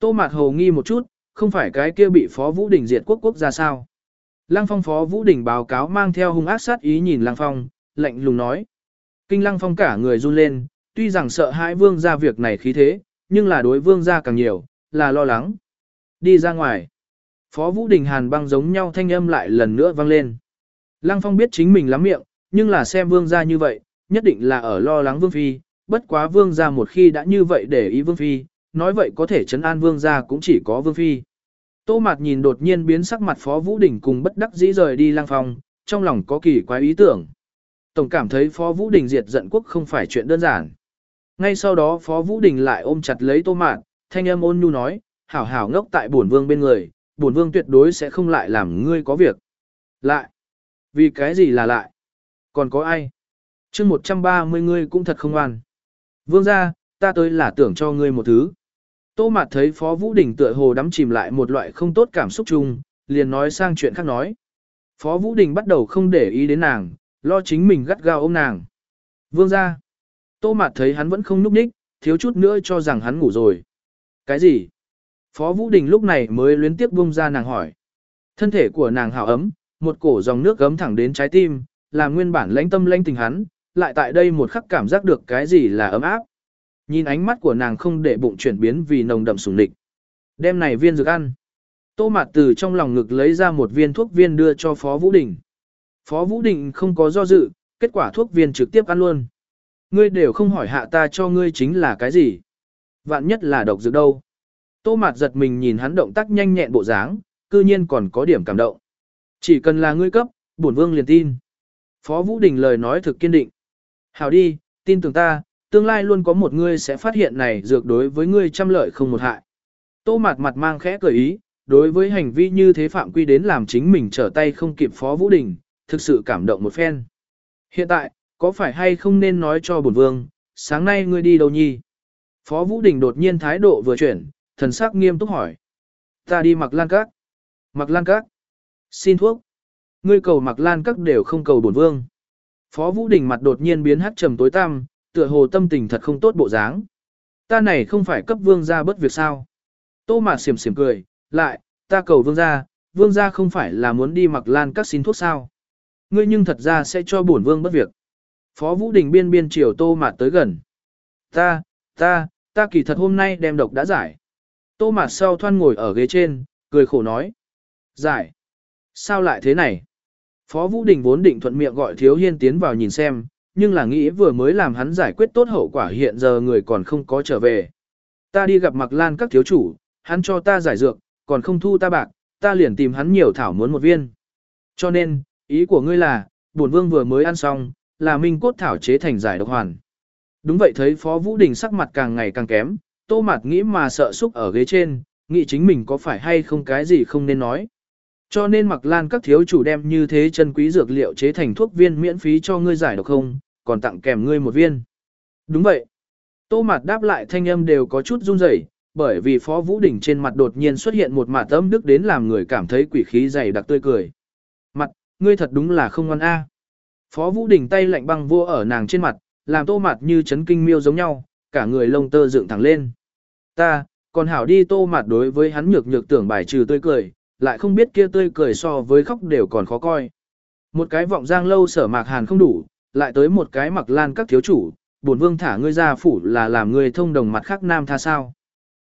Tô mạt hồ nghi một chút, không phải cái kia bị phó vũ đình diệt quốc quốc ra sao. Lăng Phong phó vũ đình báo cáo mang theo hung ác sát ý nhìn Lăng Phong, lạnh lùng nói. Kinh Lăng Phong cả người run lên, tuy rằng sợ hãi vương gia việc này khí thế, nhưng là đối vương gia càng nhiều, là lo lắng. Đi ra ngoài. Phó Vũ Đình Hàn băng giống nhau thanh âm lại lần nữa vang lên. Lăng Phong biết chính mình lắm miệng, nhưng là xem vương gia như vậy, nhất định là ở lo lắng vương phi, bất quá vương gia một khi đã như vậy để ý vương phi, nói vậy có thể chấn an vương gia cũng chỉ có vương phi. Tô Mạt nhìn đột nhiên biến sắc mặt Phó Vũ Đình cùng bất đắc dĩ rời đi lang phòng, trong lòng có kỳ quái ý tưởng. Tổng cảm thấy Phó Vũ Đình diệt giận quốc không phải chuyện đơn giản. Ngay sau đó Phó Vũ Đình lại ôm chặt lấy Tô mạn thanh âm ôn nhu nói, hảo hảo ngốc tại bổn vương bên người, bổn vương tuyệt đối sẽ không lại làm ngươi có việc. Lại? Vì cái gì là lại? Còn có ai? chương 130 ngươi cũng thật không ngoan. Vương gia ta tới là tưởng cho ngươi một thứ. Tô Mạt thấy Phó Vũ Đình tựa hồ đắm chìm lại một loại không tốt cảm xúc chung, liền nói sang chuyện khác nói. Phó Vũ Đình bắt đầu không để ý đến nàng, lo chính mình gắt gao ôm nàng. Vương gia Tô Mạt thấy hắn vẫn không núp ních, thiếu chút nữa cho rằng hắn ngủ rồi. Cái gì? Phó Vũ Đình lúc này mới luyến tiếp buông ra nàng hỏi. Thân thể của nàng hào ấm, một cổ dòng nước gấm thẳng đến trái tim, làm nguyên bản lãnh tâm lãnh tình hắn, lại tại đây một khắc cảm giác được cái gì là ấm áp. Nhìn ánh mắt của nàng không để bụng chuyển biến vì nồng đậm sủng địch. Đêm này viên dược ăn. Tô Mạt từ trong lòng ngực lấy ra một viên thuốc viên đưa cho Phó Vũ Đình. Phó Vũ Đình không có do dự, kết quả thuốc viên trực tiếp ăn luôn. Ngươi đều không hỏi hạ ta cho ngươi chính là cái gì. Vạn nhất là độc dược đâu. Tô Mạt giật mình nhìn hắn động tác nhanh nhẹn bộ dáng, cư nhiên còn có điểm cảm động. Chỉ cần là ngươi cấp, bổn vương liền tin. Phó Vũ Đình lời nói thực kiên định. Hảo đi, tin tưởng ta, tương lai luôn có một ngươi sẽ phát hiện này dược đối với ngươi trăm lợi không một hại. Tô Mạt mặt mang khẽ cười ý, đối với hành vi như thế phạm quy đến làm chính mình trở tay không kịp Phó Vũ Đình, thực sự cảm động một phen. Hiện tại, có phải hay không nên nói cho bổn vương, sáng nay ngươi đi đâu nhi? Phó Vũ Đình đột nhiên thái độ vừa chuyển, thần sắc nghiêm túc hỏi. Ta đi mặc lan các. Mặc lan các. Xin thuốc. Ngươi cầu mặc lan các đều không cầu bổn vương. Phó Vũ Đình mặt đột nhiên biến hắt trầm tối tăm, tựa hồ tâm tình thật không tốt bộ dáng. Ta này không phải cấp vương gia bất việc sao. Tô mạt xiểm xiểm cười, lại, ta cầu vương gia, vương gia không phải là muốn đi mặc lan các xin thuốc sao. Ngươi nhưng thật ra sẽ cho bổn vương bất việc. Phó Vũ Đình biên biên chiều tô mạt tới gần. Ta, ta, ta kỳ thật hôm nay đem độc đã giải. Tô mạt sau thoan ngồi ở ghế trên, cười khổ nói. Giải. Sao lại thế này? Phó Vũ Đình vốn định thuận miệng gọi Thiếu Hiên tiến vào nhìn xem, nhưng là nghĩ vừa mới làm hắn giải quyết tốt hậu quả hiện giờ người còn không có trở về. Ta đi gặp Mạc Lan các thiếu chủ, hắn cho ta giải dược, còn không thu ta bạc, ta liền tìm hắn nhiều thảo muốn một viên. Cho nên, ý của ngươi là, bổn vương vừa mới ăn xong, là minh cốt thảo chế thành giải độc hoàn. Đúng vậy thấy Phó Vũ Đình sắc mặt càng ngày càng kém, tô mặt nghĩ mà sợ xúc ở ghế trên, nghĩ chính mình có phải hay không cái gì không nên nói. Cho nên mặc lan các thiếu chủ đem như thế chân quý dược liệu chế thành thuốc viên miễn phí cho ngươi giải độc không, còn tặng kèm ngươi một viên. Đúng vậy. Tô mặt đáp lại thanh âm đều có chút run rẩy, bởi vì Phó Vũ Đình trên mặt đột nhiên xuất hiện một mạt âm đức đến làm người cảm thấy quỷ khí dày đặc tươi cười. Mặt, ngươi thật đúng là không ngoan a. Phó Vũ Đình tay lạnh băng vua ở nàng trên mặt, làm tô mặt như chấn kinh miêu giống nhau, cả người lông tơ dựng thẳng lên. Ta, còn hảo đi tô mặt đối với hắn nhược nhược tưởng bài trừ tươi cười, lại không biết kia tươi cười so với khóc đều còn khó coi. Một cái vọng giang lâu sở mạc hàn không đủ, lại tới một cái mặc lan các thiếu chủ, bổn vương thả ngươi ra phủ là làm ngươi thông đồng mặt khác nam tha sao.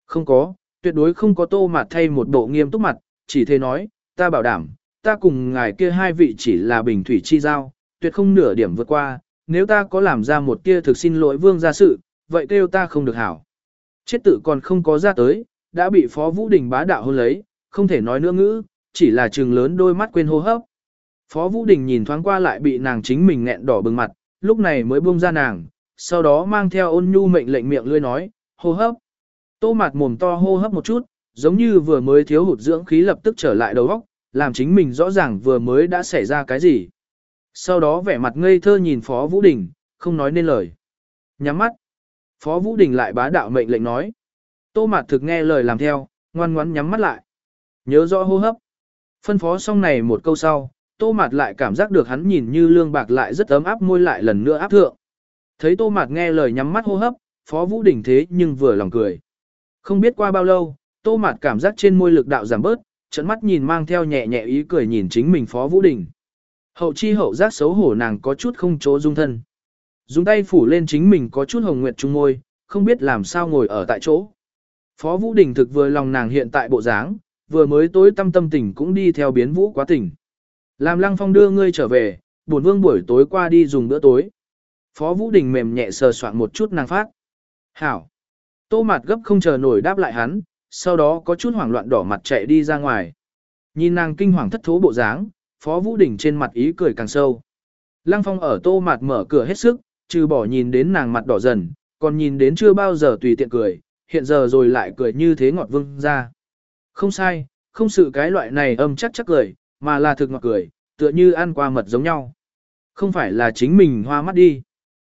Không có, tuyệt đối không có tô mặt thay một bộ nghiêm túc mặt, chỉ thế nói, ta bảo đảm, ta cùng ngài kia hai vị chỉ là bình thủy chi giao, tuyệt không nửa điểm vượt qua, nếu ta có làm ra một kia thực xin lỗi vương gia sự, vậy kêu ta không được hảo. Chết tự còn không có ra tới, đã bị Phó Vũ Đình bá đạo hôn lấy, không thể nói nữa ngữ, chỉ là trừng lớn đôi mắt quên hô hấp. Phó Vũ Đình nhìn thoáng qua lại bị nàng chính mình nghẹn đỏ bừng mặt, lúc này mới buông ra nàng, sau đó mang theo ôn nhu mệnh lệnh miệng lươi nói, hô hấp. Tô mặt mồm to hô hấp một chút, giống như vừa mới thiếu hụt dưỡng khí lập tức trở lại đầu óc, làm chính mình rõ ràng vừa mới đã xảy ra cái gì. Sau đó vẻ mặt ngây thơ nhìn Phó Vũ Đình, không nói nên lời. Nhắm mắt. Phó Vũ Đình lại bá đạo mệnh lệnh nói. Tô Mạt thực nghe lời làm theo, ngoan ngoãn nhắm mắt lại. Nhớ rõ hô hấp. Phân phó xong này một câu sau, Tô Mạt lại cảm giác được hắn nhìn như lương bạc lại rất ấm áp môi lại lần nữa áp thượng. Thấy Tô Mạt nghe lời nhắm mắt hô hấp, Phó Vũ Đình thế nhưng vừa lòng cười. Không biết qua bao lâu, Tô Mạt cảm giác trên môi lực đạo giảm bớt, trận mắt nhìn mang theo nhẹ nhẹ ý cười nhìn chính mình Phó Vũ Đình. Hậu chi hậu giác xấu hổ nàng có chút không chỗ dung thân. Dùng tay phủ lên chính mình có chút hồng nguyệt trung môi, không biết làm sao ngồi ở tại chỗ. Phó Vũ Đình thực vừa lòng nàng hiện tại bộ dáng, vừa mới tối tâm tâm tình cũng đi theo biến vũ quá tỉnh. Làm lăng phong đưa ngươi trở về, buồn vương buổi tối qua đi dùng bữa tối. Phó Vũ Đình mềm nhẹ sờ soạn một chút nàng phát. Hảo. Tô mặt gấp không chờ nổi đáp lại hắn, sau đó có chút hoảng loạn đỏ mặt chạy đi ra ngoài. Nhìn nàng kinh hoàng thất thố bộ dáng, Phó Vũ Đình trên mặt ý cười càng sâu. Lăng Phong ở tô mặt mở cửa hết sức, trừ bỏ nhìn đến nàng mặt đỏ dần, còn nhìn đến chưa bao giờ tùy tiện cười, hiện giờ rồi lại cười như thế ngọt vương ra. Không sai, không sự cái loại này âm chắc chắc cười, mà là thực ngọt cười, tựa như ăn qua mật giống nhau. Không phải là chính mình hoa mắt đi.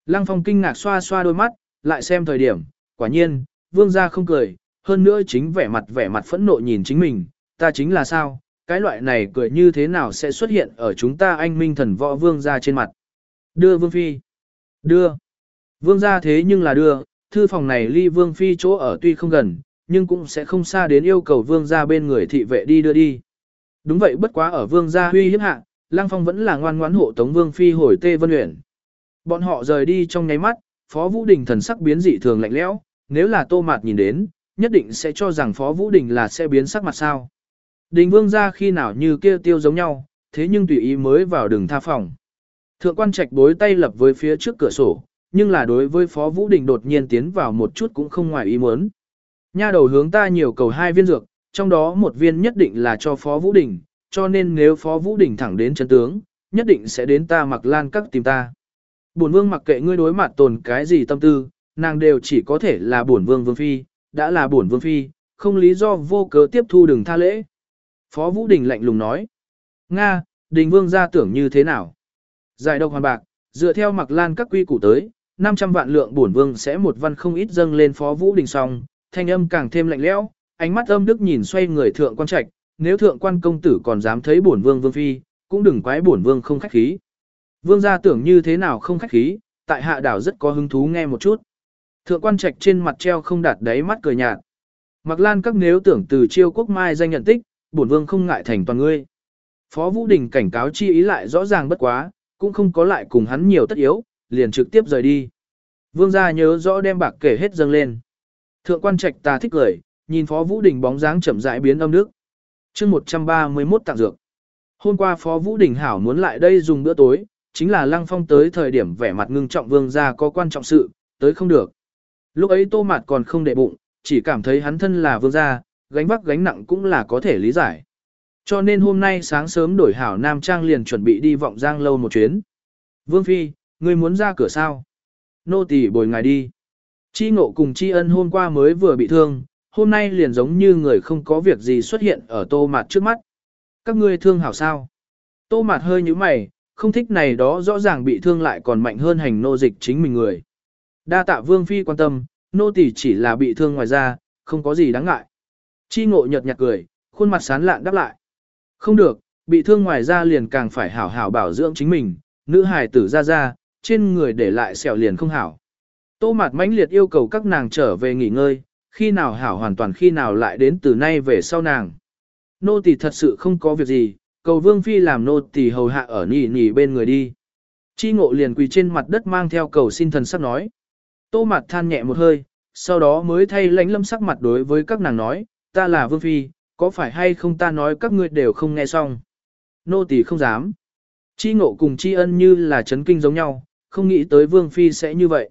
Lăng Phong kinh ngạc xoa xoa đôi mắt, lại xem thời điểm, quả nhiên, vương gia không cười, hơn nữa chính vẻ mặt vẻ mặt phẫn nộ nhìn chính mình, ta chính là sao, cái loại này cười như thế nào sẽ xuất hiện ở chúng ta anh minh thần võ vương ra trên mặt. Đưa vương phi. Đưa. Vương gia thế nhưng là đưa, thư phòng này ly vương phi chỗ ở tuy không gần, nhưng cũng sẽ không xa đến yêu cầu vương gia bên người thị vệ đi đưa đi. Đúng vậy bất quá ở vương gia huy hiếp hạ, Lăng Phong vẫn là ngoan ngoãn hộ tống vương phi hồi tê vân uyển Bọn họ rời đi trong nháy mắt, Phó Vũ Đình thần sắc biến dị thường lạnh lẽo, nếu là Tô Mạt nhìn đến, nhất định sẽ cho rằng Phó Vũ Đình là sẽ biến sắc mặt sao. Đình vương gia khi nào như kia tiêu giống nhau, thế nhưng tùy ý mới vào đường tha phòng. Thượng quan trạch bối tay lập với phía trước cửa sổ, nhưng là đối với Phó Vũ Đình đột nhiên tiến vào một chút cũng không ngoài ý muốn. Nha đầu hướng ta nhiều cầu hai viên dược, trong đó một viên nhất định là cho Phó Vũ Đình, cho nên nếu Phó Vũ Đình thẳng đến chân tướng, nhất định sẽ đến ta mặc lan các tìm ta. Bổn vương mặc kệ ngươi đối mặt tồn cái gì tâm tư, nàng đều chỉ có thể là bổn vương vương phi, đã là bổn vương phi, không lý do vô cớ tiếp thu đừng tha lễ. Phó Vũ Đình lạnh lùng nói. Nga, đình vương gia tưởng như thế nào? Giải độc hoàn bạc, dựa theo mặc lan các quy củ tới, 500 vạn lượng bổn vương sẽ một văn không ít dâng lên Phó Vũ Đình song thanh âm càng thêm lạnh lẽo, ánh mắt âm đức nhìn xoay người thượng quan trạch, nếu thượng quan công tử còn dám thấy bổn vương vương phi, cũng đừng quái bổn vương không khách khí. Vương gia tưởng như thế nào không khách khí, tại hạ đảo rất có hứng thú nghe một chút. Thượng quan trạch trên mặt treo không đạt đáy mắt cười nhạt. Mặc lan các nếu tưởng từ chiêu quốc mai danh nhận tích, bổn vương không ngại thành toàn ngươi. Phó Vũ Đình cảnh cáo chi ý lại rõ ràng bất quá, cũng không có lại cùng hắn nhiều tất yếu, liền trực tiếp rời đi. Vương gia nhớ rõ đem bạc kể hết dâng lên. Thượng quan trạch ta thích cười, nhìn Phó Vũ Đình bóng dáng chậm rãi biến âm nước. chương 131 tặng dược. Hôm qua Phó Vũ Đình hảo muốn lại đây dùng bữa tối, chính là Lăng Phong tới thời điểm vẻ mặt ngưng trọng vương gia có quan trọng sự, tới không được. Lúc ấy Tô Mạt còn không để bụng, chỉ cảm thấy hắn thân là vương gia, gánh vác gánh nặng cũng là có thể lý giải. Cho nên hôm nay sáng sớm đổi hảo Nam Trang liền chuẩn bị đi vọng giang lâu một chuyến. Vương Phi, ngươi muốn ra cửa sao? Nô tỳ bồi ngài đi. Chi ngộ cùng chi ân hôm qua mới vừa bị thương, hôm nay liền giống như người không có việc gì xuất hiện ở tô mạt trước mắt. Các ngươi thương hảo sao? Tô mạt hơi như mày, không thích này đó rõ ràng bị thương lại còn mạnh hơn hành nô dịch chính mình người. Đa tạ vương phi quan tâm, nô tỳ chỉ là bị thương ngoài ra, không có gì đáng ngại. Chi ngộ nhợt nhạt cười, khuôn mặt sán lạn đáp lại. Không được, bị thương ngoài ra liền càng phải hảo hảo bảo dưỡng chính mình, nữ hài tử ra ra, trên người để lại sẹo liền không hảo. Tô mặt mãnh liệt yêu cầu các nàng trở về nghỉ ngơi, khi nào hảo hoàn toàn khi nào lại đến từ nay về sau nàng. Nô tỳ thật sự không có việc gì, cầu vương phi làm nô tỳ hầu hạ ở nỉ nỉ bên người đi. Chi ngộ liền quỳ trên mặt đất mang theo cầu xin thần sắc nói. Tô mặt than nhẹ một hơi, sau đó mới thay lãnh lâm sắc mặt đối với các nàng nói, ta là vương phi, có phải hay không ta nói các ngươi đều không nghe xong. Nô tỳ không dám. Chi ngộ cùng chi ân như là chấn kinh giống nhau, không nghĩ tới vương phi sẽ như vậy.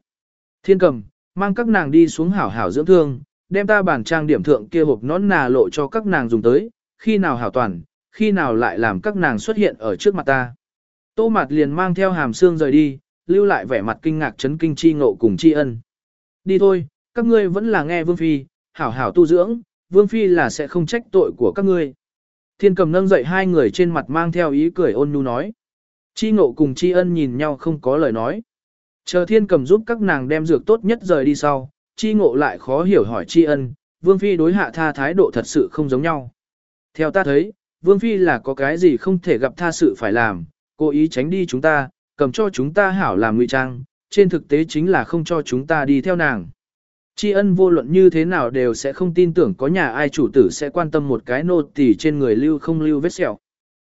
Thiên cầm, mang các nàng đi xuống hảo hảo dưỡng thương, đem ta bản trang điểm thượng kia hộp nón nà lộ cho các nàng dùng tới, khi nào hảo toàn, khi nào lại làm các nàng xuất hiện ở trước mặt ta. Tô mặt liền mang theo hàm xương rời đi, lưu lại vẻ mặt kinh ngạc chấn kinh chi ngộ cùng chi ân. Đi thôi, các ngươi vẫn là nghe vương phi, hảo hảo tu dưỡng, vương phi là sẽ không trách tội của các ngươi. Thiên cầm nâng dậy hai người trên mặt mang theo ý cười ôn nhu nói. Chi ngộ cùng chi ân nhìn nhau không có lời nói. Chờ thiên cầm giúp các nàng đem dược tốt nhất rời đi sau, chi ngộ lại khó hiểu hỏi chi ân, vương phi đối hạ tha thái độ thật sự không giống nhau. Theo ta thấy, vương phi là có cái gì không thể gặp tha sự phải làm, cố ý tránh đi chúng ta, cầm cho chúng ta hảo làm ngụy trang, trên thực tế chính là không cho chúng ta đi theo nàng. Tri ân vô luận như thế nào đều sẽ không tin tưởng có nhà ai chủ tử sẽ quan tâm một cái nô tỳ trên người lưu không lưu vết sẹo.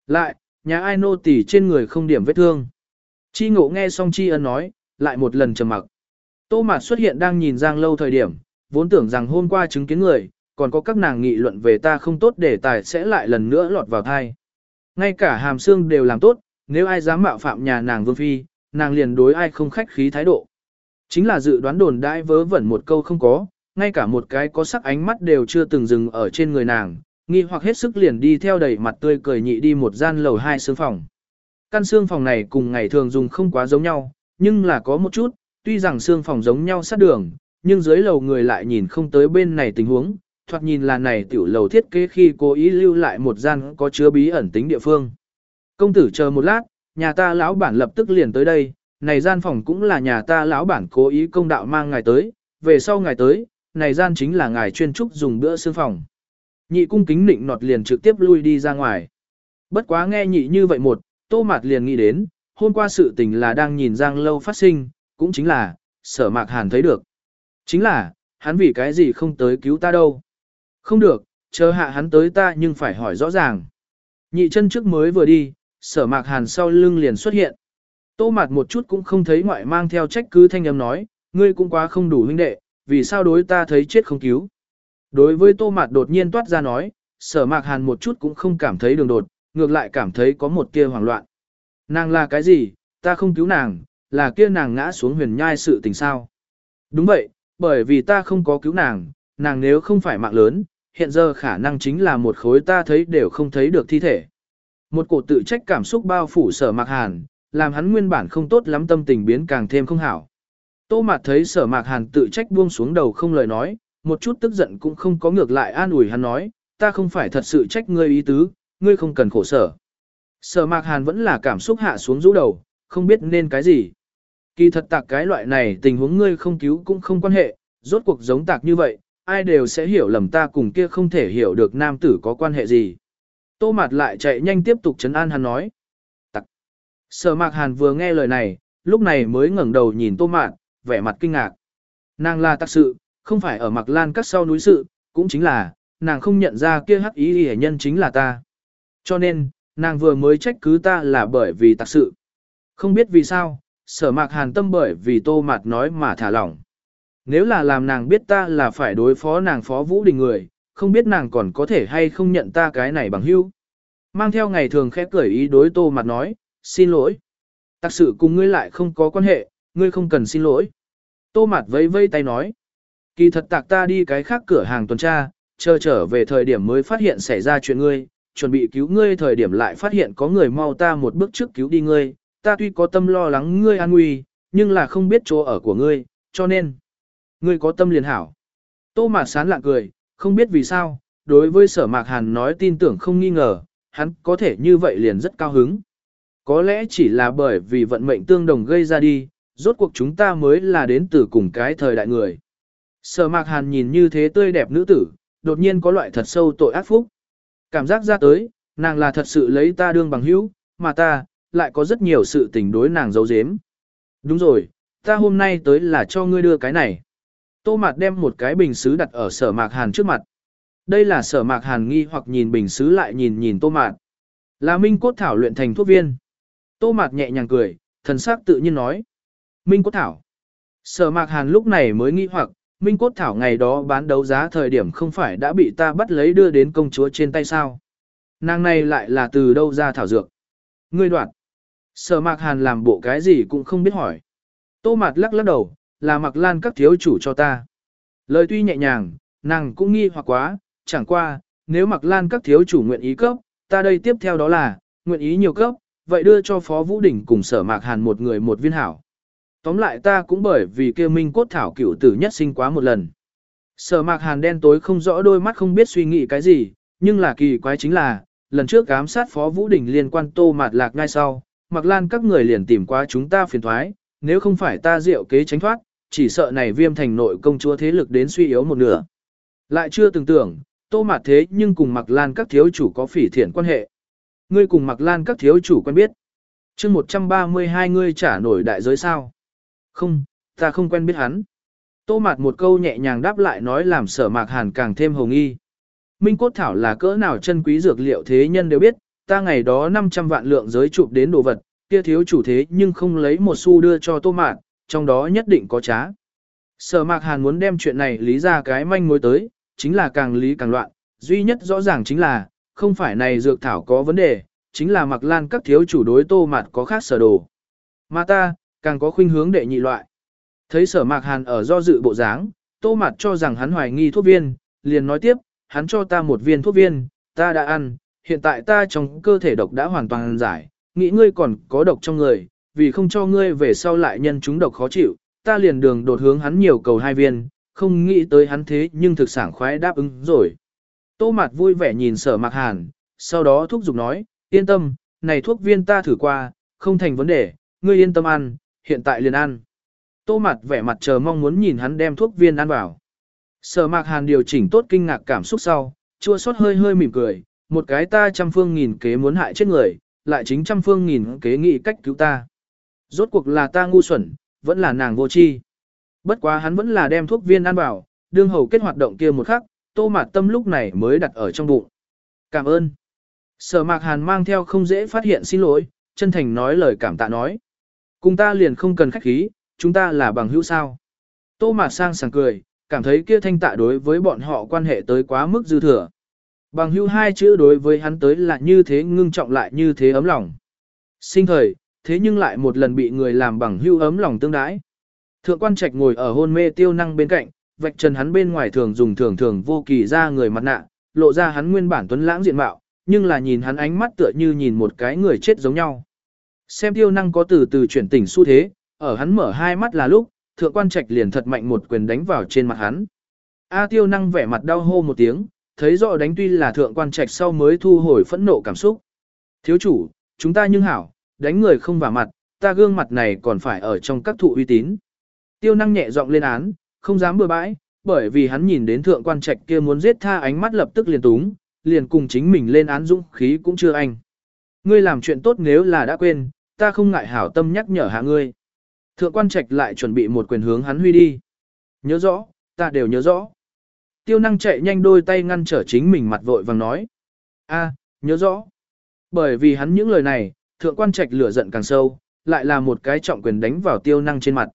Lại, nhà ai nô tỳ trên người không điểm vết thương. Chi ngộ nghe xong Tri ân nói, lại một lần trầm mặc. Tô Mạt xuất hiện đang nhìn Giang Lâu thời điểm, vốn tưởng rằng hôm qua chứng kiến người, còn có các nàng nghị luận về ta không tốt để tài sẽ lại lần nữa lọt vào thai. Ngay cả hàm xương đều làm tốt, nếu ai dám mạo phạm nhà nàng Vương Phi, nàng liền đối ai không khách khí thái độ. Chính là dự đoán đồn đãi vớ vẩn một câu không có, ngay cả một cái có sắc ánh mắt đều chưa từng dừng ở trên người nàng, nghi hoặc hết sức liền đi theo đầy mặt tươi cười nhị đi một gian lầu hai xương phòng. Căn xương phòng này cùng ngày thường dùng không quá giống nhau, nhưng là có một chút, tuy rằng xương phòng giống nhau sát đường, nhưng dưới lầu người lại nhìn không tới bên này tình huống, thoạt nhìn là này tiểu lầu thiết kế khi cố ý lưu lại một gian có chứa bí ẩn tính địa phương. Công tử chờ một lát, nhà ta lão bản lập tức liền tới đây, này gian phòng cũng là nhà ta lão bản cố ý công đạo mang ngài tới, về sau ngài tới, này gian chính là ngài chuyên trúc dùng bữa xương phòng. Nhị cung kính nịnh nọt liền trực tiếp lui đi ra ngoài. Bất quá nghe nhị như vậy một, tô mạt liền nghĩ đến, hôm qua sự tình là đang nhìn Giang Lâu phát sinh, cũng chính là, sở mạc hàn thấy được. Chính là, hắn vì cái gì không tới cứu ta đâu. Không được, chờ hạ hắn tới ta nhưng phải hỏi rõ ràng. Nhị chân trước mới vừa đi, sở mạc hàn sau lưng liền xuất hiện. Tô mạt một chút cũng không thấy ngoại mang theo trách cứ thanh âm nói, ngươi cũng quá không đủ huynh đệ, vì sao đối ta thấy chết không cứu. Đối với tô mạt đột nhiên toát ra nói, sở mạc hàn một chút cũng không cảm thấy đường đột, ngược lại cảm thấy có một kia hoảng loạn. Nàng là cái gì, ta không cứu nàng, là kia nàng ngã xuống huyền nhai sự tình sao. Đúng vậy, bởi vì ta không có cứu nàng, nàng nếu không phải mạng lớn, hiện giờ khả năng chính là một khối ta thấy đều không thấy được thi thể. Một cổ tự trách cảm xúc bao phủ sở mạc hàn, làm hắn nguyên bản không tốt lắm tâm tình biến càng thêm không hảo. Tô Mạt thấy sở mạc hàn tự trách buông xuống đầu không lời nói, một chút tức giận cũng không có ngược lại an ủi hắn nói, ta không phải thật sự trách ngươi ý tứ, ngươi không cần khổ sở. Sở mạc hàn vẫn là cảm xúc hạ xuống rũ đầu, không biết nên cái gì. Kỳ thật tạc cái loại này tình huống ngươi không cứu cũng không quan hệ, rốt cuộc giống tạc như vậy, ai đều sẽ hiểu lầm ta cùng kia không thể hiểu được nam tử có quan hệ gì. Tô Mạt lại chạy nhanh tiếp tục chấn an hắn nói. Sở Mạc Hàn vừa nghe lời này, lúc này mới ngẩng đầu nhìn Tô Mạn, vẻ mặt kinh ngạc. Nàng là tác sự, không phải ở Mạc Lan các sau núi sự, cũng chính là, nàng không nhận ra kia hắc ý hề nhân chính là ta. Cho nên, nàng vừa mới trách cứ ta là bởi vì tác sự. Không biết vì sao, sở mạc hàn tâm bởi vì tô mạt nói mà thả lỏng. Nếu là làm nàng biết ta là phải đối phó nàng phó vũ đình người, không biết nàng còn có thể hay không nhận ta cái này bằng hữu. Mang theo ngày thường khẽ cười ý đối tô mặt nói, xin lỗi. Tạc sự cùng ngươi lại không có quan hệ, ngươi không cần xin lỗi. Tô mặt vẫy vây tay nói, kỳ thật tạc ta đi cái khác cửa hàng tuần tra, chờ trở về thời điểm mới phát hiện xảy ra chuyện ngươi, chuẩn bị cứu ngươi thời điểm lại phát hiện có người mau ta một bước trước cứu đi ngươi, ta tuy có tâm lo lắng ngươi an nguy, nhưng là không biết chỗ ở của ngươi, cho nên, ngươi có tâm liền hảo. Tô Mạt sán lạ cười, không biết vì sao, đối với sở mạc hàn nói tin tưởng không nghi ngờ, hắn có thể như vậy liền rất cao hứng. Có lẽ chỉ là bởi vì vận mệnh tương đồng gây ra đi, rốt cuộc chúng ta mới là đến từ cùng cái thời đại người. Sở mạc hàn nhìn như thế tươi đẹp nữ tử, đột nhiên có loại thật sâu tội ác phúc. Cảm giác ra tới, nàng là thật sự lấy ta đương bằng hữu, mà ta, lại có rất nhiều sự tình đối nàng giấu giếm. Đúng rồi, ta hôm nay tới là cho ngươi đưa cái này. Tô Mạt đem một cái bình xứ đặt ở sở mạc hàn trước mặt. Đây là sở mạc hàn nghi hoặc nhìn bình xứ lại nhìn nhìn Tô Mạt. Là Minh Cốt Thảo luyện thành thuốc viên. Tô Mạt nhẹ nhàng cười, thần sắc tự nhiên nói. Minh Cốt Thảo. Sở mạc hàn lúc này mới nghi hoặc, Minh Cốt Thảo ngày đó bán đấu giá thời điểm không phải đã bị ta bắt lấy đưa đến công chúa trên tay sao. Nàng này lại là từ đâu ra thảo dược. Ngươi đoạt. Sở mạc hàn làm bộ cái gì cũng không biết hỏi. Tô mạt lắc lắc đầu, là mặc lan các thiếu chủ cho ta. Lời tuy nhẹ nhàng, nàng cũng nghi hoặc quá, chẳng qua, nếu mặc lan các thiếu chủ nguyện ý cấp, ta đây tiếp theo đó là, nguyện ý nhiều cấp, vậy đưa cho Phó Vũ Đình cùng sở mạc hàn một người một viên hảo. Tóm lại ta cũng bởi vì kêu minh cốt thảo cửu tử nhất sinh quá một lần. Sở mạc hàn đen tối không rõ đôi mắt không biết suy nghĩ cái gì, nhưng là kỳ quái chính là, lần trước ám sát Phó Vũ Đình liên quan tô mạt lạc ngay sau, mặc lan các người liền tìm qua chúng ta phiền thoái, nếu không phải ta diệu kế tránh thoát, chỉ sợ này viêm thành nội công chúa thế lực đến suy yếu một nửa. Lại chưa từng tưởng, tô mạt thế nhưng cùng mặc lan các thiếu chủ có phỉ thiện quan hệ. Ngươi cùng mặc lan các thiếu chủ quen biết. chương 132 ngươi trả nổi đại giới sao? Không, ta không quen biết hắn. Tô mạt một câu nhẹ nhàng đáp lại nói làm sở mạc hàn càng thêm hồng y. Minh cốt thảo là cỡ nào chân quý dược liệu thế nhân đều biết, ta ngày đó 500 vạn lượng giới chụp đến đồ vật, kia thiếu chủ thế nhưng không lấy một xu đưa cho tô mạt, trong đó nhất định có trá. Sở mạc hàn muốn đem chuyện này lý ra cái manh mối tới, chính là càng lý càng loạn, duy nhất rõ ràng chính là, không phải này dược thảo có vấn đề, chính là mặc lan các thiếu chủ đối tô mạt có khác sở đồ. Mà ta, càng có khuynh hướng đệ nhị loại. Thấy sở mạc hàn ở do dự bộ dáng, tô Mạt cho rằng hắn hoài nghi thuốc viên, liền nói tiếp, hắn cho ta một viên thuốc viên, ta đã ăn, hiện tại ta trong cơ thể độc đã hoàn toàn giải, nghĩ ngươi còn có độc trong người, vì không cho ngươi về sau lại nhân chúng độc khó chịu, ta liền đường đột hướng hắn nhiều cầu hai viên, không nghĩ tới hắn thế nhưng thực sản khoái đáp ứng rồi. Tô mặt vui vẻ nhìn sở mạc hàn, sau đó thúc giục nói, yên tâm, này thuốc viên ta thử qua, không thành vấn đề, ngươi yên tâm ăn, hiện tại liền ăn. Tô mặt vẻ mặt chờ mong muốn nhìn hắn đem thuốc viên ăn vào. Sở mạc hàn điều chỉnh tốt kinh ngạc cảm xúc sau, chua xót hơi hơi mỉm cười, một cái ta trăm phương nghìn kế muốn hại chết người, lại chính trăm phương nghìn kế nghị cách cứu ta. Rốt cuộc là ta ngu xuẩn, vẫn là nàng vô tri. Bất quá hắn vẫn là đem thuốc viên ăn vào, đương hầu kết hoạt động kia một khắc, tô mạt tâm lúc này mới đặt ở trong bụng. Cảm ơn. Sở mạc hàn mang theo không dễ phát hiện xin lỗi, chân thành nói lời cảm tạ nói. Cùng ta liền không cần khách khí, chúng ta là bằng hữu sao. Tô mạt sang sảng cười, cảm thấy kia thanh tạ đối với bọn họ quan hệ tới quá mức dư thừa. Bằng hữu hai chữ đối với hắn tới là như thế ngưng trọng lại như thế ấm lòng. Sinh thời, thế nhưng lại một lần bị người làm bằng hữu ấm lòng tương đái. Thượng quan trạch ngồi ở hôn mê tiêu năng bên cạnh, vạch trần hắn bên ngoài thường dùng thường thường vô kỳ ra người mặt nạ, lộ ra hắn nguyên bản tuấn lãng diện mạo, nhưng là nhìn hắn ánh mắt tựa như nhìn một cái người chết giống nhau. Xem tiêu năng có từ từ chuyển tỉnh xu thế, ở hắn mở hai mắt là lúc, thượng quan trạch liền thật mạnh một quyền đánh vào trên mặt hắn. A tiêu năng vẻ mặt đau hô một tiếng, thấy rõ đánh tuy là thượng quan trạch sau mới thu hồi phẫn nộ cảm xúc. Thiếu chủ, chúng ta nhưng hảo, đánh người không vào mặt, ta gương mặt này còn phải ở trong các thụ uy tín. Tiêu năng nhẹ giọng lên án, không dám bừa bãi, bởi vì hắn nhìn đến thượng quan trạch kia muốn giết tha ánh mắt lập tức liền túng, liền cùng chính mình lên án dũng khí cũng chưa anh. Ngươi làm chuyện tốt nếu là đã quên, ta không ngại hảo tâm nhắc nhở hạ ngươi. Thượng quan trạch lại chuẩn bị một quyền hướng hắn huy đi. Nhớ rõ, ta đều nhớ rõ. Tiêu năng chạy nhanh đôi tay ngăn trở chính mình mặt vội vàng nói. a nhớ rõ. Bởi vì hắn những lời này, thượng quan trạch lửa giận càng sâu, lại là một cái trọng quyền đánh vào tiêu năng trên mặt.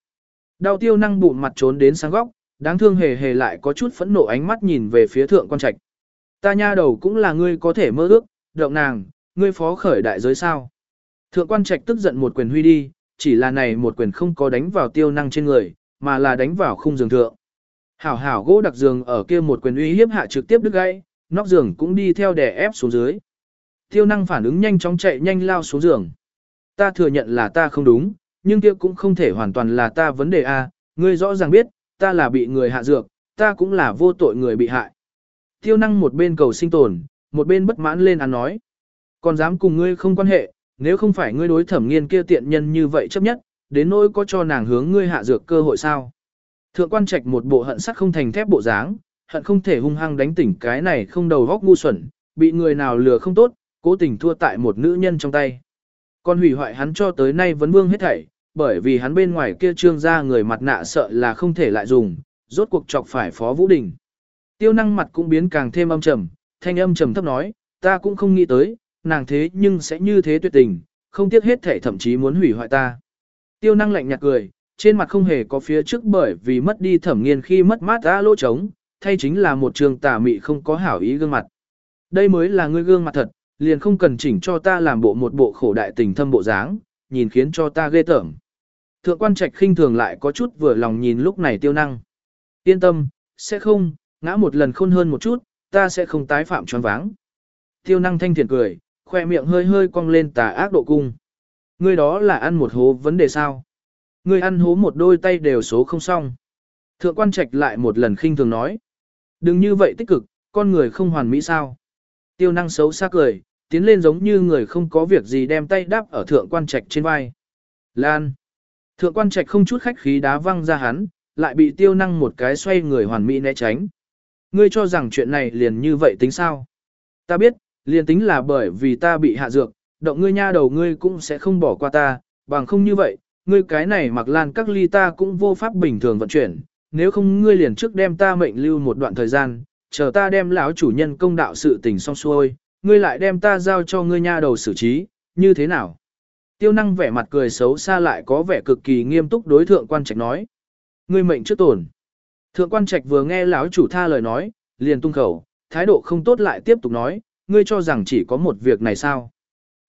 Đau tiêu năng bụng mặt trốn đến sáng góc, đáng thương hề hề lại có chút phẫn nộ ánh mắt nhìn về phía thượng quan trạch. Ta nha đầu cũng là ngươi có thể mơ ước, động nàng, ngươi phó khởi đại giới sao. Thượng quan trạch tức giận một quyền huy đi, chỉ là này một quyền không có đánh vào tiêu năng trên người, mà là đánh vào khung giường thượng. Hảo hảo gỗ đặc giường ở kia một quyền uy hiếp hạ trực tiếp đứt gãy, nóc giường cũng đi theo đè ép xuống dưới. Tiêu năng phản ứng nhanh chóng chạy nhanh lao xuống giường. Ta thừa nhận là ta không đúng, nhưng kia cũng không thể hoàn toàn là ta vấn đề a. ngươi rõ ràng biết, ta là bị người hạ dược, ta cũng là vô tội người bị hại. Tiêu năng một bên cầu sinh tồn, một bên bất mãn lên ăn nói. Còn dám cùng ngươi không quan hệ, nếu không phải ngươi đối thẩm nghiên kia tiện nhân như vậy chấp nhất, đến nỗi có cho nàng hướng ngươi hạ dược cơ hội sao. Thượng quan trạch một bộ hận sắc không thành thép bộ dáng, hận không thể hung hăng đánh tỉnh cái này không đầu góc ngu xuẩn, bị người nào lừa không tốt, cố tình thua tại một nữ nhân trong tay. Còn hủy hoại hắn cho tới nay vẫn vương hết thảy, bởi vì hắn bên ngoài kia trương ra người mặt nạ sợ là không thể lại dùng, rốt cuộc chọc phải Phó Vũ Đình. Tiêu năng mặt cũng biến càng thêm âm trầm, thanh âm trầm thấp nói, ta cũng không nghĩ tới, nàng thế nhưng sẽ như thế tuyệt tình, không tiếc hết thể thậm chí muốn hủy hoại ta. Tiêu năng lạnh nhạt cười, trên mặt không hề có phía trước bởi vì mất đi thẩm nghiên khi mất mát ra lỗ trống, thay chính là một trường tà mị không có hảo ý gương mặt. Đây mới là ngươi gương mặt thật, liền không cần chỉnh cho ta làm bộ một bộ khổ đại tình thâm bộ dáng, nhìn khiến cho ta ghê tởm. Thượng quan trạch khinh thường lại có chút vừa lòng nhìn lúc này tiêu năng. Yên tâm, sẽ không, ngã một lần khôn hơn một chút, ta sẽ không tái phạm choáng váng. Tiêu năng thanh thiện cười, khoe miệng hơi hơi cong lên tà ác độ cung. Ngươi đó là ăn một hố vấn đề sao? Ngươi ăn hố một đôi tay đều số không xong. Thượng quan trạch lại một lần khinh thường nói. Đừng như vậy tích cực, con người không hoàn mỹ sao? Tiêu năng xấu xa cười, tiến lên giống như người không có việc gì đem tay đáp ở thượng quan trạch trên vai. Lan. Thượng quan trạch không chút khách khí đá văng ra hắn, lại bị tiêu năng một cái xoay người hoàn mỹ né tránh. Ngươi cho rằng chuyện này liền như vậy tính sao? Ta biết, liền tính là bởi vì ta bị hạ dược, động ngươi nha đầu ngươi cũng sẽ không bỏ qua ta, bằng không như vậy, ngươi cái này mặc lan các ly ta cũng vô pháp bình thường vận chuyển, nếu không ngươi liền trước đem ta mệnh lưu một đoạn thời gian, chờ ta đem lão chủ nhân công đạo sự tình xong xuôi, ngươi lại đem ta giao cho ngươi nha đầu xử trí, như thế nào? Tiêu năng vẻ mặt cười xấu xa lại có vẻ cực kỳ nghiêm túc đối thượng quan trạch nói. Ngươi mệnh trước tổn. Thượng quan trạch vừa nghe lão chủ tha lời nói, liền tung khẩu, thái độ không tốt lại tiếp tục nói, ngươi cho rằng chỉ có một việc này sao?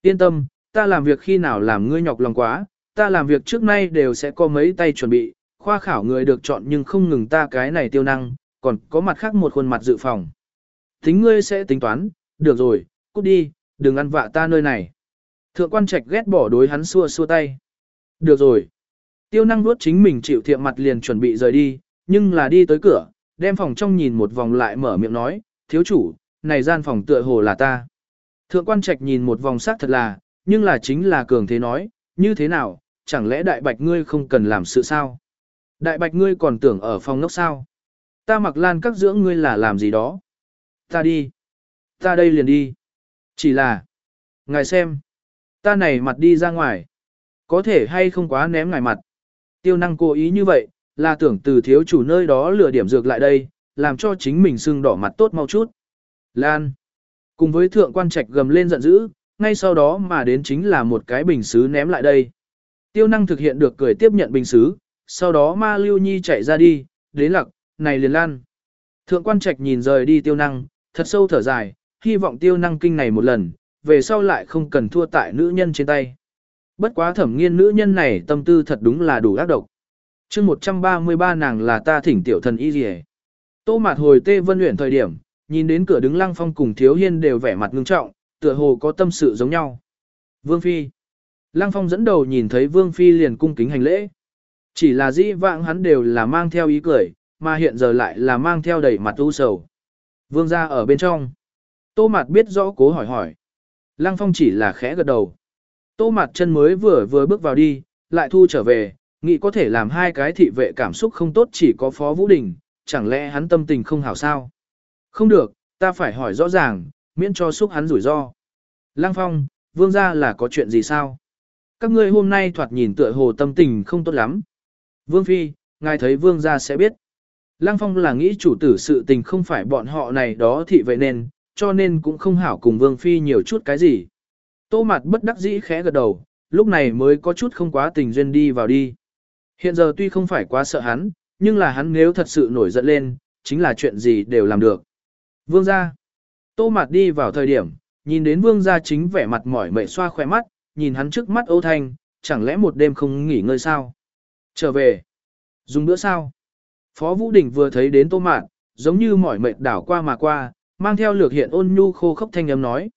Yên tâm, ta làm việc khi nào làm ngươi nhọc lòng quá, ta làm việc trước nay đều sẽ có mấy tay chuẩn bị, khoa khảo người được chọn nhưng không ngừng ta cái này tiêu năng, còn có mặt khác một khuôn mặt dự phòng. Tính ngươi sẽ tính toán, được rồi, cút đi, đừng ăn vạ ta nơi này. Thượng quan trạch ghét bỏ đối hắn xua xua tay. Được rồi. Tiêu năng nuốt chính mình chịu thiệm mặt liền chuẩn bị rời đi, nhưng là đi tới cửa, đem phòng trong nhìn một vòng lại mở miệng nói, thiếu chủ, này gian phòng tựa hồ là ta. Thượng quan trạch nhìn một vòng xác thật là, nhưng là chính là cường thế nói, như thế nào, chẳng lẽ đại bạch ngươi không cần làm sự sao? Đại bạch ngươi còn tưởng ở phòng nóc sao? Ta mặc lan các dưỡng ngươi là làm gì đó? Ta đi. Ta đây liền đi. Chỉ là, ngài xem, ta này mặt đi ra ngoài. Có thể hay không quá ném ngài mặt. Tiêu năng cố ý như vậy, là tưởng từ thiếu chủ nơi đó lừa điểm dược lại đây, làm cho chính mình sưng đỏ mặt tốt mau chút. Lan. Cùng với thượng quan trạch gầm lên giận dữ, ngay sau đó mà đến chính là một cái bình xứ ném lại đây. Tiêu năng thực hiện được cười tiếp nhận bình xứ, sau đó ma lưu nhi chạy ra đi, đến lặc, này liền lan. Thượng quan trạch nhìn rời đi tiêu năng, thật sâu thở dài, hy vọng tiêu năng kinh này một lần, về sau lại không cần thua tại nữ nhân trên tay. Bất quá thẩm nghiên nữ nhân này tâm tư thật đúng là đủ ác độc. chương 133 nàng là ta thỉnh tiểu thần y gì Tô mạt hồi tê vân luyện thời điểm, nhìn đến cửa đứng lăng phong cùng thiếu hiên đều vẻ mặt ngưng trọng, tựa hồ có tâm sự giống nhau. Vương Phi Lăng phong dẫn đầu nhìn thấy Vương Phi liền cung kính hành lễ. Chỉ là dĩ vãng hắn đều là mang theo ý cười, mà hiện giờ lại là mang theo đầy mặt u sầu. Vương ra ở bên trong. Tô Mạt biết rõ cố hỏi hỏi. Lăng Phong chỉ là khẽ gật đầu. Tô mặt chân mới vừa vừa bước vào đi, lại thu trở về, nghĩ có thể làm hai cái thị vệ cảm xúc không tốt chỉ có Phó Vũ Đình, chẳng lẽ hắn tâm tình không hảo sao? Không được, ta phải hỏi rõ ràng, miễn cho xúc hắn rủi ro. Lăng Phong, vương gia là có chuyện gì sao? Các ngươi hôm nay thoạt nhìn tựa hồ tâm tình không tốt lắm. Vương Phi, ngài thấy vương gia sẽ biết. Lăng Phong là nghĩ chủ tử sự tình không phải bọn họ này đó thị vậy nên, cho nên cũng không hảo cùng Vương Phi nhiều chút cái gì. Tô mặt bất đắc dĩ khẽ gật đầu, lúc này mới có chút không quá tình duyên đi vào đi. Hiện giờ tuy không phải quá sợ hắn, nhưng là hắn nếu thật sự nổi giận lên, chính là chuyện gì đều làm được. Vương gia. Tô mặt đi vào thời điểm, nhìn đến vương gia chính vẻ mặt mỏi mệt xoa khỏe mắt, nhìn hắn trước mắt âu thanh, chẳng lẽ một đêm không nghỉ ngơi sao? Trở về. Dùng bữa sao? Phó Vũ Đình vừa thấy đến tô mạn, giống như mỏi mệt đảo qua mà qua, mang theo lược hiện ôn nhu khô khốc thanh âm nói.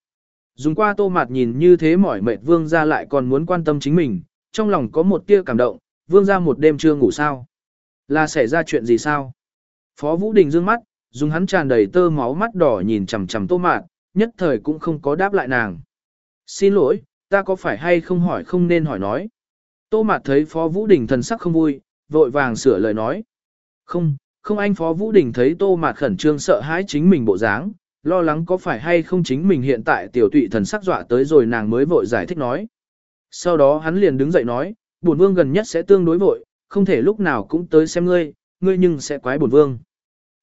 Dùng qua tô mạt nhìn như thế mỏi mệt vương gia lại còn muốn quan tâm chính mình, trong lòng có một tia cảm động, vương gia một đêm chưa ngủ sao. Là xảy ra chuyện gì sao? Phó Vũ Đình dương mắt, dùng hắn tràn đầy tơ máu mắt đỏ nhìn chằm chằm tô mạt, nhất thời cũng không có đáp lại nàng. Xin lỗi, ta có phải hay không hỏi không nên hỏi nói. Tô mạt thấy Phó Vũ Đình thần sắc không vui, vội vàng sửa lời nói. Không, không anh Phó Vũ Đình thấy Tô Mạt khẩn trương sợ hãi chính mình bộ dáng, lo lắng có phải hay không chính mình hiện tại tiểu tụy thần sắc dọa tới rồi nàng mới vội giải thích nói. Sau đó hắn liền đứng dậy nói, bổn vương gần nhất sẽ tương đối vội, không thể lúc nào cũng tới xem ngươi, ngươi nhưng sẽ quái bổn vương.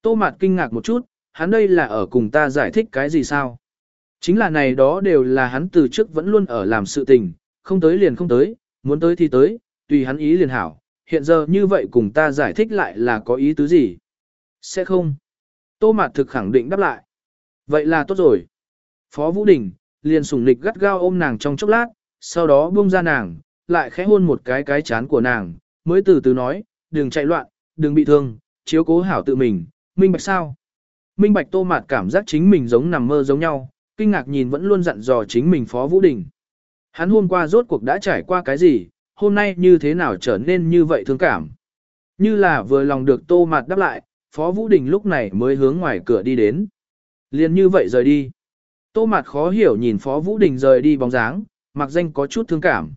Tô Mạt kinh ngạc một chút, hắn đây là ở cùng ta giải thích cái gì sao? Chính là này đó đều là hắn từ trước vẫn luôn ở làm sự tình, không tới liền không tới, muốn tới thì tới, tùy hắn ý liền hảo, hiện giờ như vậy cùng ta giải thích lại là có ý tứ gì? Sẽ không. Tô Mạt thực khẳng định đáp lại. Vậy là tốt rồi. Phó Vũ Đình, liền sủng nịch gắt gao ôm nàng trong chốc lát, sau đó buông ra nàng, lại khẽ hôn một cái cái chán của nàng, mới từ từ nói, đừng chạy loạn, đừng bị thương, chiếu cố hảo tự mình, minh bạch sao? Minh bạch Tô Mạt cảm giác chính mình giống nằm mơ giống nhau, kinh ngạc nhìn vẫn luôn dặn dò chính mình Phó Vũ Đình. Hắn hôm qua rốt cuộc đã trải qua cái gì, hôm nay như thế nào trở nên như vậy thương cảm. Như là vừa lòng được tô mặt đáp lại, Phó Vũ Đình lúc này mới hướng ngoài cửa đi đến. liền như vậy rời đi. Tô mặt khó hiểu nhìn Phó Vũ Đình rời đi bóng dáng, mặc danh có chút thương cảm.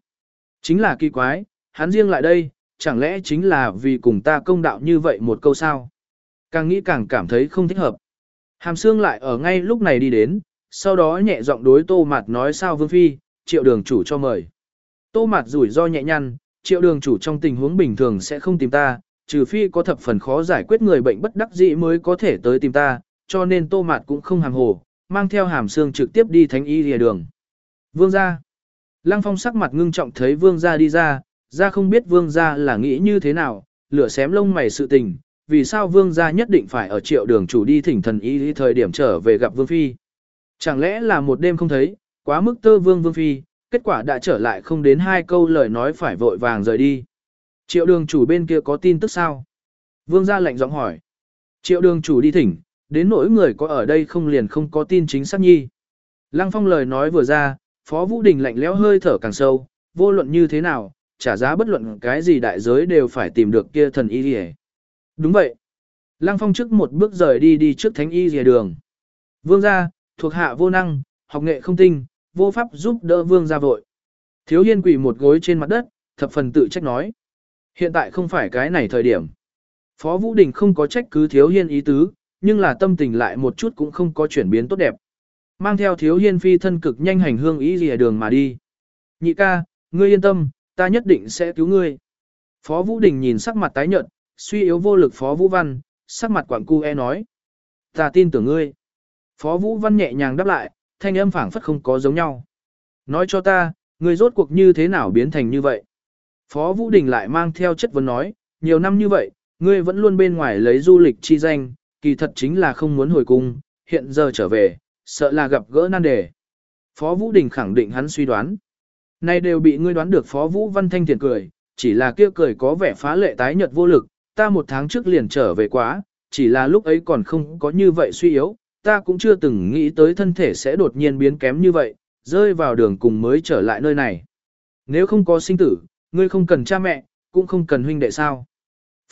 Chính là kỳ quái, hắn riêng lại đây, chẳng lẽ chính là vì cùng ta công đạo như vậy một câu sao? Càng nghĩ càng cảm thấy không thích hợp. Hàm xương lại ở ngay lúc này đi đến, sau đó nhẹ giọng đối tô mặt nói sao vương phi, triệu đường chủ cho mời. Tô Mạt rủi ro nhẹ nhăn, triệu đường chủ trong tình huống bình thường sẽ không tìm ta, trừ phi có thập phần khó giải quyết người bệnh bất đắc dĩ mới có thể tới tìm ta, cho nên Tô Mạt cũng không hàm hồ, mang theo hàm xương trực tiếp đi thánh y lìa đường. Vương gia. Lăng Phong sắc mặt ngưng trọng thấy vương gia đi ra, ra không biết vương gia là nghĩ như thế nào, lửa xém lông mày sự tình, vì sao vương gia nhất định phải ở triệu đường chủ đi thỉnh thần y thời điểm trở về gặp vương phi. Chẳng lẽ là một đêm không thấy, quá mức tơ vương vương phi, kết quả đã trở lại không đến hai câu lời nói phải vội vàng rời đi. Triệu đường chủ bên kia có tin tức sao? Vương gia lệnh giọng hỏi. Triệu đường chủ đi thỉnh, đến nỗi người có ở đây không liền không có tin chính xác nhi. Lăng phong lời nói vừa ra, Phó Vũ Đình lạnh lẽo hơi thở càng sâu, vô luận như thế nào, trả giá bất luận cái gì đại giới đều phải tìm được kia thần y rìa. Đúng vậy. Lăng phong trước một bước rời đi đi trước thánh y Dìa đường. Vương gia, thuộc hạ vô năng, học nghệ không tinh, vô pháp giúp đỡ vương gia vội. Thiếu hiên quỳ một gối trên mặt đất, thập phần tự trách nói. Hiện tại không phải cái này thời điểm. Phó Vũ Đình không có trách cứ thiếu hiên ý tứ, nhưng là tâm tình lại một chút cũng không có chuyển biến tốt đẹp. Mang theo thiếu hiên phi thân cực nhanh hành hương ý lìa đường mà đi. Nhị ca, ngươi yên tâm, ta nhất định sẽ cứu ngươi. Phó Vũ Đình nhìn sắc mặt tái nhợt, suy yếu vô lực Phó Vũ Văn, sắc mặt quảng cu e nói. Ta tin tưởng ngươi. Phó Vũ Văn nhẹ nhàng đáp lại, thanh âm phảng phất không có giống nhau. Nói cho ta, ngươi rốt cuộc như thế nào biến thành như vậy? Phó Vũ Đình lại mang theo chất vấn nói, nhiều năm như vậy, ngươi vẫn luôn bên ngoài lấy du lịch chi danh, kỳ thật chính là không muốn hồi cung, hiện giờ trở về, sợ là gặp gỡ nan đề. Phó Vũ Đình khẳng định hắn suy đoán. Này đều bị ngươi đoán được Phó Vũ Văn Thanh thiện cười, chỉ là kia cười có vẻ phá lệ tái nhợt vô lực, ta một tháng trước liền trở về quá, chỉ là lúc ấy còn không có như vậy suy yếu, ta cũng chưa từng nghĩ tới thân thể sẽ đột nhiên biến kém như vậy, rơi vào đường cùng mới trở lại nơi này. Nếu không có sinh tử, ngươi không cần cha mẹ, cũng không cần huynh đệ sao.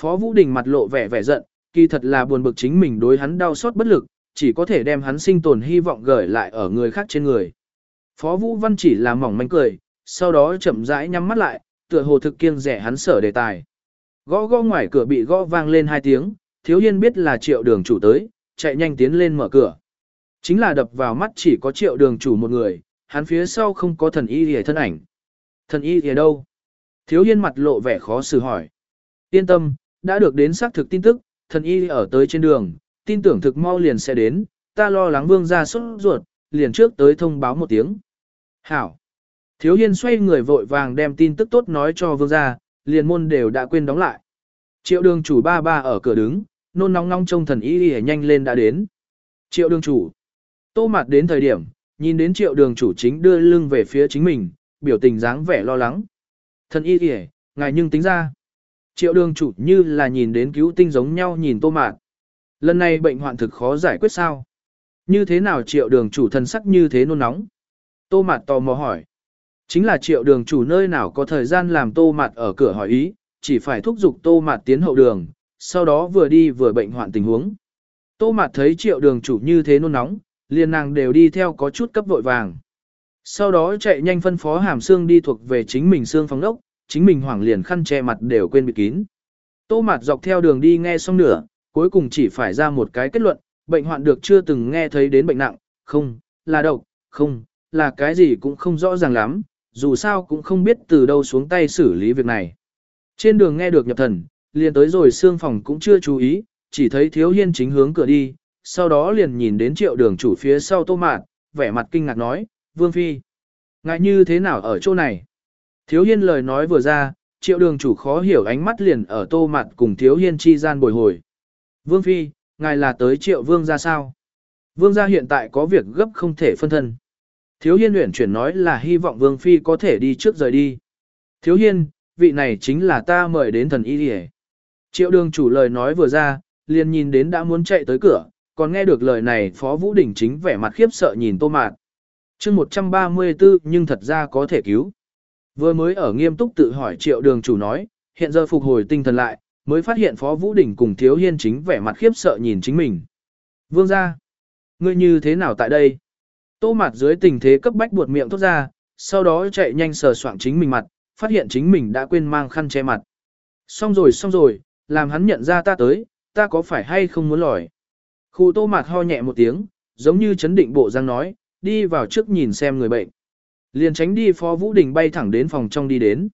Phó Vũ Đình mặt lộ vẻ vẻ giận, kỳ thật là buồn bực chính mình đối hắn đau xót bất lực, chỉ có thể đem hắn sinh tồn hy vọng gửi lại ở người khác trên người. Phó Vũ Văn chỉ là mỏng manh cười, sau đó chậm rãi nhắm mắt lại, tựa hồ thực kiêng rẻ hắn sở đề tài. Gõ gõ ngoài cửa bị gõ vang lên hai tiếng, thiếu hiên biết là triệu đường chủ tới, chạy nhanh tiến lên mở cửa. Chính là đập vào mắt chỉ có triệu đường chủ một người, hắn phía sau không có thần y hề thân ảnh. Thần y hề đâu? Thiếu hiên mặt lộ vẻ khó xử hỏi. Yên tâm, đã được đến xác thực tin tức, thần y ở tới trên đường, tin tưởng thực mau liền sẽ đến, ta lo lắng vương ra sốt ruột, liền trước tới thông báo một tiếng. Hảo. Thiếu hiên xoay người vội vàng đem tin tức tốt nói cho vương ra, liền môn đều đã quên đóng lại. Triệu đường chủ ba ba ở cửa đứng, nôn nóng nóng trông thần y y nhanh lên đã đến. Triệu đường chủ. Tô mặt đến thời điểm, nhìn đến triệu đường chủ chính đưa lưng về phía chính mình, biểu tình dáng vẻ lo lắng. Thần y y, ngài nhưng tính ra. Triệu đường chủ như là nhìn đến cứu tinh giống nhau nhìn tô mạt. Lần này bệnh hoạn thực khó giải quyết sao? Như thế nào triệu đường chủ thần sắc như thế nôn nóng? Tô mạt tò mò hỏi. Chính là triệu đường chủ nơi nào có thời gian làm tô mạt ở cửa hỏi ý, chỉ phải thúc giục tô mạt tiến hậu đường, sau đó vừa đi vừa bệnh hoạn tình huống. Tô mạt thấy triệu đường chủ như thế nôn nóng, liền nàng đều đi theo có chút cấp vội vàng. Sau đó chạy nhanh phân phó hàm xương đi thuộc về chính mình xương phóng đốc, chính mình hoảng liền khăn che mặt đều quên bịt kín. Tô Mạt dọc theo đường đi nghe xong nửa, cuối cùng chỉ phải ra một cái kết luận, bệnh hoạn được chưa từng nghe thấy đến bệnh nặng, không, là độc, không, là cái gì cũng không rõ ràng lắm, dù sao cũng không biết từ đâu xuống tay xử lý việc này. Trên đường nghe được nhập thần, liền tới rồi xương phòng cũng chưa chú ý, chỉ thấy thiếu hiên chính hướng cửa đi, sau đó liền nhìn đến triệu đường chủ phía sau tô mạn vẻ mặt kinh ngạc nói, Vương Phi. Ngại như thế nào ở chỗ này? Thiếu hiên lời nói vừa ra, triệu đường chủ khó hiểu ánh mắt liền ở tô mạn cùng thiếu hiên chi gian bồi hồi. Vương Phi, ngài là tới triệu vương ra sao? Vương gia hiện tại có việc gấp không thể phân thân. Thiếu hiên luyện chuyển nói là hy vọng Vương Phi có thể đi trước rời đi. Thiếu hiên, vị này chính là ta mời đến thần y đi Triệu đường chủ lời nói vừa ra, liền nhìn đến đã muốn chạy tới cửa, còn nghe được lời này Phó Vũ Đình chính vẻ mặt khiếp sợ nhìn tô mạt. chương 134 nhưng thật ra có thể cứu. Vừa mới ở nghiêm túc tự hỏi triệu đường chủ nói, hiện giờ phục hồi tinh thần lại, mới phát hiện Phó Vũ Đình cùng Thiếu Hiên chính vẻ mặt khiếp sợ nhìn chính mình. Vương ra, ngươi như thế nào tại đây? Tô Mạt dưới tình thế cấp bách buột miệng thốt ra, sau đó chạy nhanh sờ soạng chính mình mặt, phát hiện chính mình đã quên mang khăn che mặt. Xong rồi xong rồi, làm hắn nhận ra ta tới, ta có phải hay không muốn lòi? Khu tô mặt ho nhẹ một tiếng, giống như chấn định bộ răng nói, đi vào trước nhìn xem người bệnh. Liền tránh đi Phó Vũ Đình bay thẳng đến phòng trong đi đến.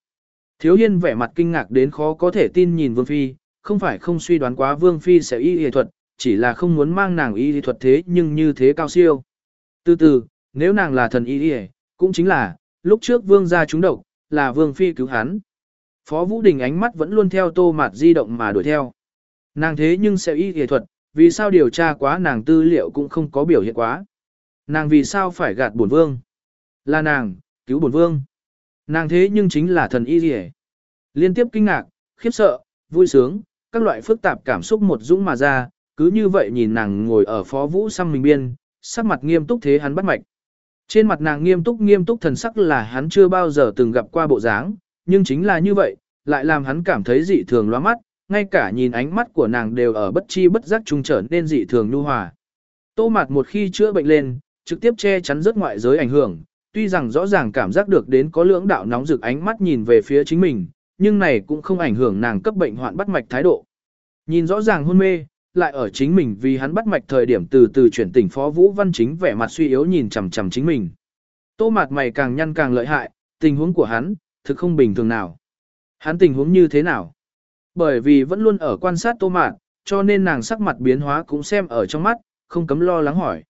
Thiếu Hiên vẻ mặt kinh ngạc đến khó có thể tin nhìn Vương Phi, không phải không suy đoán quá Vương Phi sẽ y y thuật, chỉ là không muốn mang nàng y y thuật thế nhưng như thế cao siêu. Từ từ, nếu nàng là thần y y, cũng chính là, lúc trước Vương gia trúng độc, là Vương Phi cứu hắn. Phó Vũ Đình ánh mắt vẫn luôn theo tô mạt di động mà đuổi theo. Nàng thế nhưng sẽ y y thuật, vì sao điều tra quá nàng tư liệu cũng không có biểu hiện quá. Nàng vì sao phải gạt bổn vương. Là nàng, cứu bổn vương. Nàng thế nhưng chính là thần y rỉa. Liên tiếp kinh ngạc, khiếp sợ, vui sướng, các loại phức tạp cảm xúc một dũng mà ra, cứ như vậy nhìn nàng ngồi ở phó vũ xăm mình biên, sắc mặt nghiêm túc thế hắn bắt mạch. Trên mặt nàng nghiêm túc nghiêm túc thần sắc là hắn chưa bao giờ từng gặp qua bộ dáng, nhưng chính là như vậy, lại làm hắn cảm thấy dị thường loa mắt, ngay cả nhìn ánh mắt của nàng đều ở bất chi bất giác trung trở nên dị thường nhu hòa. Tô mặt một khi chữa bệnh lên, trực tiếp che chắn rất ngoại giới ảnh hưởng, tuy rằng rõ ràng cảm giác được đến có lưỡng đạo nóng rực ánh mắt nhìn về phía chính mình, nhưng này cũng không ảnh hưởng nàng cấp bệnh hoạn bắt mạch thái độ. Nhìn rõ ràng hôn mê, lại ở chính mình vì hắn bắt mạch thời điểm từ từ chuyển tỉnh Phó Vũ Văn Chính vẻ mặt suy yếu nhìn chằm chằm chính mình. Tô mặt mày càng nhăn càng lợi hại, tình huống của hắn, thực không bình thường nào. Hắn tình huống như thế nào? Bởi vì vẫn luôn ở quan sát tô mạt, cho nên nàng sắc mặt biến hóa cũng xem ở trong mắt, không cấm lo lắng hỏi.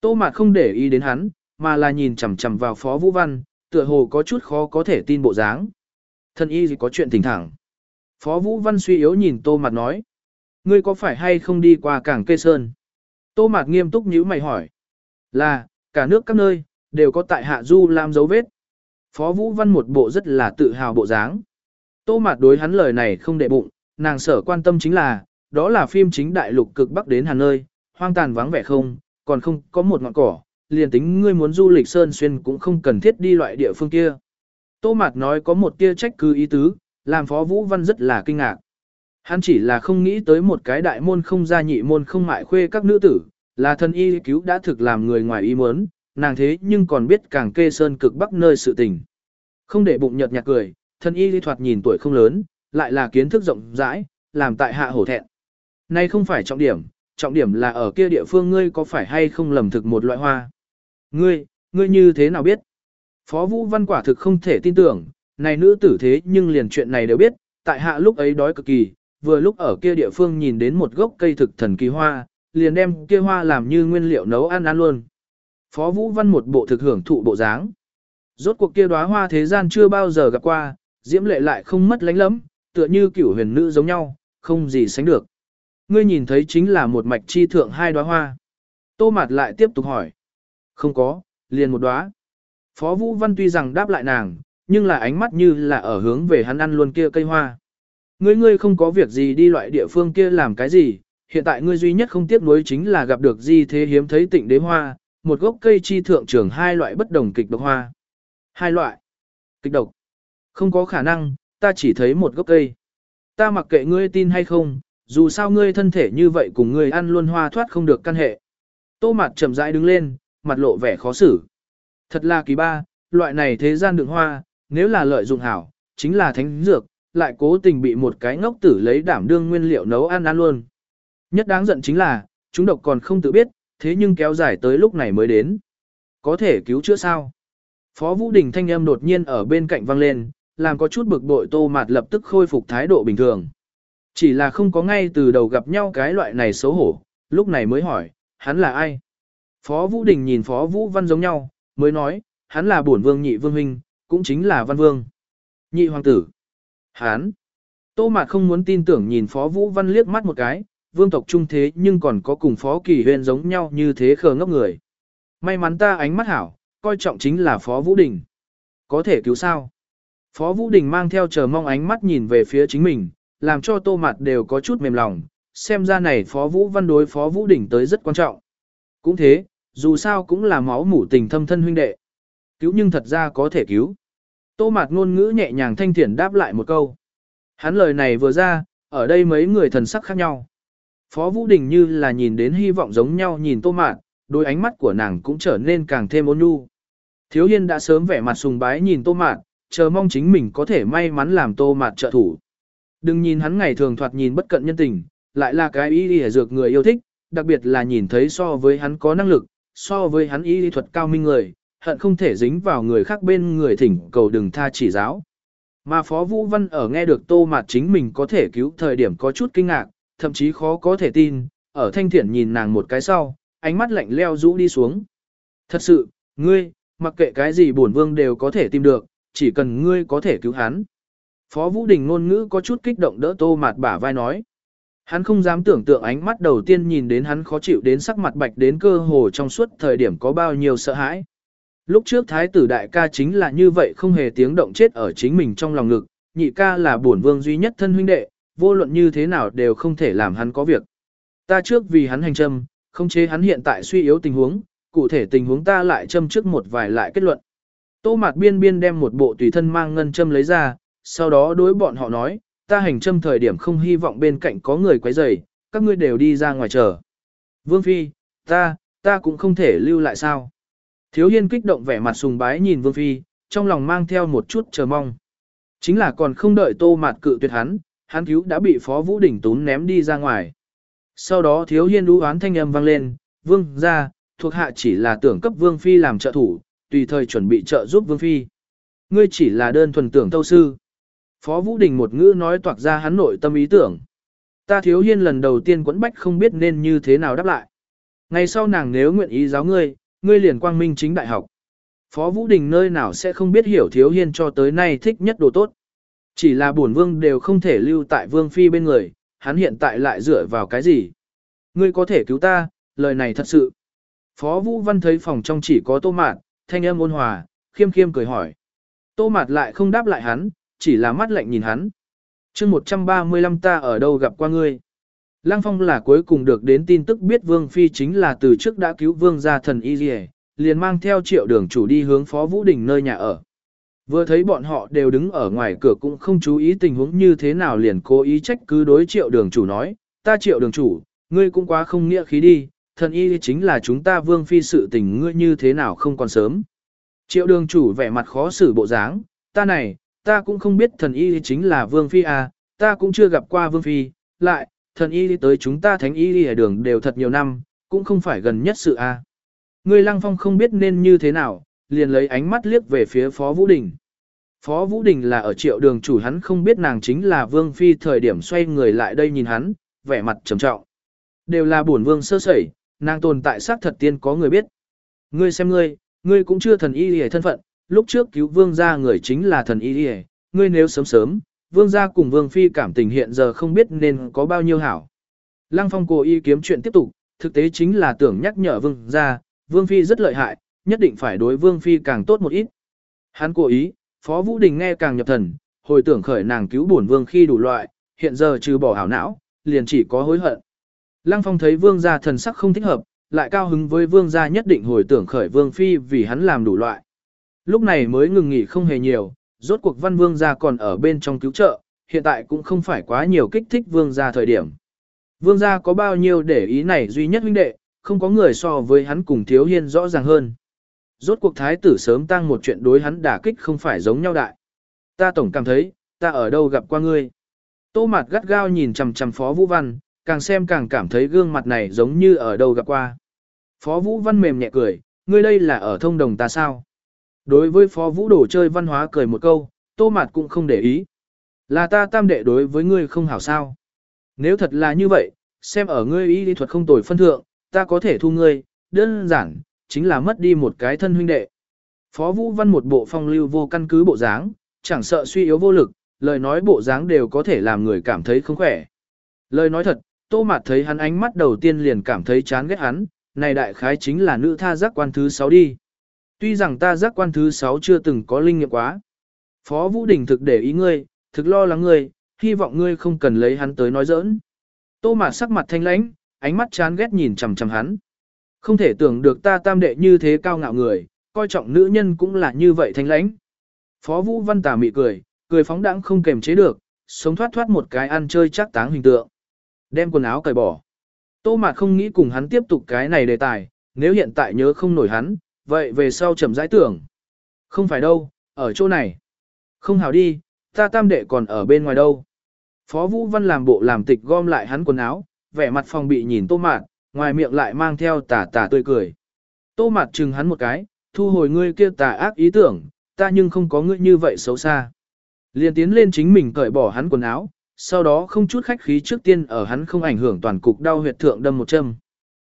Tô mạt không để ý đến hắn, mà là nhìn chằm chằm vào Phó Vũ Văn, tựa hồ có chút khó có thể tin bộ dáng. Thân y gì có chuyện thỉnh thẳng. Phó Vũ Văn suy yếu nhìn Tô Mạt nói. Ngươi có phải hay không đi qua cảng cây sơn? Tô Mạt nghiêm túc nhíu mày hỏi. Là, cả nước các nơi, đều có tại hạ du làm dấu vết. Phó Vũ Văn một bộ rất là tự hào bộ dáng. Tô Mạt đối hắn lời này không để bụng, nàng sở quan tâm chính là, đó là phim chính đại lục cực bắc đến Hà nơi, hoang tàn vắng vẻ không, còn không có một ngọn cỏ, liền tính ngươi muốn du lịch sơn xuyên cũng không cần thiết đi loại địa phương kia. Tô Mạt nói có một tia trách cứ ý tứ, làm Phó Vũ Văn rất là kinh ngạc. Hắn chỉ là không nghĩ tới một cái đại môn không gia nhị môn không mại khuê các nữ tử, là thân y cứu đã thực làm người ngoài ý muốn, nàng thế nhưng còn biết càng kê sơn cực bắc nơi sự tình. Không để bụng nhợt nhạt cười, thân y lý thoạt nhìn tuổi không lớn, lại là kiến thức rộng rãi, làm tại hạ hổ thẹn. Nay không phải trọng điểm, trọng điểm là ở kia địa phương ngươi có phải hay không lầm thực một loại hoa. Ngươi, ngươi như thế nào biết? Phó Vũ Văn quả thực không thể tin tưởng, này nữ tử thế nhưng liền chuyện này đều biết, tại hạ lúc ấy đói cực kỳ, vừa lúc ở kia địa phương nhìn đến một gốc cây thực thần kỳ hoa, liền đem kia hoa làm như nguyên liệu nấu ăn ăn luôn. Phó Vũ Văn một bộ thực hưởng thụ bộ dáng. Rốt cuộc kia đóa hoa thế gian chưa bao giờ gặp qua, diễm lệ lại không mất lánh lắm, tựa như kiểu huyền nữ giống nhau, không gì sánh được. Ngươi nhìn thấy chính là một mạch chi thượng hai đóa hoa. Tô Mạt lại tiếp tục hỏi. Không có, liền một đóa. Phó Vũ Văn tuy rằng đáp lại nàng, nhưng là ánh mắt như là ở hướng về hắn ăn luôn kia cây hoa. Ngươi ngươi không có việc gì đi loại địa phương kia làm cái gì, hiện tại ngươi duy nhất không tiếc nuối chính là gặp được di thế hiếm thấy tịnh đế hoa, một gốc cây chi thượng trưởng hai loại bất đồng kịch độc hoa. Hai loại. Kịch độc. Không có khả năng, ta chỉ thấy một gốc cây. Ta mặc kệ ngươi tin hay không, dù sao ngươi thân thể như vậy cùng ngươi ăn luôn hoa thoát không được căn hệ. Tô mặt chậm rãi đứng lên, mặt lộ vẻ khó xử. Thật là kỳ ba, loại này thế gian đường hoa, nếu là lợi dụng hảo, chính là thánh dược, lại cố tình bị một cái ngốc tử lấy đảm đương nguyên liệu nấu ăn ăn luôn. Nhất đáng giận chính là, chúng độc còn không tự biết, thế nhưng kéo dài tới lúc này mới đến. Có thể cứu chữa sao? Phó Vũ Đình thanh âm đột nhiên ở bên cạnh vang lên, làm có chút bực bội tô mạt lập tức khôi phục thái độ bình thường. Chỉ là không có ngay từ đầu gặp nhau cái loại này xấu hổ, lúc này mới hỏi, hắn là ai? Phó Vũ Đình nhìn Phó Vũ Văn giống nhau, mới nói, hắn là bổn vương nhị vương huynh, cũng chính là văn vương. Nhị hoàng tử. Hắn. Tô Mạt không muốn tin tưởng nhìn Phó Vũ Văn liếc mắt một cái, vương tộc trung thế nhưng còn có cùng Phó Kỳ Huyên giống nhau như thế khờ ngốc người. May mắn ta ánh mắt hảo, coi trọng chính là Phó Vũ Đình. Có thể cứu sao? Phó Vũ Đình mang theo chờ mong ánh mắt nhìn về phía chính mình, làm cho Tô Mạt đều có chút mềm lòng, xem ra này Phó Vũ Văn đối Phó Vũ Đình tới rất quan trọng. Cũng thế, dù sao cũng là máu mủ tình thâm thân huynh đệ. Cứu nhưng thật ra có thể cứu. Tô mạt ngôn ngữ nhẹ nhàng thanh thiển đáp lại một câu. Hắn lời này vừa ra, ở đây mấy người thần sắc khác nhau. Phó Vũ Đình như là nhìn đến hy vọng giống nhau nhìn tô mạt, đôi ánh mắt của nàng cũng trở nên càng thêm ôn nhu. Thiếu Hiên đã sớm vẻ mặt sùng bái nhìn tô mạt, chờ mong chính mình có thể may mắn làm tô mạt trợ thủ. Đừng nhìn hắn ngày thường thoạt nhìn bất cận nhân tình, lại là cái ý y dược người yêu thích, đặc biệt là nhìn thấy so với hắn có năng lực, so với hắn y thuật cao minh người, hận không thể dính vào người khác bên người thỉnh cầu đừng tha chỉ giáo. Mà Phó Vũ Văn ở nghe được Tô Mạt chính mình có thể cứu thời điểm có chút kinh ngạc, thậm chí khó có thể tin, ở thanh thiển nhìn nàng một cái sau, ánh mắt lạnh leo rũ đi xuống. Thật sự, ngươi, mặc kệ cái gì bổn vương đều có thể tìm được, chỉ cần ngươi có thể cứu hắn. Phó Vũ Đình ngôn ngữ có chút kích động đỡ Tô Mạt bả vai nói. Hắn không dám tưởng tượng ánh mắt đầu tiên nhìn đến hắn khó chịu đến sắc mặt bạch đến cơ hồ trong suốt thời điểm có bao nhiêu sợ hãi. Lúc trước thái tử đại ca chính là như vậy không hề tiếng động chết ở chính mình trong lòng ngực, nhị ca là bổn vương duy nhất thân huynh đệ, vô luận như thế nào đều không thể làm hắn có việc. Ta trước vì hắn hành châm, không chế hắn hiện tại suy yếu tình huống, cụ thể tình huống ta lại châm trước một vài lại kết luận. Tô Mạt Biên Biên đem một bộ tùy thân mang ngân châm lấy ra, sau đó đối bọn họ nói, ta hành châm thời điểm không hy vọng bên cạnh có người quấy rầy, các ngươi đều đi ra ngoài chờ. Vương Phi, ta, ta cũng không thể lưu lại sao. Thiếu Hiên kích động vẻ mặt sùng bái nhìn Vương Phi, trong lòng mang theo một chút chờ mong. Chính là còn không đợi Tô Mạt cự tuyệt hắn, hắn cứu đã bị Phó Vũ Đình tún ném đi ra ngoài. Sau đó Thiếu Hiên đú oán thanh âm vang lên, Vương ra, thuộc hạ chỉ là tưởng cấp Vương Phi làm trợ thủ, tùy thời chuẩn bị trợ giúp Vương Phi. Ngươi chỉ là đơn thuần tưởng tâu sư. Phó Vũ Đình một ngữ nói toạc ra hắn nội tâm ý tưởng. Ta thiếu hiên lần đầu tiên quẫn bách không biết nên như thế nào đáp lại. Ngày sau nàng nếu nguyện ý giáo ngươi, ngươi liền quang minh chính đại học. Phó Vũ Đình nơi nào sẽ không biết hiểu thiếu hiên cho tới nay thích nhất đồ tốt. Chỉ là bổn vương đều không thể lưu tại vương phi bên người, hắn hiện tại lại dựa vào cái gì? Ngươi có thể cứu ta, lời này thật sự. Phó Vũ Văn thấy phòng trong chỉ có tô mạt, thanh âm ôn hòa, khiêm khiêm cười hỏi. Tô mạt lại không đáp lại hắn, chỉ là mắt lạnh nhìn hắn. chương 135 ta ở đâu gặp qua ngươi. Lăng Phong là cuối cùng được đến tin tức biết Vương Phi chính là từ trước đã cứu Vương gia thần Y Dì liền mang theo triệu đường chủ đi hướng Phó Vũ Đình nơi nhà ở. Vừa thấy bọn họ đều đứng ở ngoài cửa cũng không chú ý tình huống như thế nào liền cố ý trách cứ đối triệu đường chủ nói, ta triệu đường chủ, ngươi cũng quá không nghĩa khí đi, thần y chính là chúng ta Vương Phi sự tình ngươi như thế nào không còn sớm. Triệu đường chủ vẻ mặt khó xử bộ dáng, ta này, ta cũng không biết thần y chính là Vương Phi à, ta cũng chưa gặp qua Vương Phi, lại, thần y tới chúng ta thánh y ở đường đều thật nhiều năm, cũng không phải gần nhất sự à. ngươi lăng phong không biết nên như thế nào, liền lấy ánh mắt liếc về phía Phó Vũ Đình. Phó Vũ Đình là ở triệu đường chủ hắn không biết nàng chính là Vương Phi thời điểm xoay người lại đây nhìn hắn, vẻ mặt trầm trọng. Đều là bổn vương sơ sẩy, nàng tồn tại xác thật tiên có người biết. Ngươi xem ngươi, ngươi cũng chưa thần y hề thân phận, lúc trước cứu vương gia người chính là thần y hề, ngươi nếu sớm sớm, vương gia cùng vương phi cảm tình hiện giờ không biết nên có bao nhiêu hảo. Lăng phong cố ý kiếm chuyện tiếp tục, thực tế chính là tưởng nhắc nhở vương gia, vương phi rất lợi hại, nhất định phải đối vương phi càng tốt một ít. Hắn cố ý, phó vũ đình nghe càng nhập thần, hồi tưởng khởi nàng cứu bổn vương khi đủ loại, hiện giờ trừ bỏ hảo não, liền chỉ có hối hận. Lăng phong thấy vương gia thần sắc không thích hợp, lại cao hứng với vương gia nhất định hồi tưởng khởi vương phi vì hắn làm đủ loại. Lúc này mới ngừng nghỉ không hề nhiều, rốt cuộc văn vương gia còn ở bên trong cứu trợ, hiện tại cũng không phải quá nhiều kích thích vương gia thời điểm. Vương gia có bao nhiêu để ý này duy nhất huynh đệ, không có người so với hắn cùng thiếu hiên rõ ràng hơn. Rốt cuộc thái tử sớm tăng một chuyện đối hắn đả kích không phải giống nhau đại. Ta tổng cảm thấy, ta ở đâu gặp qua ngươi. Tô mặt gắt gao nhìn chằm chằm phó vũ văn, càng xem càng cảm thấy gương mặt này giống như ở đâu gặp qua. Phó vũ văn mềm nhẹ cười, ngươi đây là ở thông đồng ta sao? Đối với phó vũ đồ chơi văn hóa cười một câu, tô mạt cũng không để ý. Là ta tam đệ đối với ngươi không hảo sao. Nếu thật là như vậy, xem ở ngươi y lý thuật không tồi phân thượng, ta có thể thu ngươi, đơn giản, chính là mất đi một cái thân huynh đệ. Phó Vũ Văn một bộ phong lưu vô căn cứ bộ dáng, chẳng sợ suy yếu vô lực, lời nói bộ dáng đều có thể làm người cảm thấy không khỏe. Lời nói thật, Tô Mạt thấy hắn ánh mắt đầu tiên liền cảm thấy chán ghét hắn, này đại khái chính là nữ tha giác quan thứ 6 đi. Tuy rằng ta giác quan thứ 6 chưa từng có linh nghiệm quá. Phó Vũ Đình thực để ý ngươi, thực lo lắng ngươi, hy vọng ngươi không cần lấy hắn tới nói giỡn. Tô Mạt sắc mặt thanh lãnh, ánh mắt chán ghét nhìn chằm chằm hắn. Không thể tưởng được ta tam đệ như thế cao ngạo người, coi trọng nữ nhân cũng là như vậy thanh lãnh. Phó Vũ Văn tà mị cười, cười phóng đãng không kềm chế được, sống thoát thoát một cái ăn chơi chắc táng hình tượng. Đem quần áo cởi bỏ. Tô Mạt không nghĩ cùng hắn tiếp tục cái này đề tài, nếu hiện tại nhớ không nổi hắn, vậy về sau chậm rãi tưởng. Không phải đâu, ở chỗ này. Không hào đi, ta tam đệ còn ở bên ngoài đâu. Phó Vũ Văn làm bộ làm tịch gom lại hắn quần áo, vẻ mặt phòng bị nhìn Tô Mạt, ngoài miệng lại mang theo tà tà tươi cười. Tô Mạt chừng hắn một cái, thu hồi ngươi kia tà ác ý tưởng, ta nhưng không có ngươi như vậy xấu xa. Liền tiến lên chính mình cởi bỏ hắn quần áo, sau đó không chút khách khí trước tiên ở hắn không ảnh hưởng toàn cục đau huyệt thượng đâm một châm.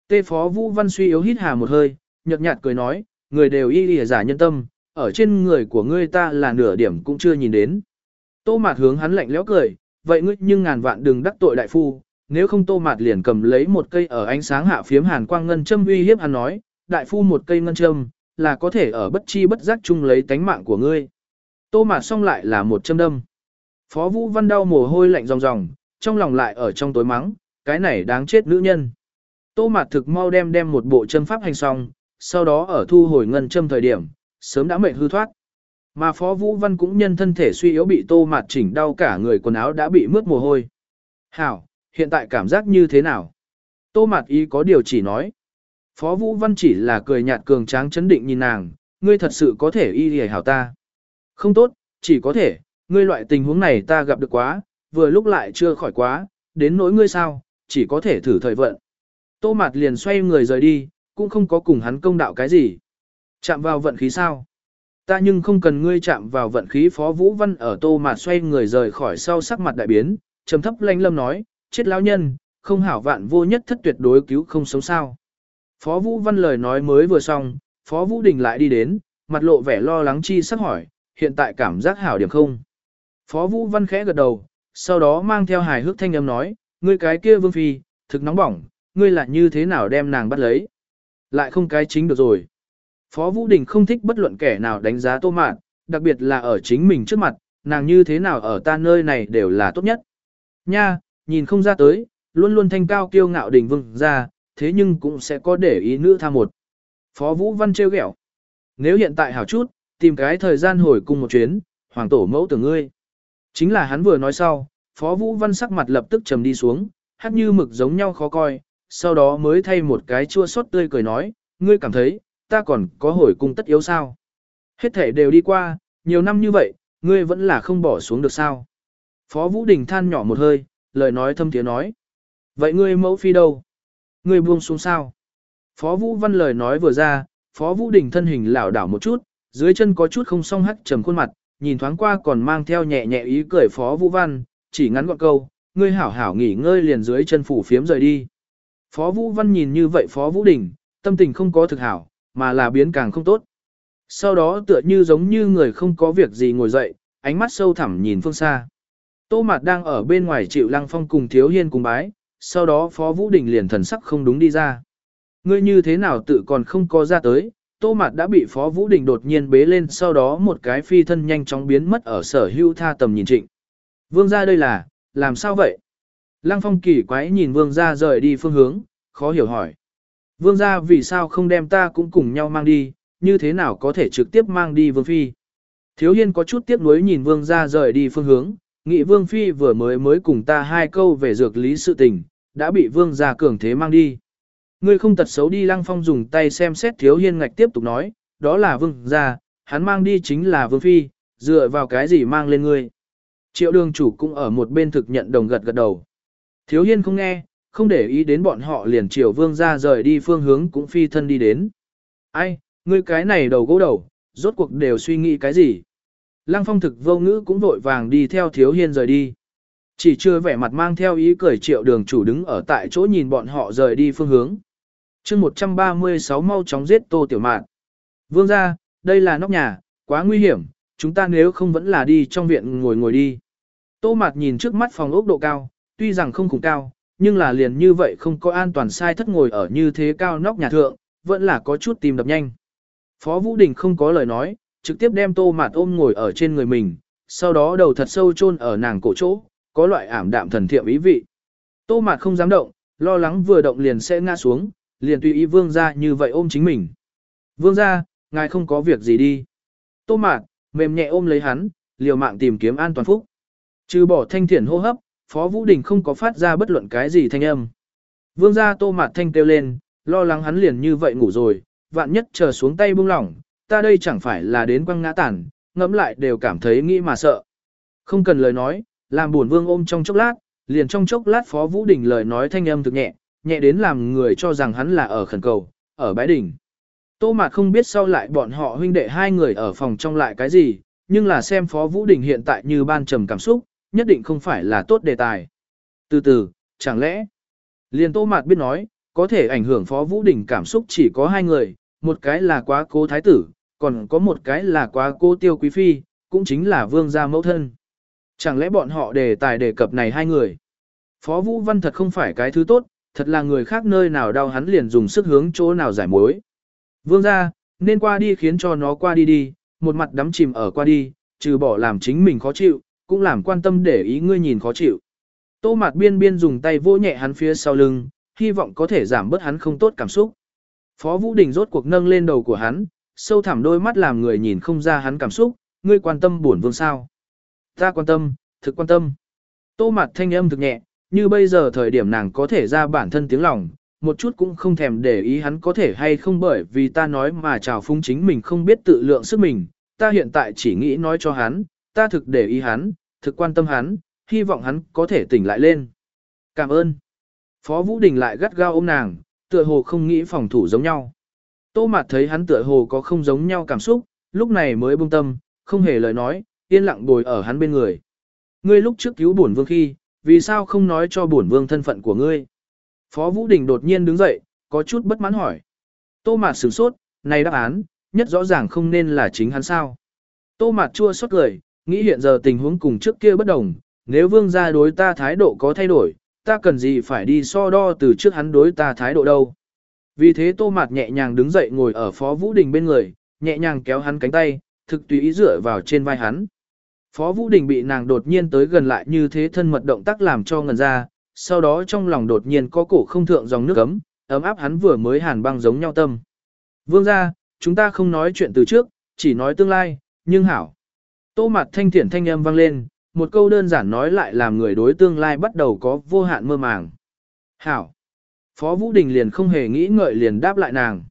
Tê Phó Vũ Văn suy yếu hít hà một hơi, nhợt nhạt cười nói, người đều y lìa giả nhân tâm, ở trên người của ngươi ta là nửa điểm cũng chưa nhìn đến. Tô Mạt hướng hắn lạnh lẽo cười, vậy ngươi nhưng ngàn vạn đừng đắc tội đại phu, nếu không Tô Mạt liền cầm lấy một cây ở ánh sáng hạ phiếm hàn quang ngân châm uy hiếp hắn nói, đại phu một cây ngân châm, là có thể ở bất chi bất giác chung lấy tánh mạng của ngươi. Tô Mạt xong lại là một châm đâm. Phó Vũ Văn đau mồ hôi lạnh ròng ròng, trong lòng lại ở trong tối mắng, cái này đáng chết nữ nhân. Tô Mạt thực mau đem đem một bộ châm pháp hành xong, sau đó ở thu hồi ngân châm thời điểm, sớm đã mệt hư thoát. Mà Phó Vũ Văn cũng nhân thân thể suy yếu bị Tô Mạt chỉnh đau cả người quần áo đã bị mướt mồ hôi. Hảo, hiện tại cảm giác như thế nào? Tô Mạt ý có điều chỉ nói. Phó Vũ Văn chỉ là cười nhạt cường tráng chấn định nhìn nàng, ngươi thật sự có thể y hề hảo ta. Không tốt, chỉ có thể, ngươi loại tình huống này ta gặp được quá, vừa lúc lại chưa khỏi quá, đến nỗi ngươi sao, chỉ có thể thử thời vận. Tô Mạt liền xoay người rời đi, cũng không có cùng hắn công đạo cái gì. Chạm vào vận khí sao? Ta nhưng không cần ngươi chạm vào vận khí Phó Vũ Văn ở Tô Mạt xoay người rời khỏi sau sắc mặt đại biến, trầm thấp lanh lâm nói, chết lão nhân, không hảo vạn vô nhất thất tuyệt đối cứu không sống sao. Phó Vũ Văn lời nói mới vừa xong, Phó Vũ Đình lại đi đến, mặt lộ vẻ lo lắng chi sắc hỏi, hiện tại cảm giác hảo điểm không? Phó Vũ Văn khẽ gật đầu, sau đó mang theo hài hước thanh âm nói, ngươi cái kia vương phi, thực nóng bỏng, ngươi là như thế nào đem nàng bắt lấy? Lại không cái chính được rồi. Phó Vũ Đình không thích bất luận kẻ nào đánh giá tô mạn, đặc biệt là ở chính mình trước mặt, nàng như thế nào ở ta nơi này đều là tốt nhất. Nha, nhìn không ra tới, luôn luôn thanh cao kiêu ngạo đình vương ra, thế nhưng cũng sẽ có để ý nữ tha một. Phó Vũ Văn trêu ghẹo. Nếu hiện tại hảo chút, tìm cái thời gian hồi cùng một chuyến, hoàng tổ mẫu tưởng ngươi. Chính là hắn vừa nói sau, Phó Vũ Văn sắc mặt lập tức trầm đi xuống, hát như mực giống nhau khó coi, sau đó mới thay một cái chua xót tươi cười nói, ngươi cảm thấy, ta còn có hồi cung tất yếu sao? Hết thể đều đi qua, nhiều năm như vậy, ngươi vẫn là không bỏ xuống được sao? Phó Vũ Đình than nhỏ một hơi, lời nói thâm tiếng nói. Vậy ngươi mẫu phi đâu? Ngươi buông xuống sao? Phó Vũ Văn lời nói vừa ra, Phó Vũ Đình thân hình lảo đảo một chút, dưới chân có chút không song hắt trầm khuôn mặt, nhìn thoáng qua còn mang theo nhẹ nhẹ ý cười Phó Vũ Văn, chỉ ngắn gọn câu, ngươi hảo hảo nghỉ ngơi liền dưới chân phủ phiếm rời đi. Phó Vũ Văn nhìn như vậy Phó Vũ Đình, tâm tình không có thực hảo, mà là biến càng không tốt. Sau đó tựa như giống như người không có việc gì ngồi dậy, ánh mắt sâu thẳm nhìn phương xa. Tô Mạt đang ở bên ngoài chịu lăng phong cùng thiếu hiên cùng bái, sau đó Phó Vũ Đình liền thần sắc không đúng đi ra. Ngươi như thế nào tự còn không có ra tới, Tô Mạt đã bị Phó Vũ Đình đột nhiên bế lên sau đó một cái phi thân nhanh chóng biến mất ở sở hưu tha tầm nhìn trịnh. Vương ra đây là, làm sao vậy? Lăng phong kỳ quái nhìn vương ra rời đi phương hướng, khó hiểu hỏi. Vương ra vì sao không đem ta cũng cùng nhau mang đi, như thế nào có thể trực tiếp mang đi vương phi? Thiếu hiên có chút tiếc nuối nhìn vương ra rời đi phương hướng, nghị vương phi vừa mới mới cùng ta hai câu về dược lý sự tình, đã bị vương gia cường thế mang đi. Ngươi không tật xấu đi lăng phong dùng tay xem xét thiếu hiên ngạch tiếp tục nói, đó là vương gia, hắn mang đi chính là vương phi, dựa vào cái gì mang lên ngươi. Triệu đường chủ cũng ở một bên thực nhận đồng gật gật đầu. Thiếu hiên không nghe, không để ý đến bọn họ liền triệu vương gia rời đi phương hướng cũng phi thân đi đến. Ai, ngươi cái này đầu gỗ đầu, rốt cuộc đều suy nghĩ cái gì. Lăng phong thực vô ngữ cũng vội vàng đi theo thiếu hiên rời đi. Chỉ chưa vẻ mặt mang theo ý cười triệu đường chủ đứng ở tại chỗ nhìn bọn họ rời đi phương hướng. chương 136 mau chóng giết tô tiểu mạn. Vương ra, đây là nóc nhà, quá nguy hiểm, chúng ta nếu không vẫn là đi trong viện ngồi ngồi đi. Tô mạt nhìn trước mắt phòng ốc độ cao, tuy rằng không cùng cao, nhưng là liền như vậy không có an toàn sai thất ngồi ở như thế cao nóc nhà thượng, vẫn là có chút tìm đập nhanh. Phó Vũ Đình không có lời nói, trực tiếp đem tô mạt ôm ngồi ở trên người mình, sau đó đầu thật sâu chôn ở nàng cổ chỗ, có loại ảm đạm thần thiệm ý vị. Tô mạt không dám động, lo lắng vừa động liền sẽ ngã xuống, liền tùy ý vương ra như vậy ôm chính mình. Vương ra, ngài không có việc gì đi. Tô mạt, mềm nhẹ ôm lấy hắn, liều mạng tìm kiếm an toàn phúc. Trừ bỏ thanh thiển hô hấp, Phó Vũ Đình không có phát ra bất luận cái gì thanh âm. Vương gia tô mạt thanh kêu lên, lo lắng hắn liền như vậy ngủ rồi, vạn nhất chờ xuống tay buông lỏng, ta đây chẳng phải là đến quăng ngã tàn, ngẫm lại đều cảm thấy nghĩ mà sợ. Không cần lời nói, làm buồn vương ôm trong chốc lát, liền trong chốc lát Phó Vũ Đình lời nói thanh âm thực nhẹ, nhẹ đến làm người cho rằng hắn là ở khẩn cầu, ở bãi đỉnh. Tô Mạt không biết sau lại bọn họ huynh đệ hai người ở phòng trong lại cái gì, nhưng là xem Phó Vũ Đình hiện tại như ban trầm cảm xúc, nhất định không phải là tốt đề tài. Từ từ, chẳng lẽ, liền Tô Mạt biết nói, có thể ảnh hưởng Phó Vũ Đình cảm xúc chỉ có hai người, một cái là quá cố thái tử, còn có một cái là quá cô tiêu quý phi, cũng chính là vương gia mẫu thân. Chẳng lẽ bọn họ đề tài đề cập này hai người? Phó Vũ Văn thật không phải cái thứ tốt, thật là người khác nơi nào đau hắn liền dùng sức hướng chỗ nào giải mối. Vương gia, nên qua đi khiến cho nó qua đi đi, một mặt đắm chìm ở qua đi, trừ bỏ làm chính mình khó chịu, cũng làm quan tâm để ý ngươi nhìn khó chịu. Tô mặt biên biên dùng tay vô nhẹ hắn phía sau lưng, hy vọng có thể giảm bớt hắn không tốt cảm xúc. Phó Vũ Đình rốt cuộc nâng lên đầu của hắn, sâu thẳm đôi mắt làm người nhìn không ra hắn cảm xúc, ngươi quan tâm bổn vương sao. Ta quan tâm, thực quan tâm. Tô mặt thanh âm thực nhẹ, như bây giờ thời điểm nàng có thể ra bản thân tiếng lòng, một chút cũng không thèm để ý hắn có thể hay không bởi vì ta nói mà trào phúng chính mình không biết tự lượng sức mình, ta hiện tại chỉ nghĩ nói cho hắn, ta thực để ý hắn, thực quan tâm hắn, hy vọng hắn có thể tỉnh lại lên. Cảm ơn. Phó Vũ Đình lại gắt gao ôm nàng, tựa hồ không nghĩ phòng thủ giống nhau. Tô Mạt thấy hắn tựa hồ có không giống nhau cảm xúc, lúc này mới buông tâm, không hề lời nói, yên lặng bồi ở hắn bên người. Ngươi lúc trước cứu bổn vương khi, vì sao không nói cho bổn vương thân phận của ngươi? Phó Vũ Đình đột nhiên đứng dậy, có chút bất mãn hỏi. Tô Mạt sửng sốt, này đáp án, nhất rõ ràng không nên là chính hắn sao. Tô Mạt chua xót cười, nghĩ hiện giờ tình huống cùng trước kia bất đồng, nếu vương gia đối ta thái độ có thay đổi, ta cần gì phải đi so đo từ trước hắn đối ta thái độ đâu. Vì thế Tô Mạt nhẹ nhàng đứng dậy ngồi ở Phó Vũ Đình bên người, nhẹ nhàng kéo hắn cánh tay, thực tùy ý dựa vào trên vai hắn. Phó Vũ Đình bị nàng đột nhiên tới gần lại như thế thân mật động tác làm cho ngần ra, sau đó trong lòng đột nhiên có cổ không thượng dòng nước ấm, ấm áp hắn vừa mới hàn băng giống nhau tâm. Vương ra, chúng ta không nói chuyện từ trước, chỉ nói tương lai, nhưng hảo. Tô mặt thanh thiển thanh âm vang lên, một câu đơn giản nói lại làm người đối tương lai bắt đầu có vô hạn mơ màng. Hảo. Phó Vũ Đình liền không hề nghĩ ngợi liền đáp lại nàng.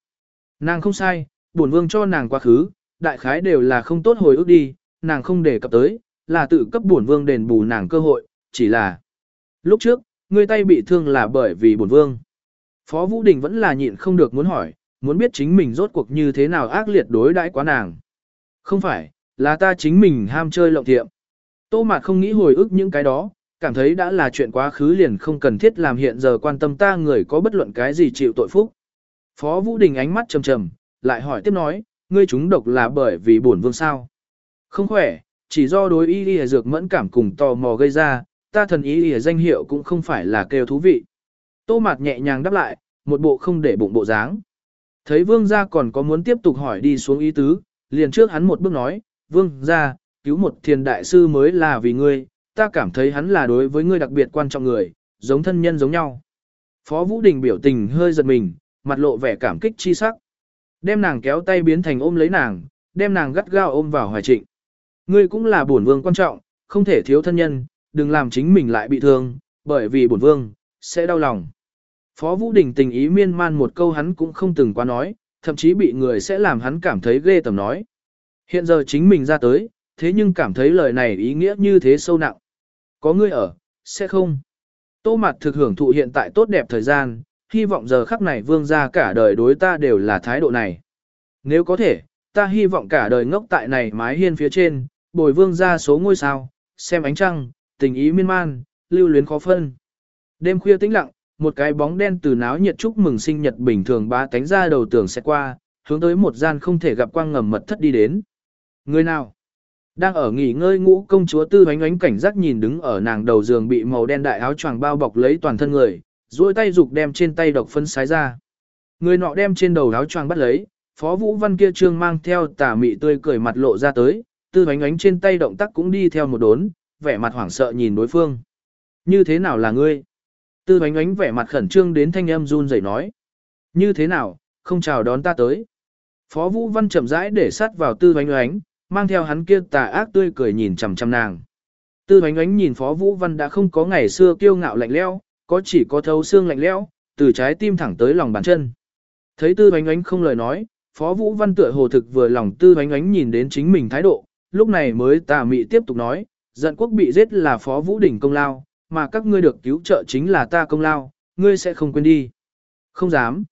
Nàng không sai, bổn vương cho nàng quá khứ, đại khái đều là không tốt hồi ức đi, nàng không đề cập tới, là tự cấp bổn vương đền bù nàng cơ hội, chỉ là lúc trước, ngươi tay bị thương là bởi vì bổn vương. Phó Vũ Đình vẫn là nhịn không được muốn hỏi, muốn biết chính mình rốt cuộc như thế nào ác liệt đối đãi quá nàng. Không phải, là ta chính mình ham chơi lộng tiệm. Tô Mạt không nghĩ hồi ức những cái đó, cảm thấy đã là chuyện quá khứ liền không cần thiết làm hiện giờ quan tâm ta người có bất luận cái gì chịu tội phúc. Phó Vũ Đình ánh mắt trầm trầm, lại hỏi tiếp nói, ngươi chúng độc là bởi vì bổn vương sao? Không khỏe, chỉ do đối y y dược mẫn cảm cùng tò mò gây ra, ta thần y y danh hiệu cũng không phải là kêu thú vị. Tô Mạt nhẹ nhàng đáp lại, một bộ không để bụng bộ dáng. Thấy vương gia còn có muốn tiếp tục hỏi đi xuống ý tứ, liền trước hắn một bước nói, vương gia, cứu một thiền đại sư mới là vì ngươi, ta cảm thấy hắn là đối với ngươi đặc biệt quan trọng người, giống thân nhân giống nhau. Phó Vũ Đình biểu tình hơi giật mình, mặt lộ vẻ cảm kích chi sắc. Đem nàng kéo tay biến thành ôm lấy nàng, đem nàng gắt gao ôm vào hoài trịnh. Ngươi cũng là bổn vương quan trọng, không thể thiếu thân nhân, đừng làm chính mình lại bị thương, bởi vì bổn vương, sẽ đau lòng. Phó Vũ Đình tình ý miên man một câu hắn cũng không từng qua nói, thậm chí bị người sẽ làm hắn cảm thấy ghê tầm nói. Hiện giờ chính mình ra tới, thế nhưng cảm thấy lời này ý nghĩa như thế sâu nặng. Có ngươi ở, sẽ không. Tô mặt thực hưởng thụ hiện tại tốt đẹp thời gian, hy vọng giờ khắc này vương gia cả đời đối ta đều là thái độ này. Nếu có thể, ta hy vọng cả đời ngốc tại này mái hiên phía trên, bồi vương gia số ngôi sao, xem ánh trăng, tình ý miên man, lưu luyến khó phân. Đêm khuya tĩnh lặng, một cái bóng đen từ náo nhiệt chúc mừng sinh nhật bình thường ba cánh ra đầu tường sẽ qua, hướng tới một gian không thể gặp quang ngầm mật thất đi đến. Người nào? Đang ở nghỉ ngơi ngũ công chúa tư ánh ánh cảnh giác nhìn đứng ở nàng đầu giường bị màu đen đại áo choàng bao bọc lấy toàn thân người, duỗi tay dục đem trên tay độc phân sái ra. Người nọ đem trên đầu áo choàng bắt lấy, phó vũ văn kia trương mang theo tà mị tươi cười mặt lộ ra tới, tư ánh ánh trên tay động tác cũng đi theo một đốn, vẻ mặt hoảng sợ nhìn đối phương. Như thế nào là ngươi? Tư ánh ánh vẻ mặt khẩn trương đến thanh âm run rẩy nói. Như thế nào, không chào đón ta tới. Phó Vũ Văn chậm rãi để sát vào tư ánh ánh, mang theo hắn kia tà ác tươi cười nhìn chằm chằm nàng. Tư Hoánh ánh nhìn Phó Vũ Văn đã không có ngày xưa kiêu ngạo lạnh lẽo, có chỉ có thấu xương lạnh lẽo, từ trái tim thẳng tới lòng bàn chân. Thấy tư Hoánh ánh không lời nói, Phó Vũ Văn tựa hồ thực vừa lòng tư Hoánh ánh nhìn đến chính mình thái độ, lúc này mới tà mị tiếp tục nói, giận quốc bị giết là Phó Vũ Đỉnh công lao, mà các ngươi được cứu trợ chính là ta công lao, ngươi sẽ không quên đi. Không dám.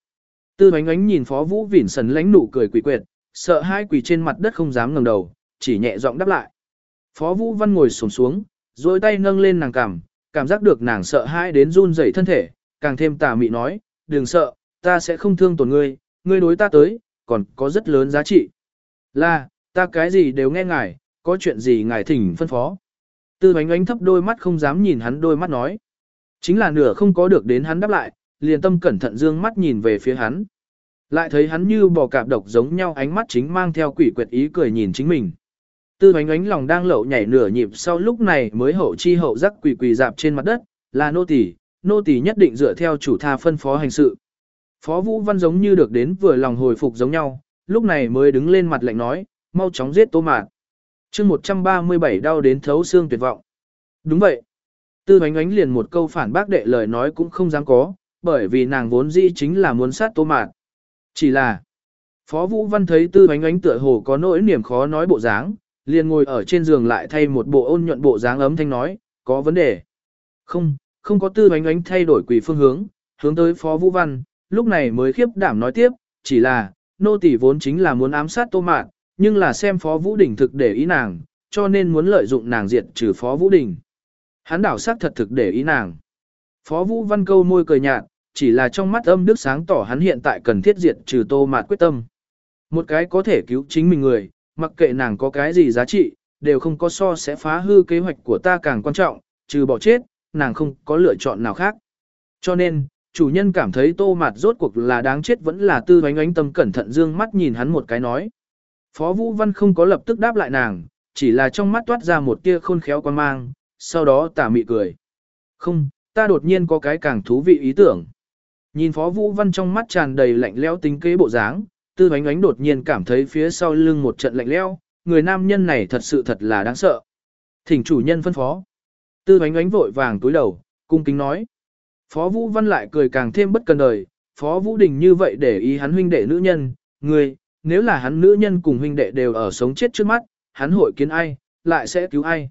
Tư Hoánh ánh nhìn Phó Vũ Vỉn sần lánh nụ cười quỷ quyệt, sợ hai quỷ trên mặt đất không dám ngẩng đầu, chỉ nhẹ giọng đáp lại. Phó Vũ Văn ngồi xổm xuống, rồi tay nâng lên nàng cằm, cảm giác được nàng sợ hãi đến run rẩy thân thể, càng thêm tà mị nói, đừng sợ, ta sẽ không thương tổn ngươi, ngươi đối ta tới, còn có rất lớn giá trị. Là, ta cái gì đều nghe ngài, có chuyện gì ngài thỉnh phân phó. Tư bánh ánh thấp đôi mắt không dám nhìn hắn đôi mắt nói. Chính là nửa không có được đến hắn đáp lại, liền tâm cẩn thận dương mắt nhìn về phía hắn. Lại thấy hắn như bò cạp độc giống nhau ánh mắt chính mang theo quỷ quyệt ý cười nhìn chính mình. Tư ánh ánh lòng đang lậu nhảy nửa nhịp sau lúc này mới hậu chi hậu giác quỳ quỳ dạp trên mặt đất, là nô tỳ, nô tỳ nhất định dựa theo chủ tha phân phó hành sự. Phó Vũ Văn giống như được đến vừa lòng hồi phục giống nhau, lúc này mới đứng lên mặt lạnh nói, mau chóng giết Tô Mạt. chương 137 đau đến thấu xương tuyệt vọng. Đúng vậy. Tư bánh ánh liền một câu phản bác đệ lời nói cũng không dám có, bởi vì nàng vốn dĩ chính là muốn sát Tô Mạt. Chỉ là, Phó Vũ Văn thấy tư bánh ánh tựa hồ có nỗi niềm khó nói bộ dáng, liền ngồi ở trên giường lại thay một bộ ôn nhuận bộ dáng ấm thanh nói, có vấn đề. Không, không có tư bánh ánh thay đổi quỷ phương hướng, hướng tới Phó Vũ Văn, lúc này mới khiếp đảm nói tiếp, chỉ là, nô tỳ vốn chính là muốn ám sát Tô Mạn, nhưng là xem Phó Vũ Đình thực để ý nàng, cho nên muốn lợi dụng nàng diệt trừ Phó Vũ Đình. Hắn đảo sát thật thực để ý nàng. Phó Vũ Văn câu môi cười nhạt, chỉ là trong mắt âm đức sáng tỏ hắn hiện tại cần thiết diệt trừ Tô mạt quyết tâm. Một cái có thể cứu chính mình người, mặc kệ nàng có cái gì giá trị, đều không có so sẽ phá hư kế hoạch của ta càng quan trọng, trừ bỏ chết, nàng không có lựa chọn nào khác. Cho nên, chủ nhân cảm thấy tô mạt rốt cuộc là đáng chết vẫn là tư bánh ánh tâm cẩn thận dương mắt nhìn hắn một cái nói. Phó Vũ Văn không có lập tức đáp lại nàng, chỉ là trong mắt toát ra một tia khôn khéo quan mang, sau đó tà mị cười. Không, ta đột nhiên có cái càng thú vị ý tưởng. Nhìn Phó Vũ Văn trong mắt tràn đầy lạnh lẽo tính kế bộ dáng, tư Hoánh ánh đột nhiên cảm thấy phía sau lưng một trận lạnh lẽo, người nam nhân này thật sự thật là đáng sợ. Thỉnh chủ nhân phân phó. Tư Hoánh ánh vội vàng túi đầu, cung kính nói. Phó Vũ Văn lại cười càng thêm bất cần đời, Phó Vũ Đình như vậy để ý hắn huynh đệ nữ nhân, người, nếu là hắn nữ nhân cùng huynh đệ đều ở sống chết trước mắt, hắn hội kiến ai, lại sẽ cứu ai.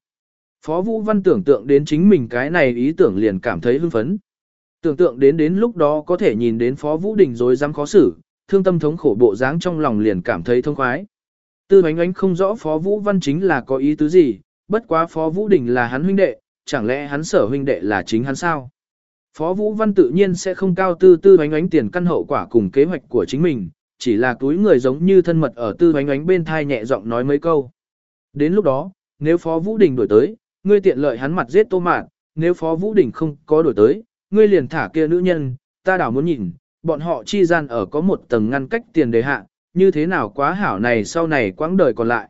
Phó Vũ Văn tưởng tượng đến chính mình cái này ý tưởng liền cảm thấy hưng phấn. Tưởng tượng đến đến lúc đó có thể nhìn đến Phó Vũ Đình rồi dám khó xử, thương tâm thống khổ bộ dáng trong lòng liền cảm thấy thông khoái. Tư bánh ánh không rõ Phó Vũ Văn chính là có ý tứ gì, bất quá Phó Vũ Đình là hắn huynh đệ, chẳng lẽ hắn sở huynh đệ là chính hắn sao? Phó Vũ Văn tự nhiên sẽ không cao tư tư bánh ánh tiền căn hậu quả cùng kế hoạch của chính mình, chỉ là túi người giống như thân mật ở tư bánh ánh bên thai nhẹ giọng nói mấy câu. Đến lúc đó, nếu Phó Vũ Đình đổi tới, ngươi tiện lợi hắn mặt giết tô mạn, nếu Phó Vũ Đình không có đổi tới, ngươi liền thả kia nữ nhân, ta đảo muốn nhìn, bọn họ chi gian ở có một tầng ngăn cách tiền đề hạ, như thế nào quá hảo này sau này quãng đời còn lại.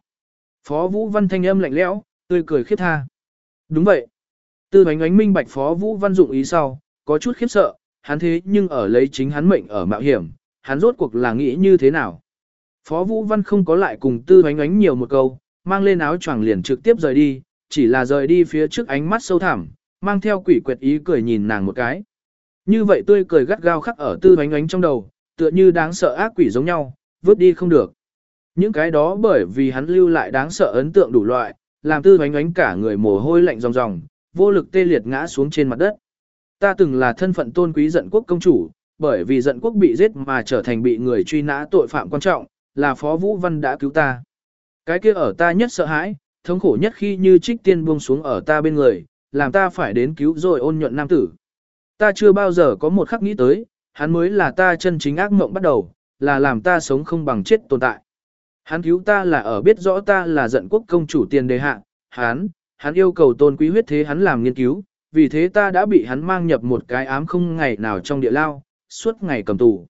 Phó Vũ Văn thanh âm lạnh lẽo, tươi cười khiếp tha. Đúng vậy. Tư bánh ánh minh bạch Phó Vũ Văn dụng ý sau, có chút khiếp sợ, hắn thế nhưng ở lấy chính hắn mệnh ở mạo hiểm, hắn rốt cuộc là nghĩ như thế nào. Phó Vũ Văn không có lại cùng tư bánh ánh nhiều một câu, mang lên áo choàng liền trực tiếp rời đi, chỉ là rời đi phía trước ánh mắt sâu thẳm, mang theo quỷ quyệt ý cười nhìn nàng một cái. Như vậy tươi cười gắt gao khắc ở tư ánh ánh trong đầu, tựa như đáng sợ ác quỷ giống nhau, vứt đi không được. Những cái đó bởi vì hắn lưu lại đáng sợ ấn tượng đủ loại, làm tư ánh ánh cả người mồ hôi lạnh ròng ròng, vô lực tê liệt ngã xuống trên mặt đất. Ta từng là thân phận tôn quý giận quốc công chủ, bởi vì giận quốc bị giết mà trở thành bị người truy nã tội phạm quan trọng, là Phó Vũ Văn đã cứu ta. Cái kia ở ta nhất sợ hãi, thống khổ nhất khi như trích tiên buông xuống ở ta bên người, làm ta phải đến cứu rồi ôn nhuận nam tử. Ta chưa bao giờ có một khắc nghĩ tới, hắn mới là ta chân chính ác mộng bắt đầu, là làm ta sống không bằng chết tồn tại. Hắn cứu ta là ở biết rõ ta là giận quốc công chủ tiền đề hạ, hắn, hắn yêu cầu tôn quý huyết thế hắn làm nghiên cứu, vì thế ta đã bị hắn mang nhập một cái ám không ngày nào trong địa lao, suốt ngày cầm tù.